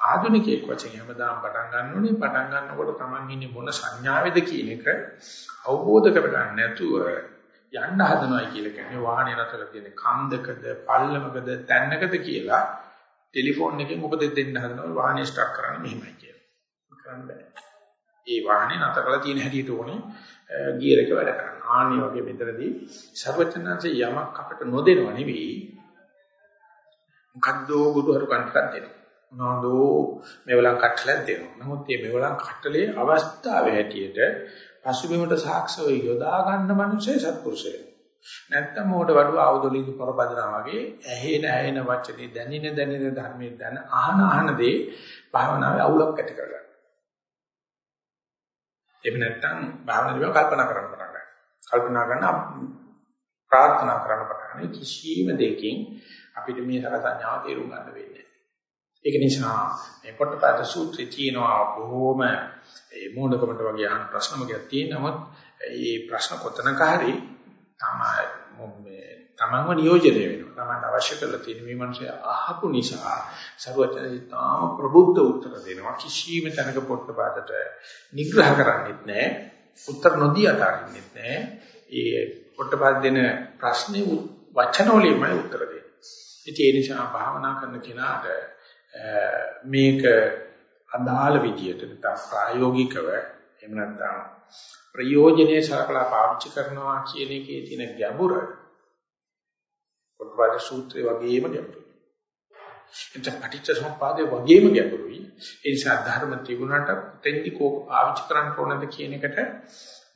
ආධුනිකයෙක් වශයෙන් හැමදාම පටන් ගන්න ඕනේ. පටන් ගන්නකොට Taman ඉන්නේ මොන සංඥාවේද කියන එක අවබෝධ කරගන්න නැතුව යන්න හදනවා කියලා කියන්නේ වාහනේ රටල තියෙන කන්දකද, පල්ලමකද, තැන්නකද කියලා ටෙලිෆෝන් එකෙන් මොකද දෙන්න හදනවා වාහනේ ස්ටාර්ට් කරන්න මෙහෙමයි කියලා. කරන්න බෑ. ඒ වාහනේ නැතර කරලා තියෙන හැටියට ඕනේ ගියර් එක වැඩ කරන්න. ආනි වගේ මෙතනදී සර්වචනanse යමක් අපට නොදෙනව නෙවෙයි. මොකද්ද බුදුහරු කන්ටක් දෙනවා. මොනවාදෝ මෙවලම් කට්ටලක් දෙනවා. නමුත් මේ මෙවලම් කට්ටලේ අවස්ථාවේ හැටියට පසුබිමට සාක්ෂව යොදා ගන්න මිනිස්සේ සත්පුරුෂය. නැත්තම් මොකට වඩුව ආවදොලින් පරපදනා වගේ ඇහෙන ඇහෙන වචනේ දැනින දැනින ධර්මයේ දැන අහන අහන දේ භාවනාවේ අවුලක් ඇති කරගන්න. එහෙම නැත්තම් භාවනාවේ කල්පනා කරන්න පටන් ගන්නවා. කල්පනා කරන ප්‍රාර්ථනා කරන්න පටන් ගන්න කිසියම් දෙයකින් අපිට මේ සකසඥාව තේරුම් ගන්න වෙන්නේ ඒක නිසා මේ පොට්ටපාද සූත්‍රය තියෙනවා බොහොම ඒ මූලිකමට වගේ අහන ප්‍රශ්න වර්ගයක් තියෙනවත් මේ ප්‍රශ්න කොතනක හරි තමයි තමන්ව නියෝජනය වෙනවා. තමන්ට අවශ්‍ය කරලා තියෙන මේ මිනිස්සු අහපු නිසා සරුවචනයි තාම ප්‍රබුද්ධ උත්තර දෙනවා. කිසිම තැනක පොට්ටපාදට නිග්‍රහ කරන්නේත් නැහැ. උත්තර නොදී අතාරින්නෙත් නැහැ. ඒ පොට්ටපාද දෙන ප්‍රශ්නේ වචන වලින්මයි උත්තර දෙන්නේ. ඉතින් ඒ නිසා භාවනා කරන කෙනාට මේක අදාළ විදියට නැත්නම් ප්‍රායෝගිකව එහෙම නැත්නම් ප්‍රයෝජනේ සලකලා පාවිච්චි කරනවා කියන එකේ තියෙන ගැඹුර පොත්පත් සූත්‍රය වගේම ගැඹුරුයි. එතන පටිච්ච සමුප්පාදේ වගේම ගැඹුරුයි. ඒ නිසා ධර්ම තිබුණාට තෙන්ටි කෝක පාවිච්චි කරන්න ඕනද කියන එකට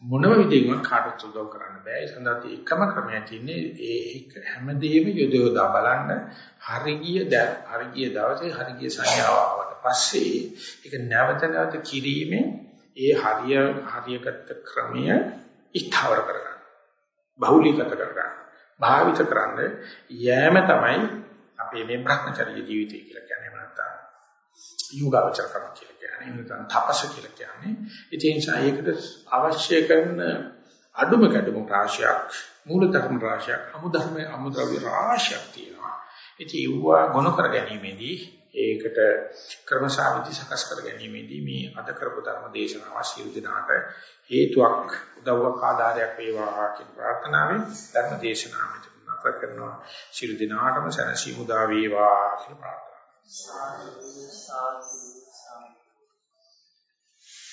මොනම විදිහකින්වත් කාටවත් උදව් කරන්න බෑ. ඒ සඳහා එකම ක්‍රමය තියෙන්නේ ඒ හැමදේම යොදවලා බලන්න හරිය ද හරිය දවසේ හරිය සංයාව ආවට පස්සේ ඒක නැවත නැවත කිරීමෙන් ඒ හරිය හරියකට ක්‍රමය ඉස්තාවර කරගන්න. බහුලීගත කරගන්න. භාවිත කරන්න යෑම තමයි අපේ මේ භ්‍රමචර්ය ජීවිතය කියලා කියන්නේ නැත්නම් යෝගාවචර කරන කියලා කියන්නේ නැත්නම් තපස කියලා කියන්නේ. ඒ නිසා ඒකට අවශ්‍ය කරන අඩුම කැඩුම රාශියක් මූල ධර්ම රාශියක් අමුධර්ම අමුද්‍රව්‍ය රාශියක් තියෙනවා. ඉතින් ඒවා ගොනු කර ගැනීමේදී ඒකට ක්‍රමශාවිදි සකස් කර ගැනීමේදී මේ අද කරපු ධර්ම දේශනාව ශීල දිනාට හේතුවක් උදව්වක් ආධාරයක් වේවා කියන ප්‍රාර්ථනාවෙන් ධර්ම දේශනාව මෙතන නතර කරනවා ශීල දිනාටම සැනසීම උදා වේවා කියලා ප්‍රාර්ථනා.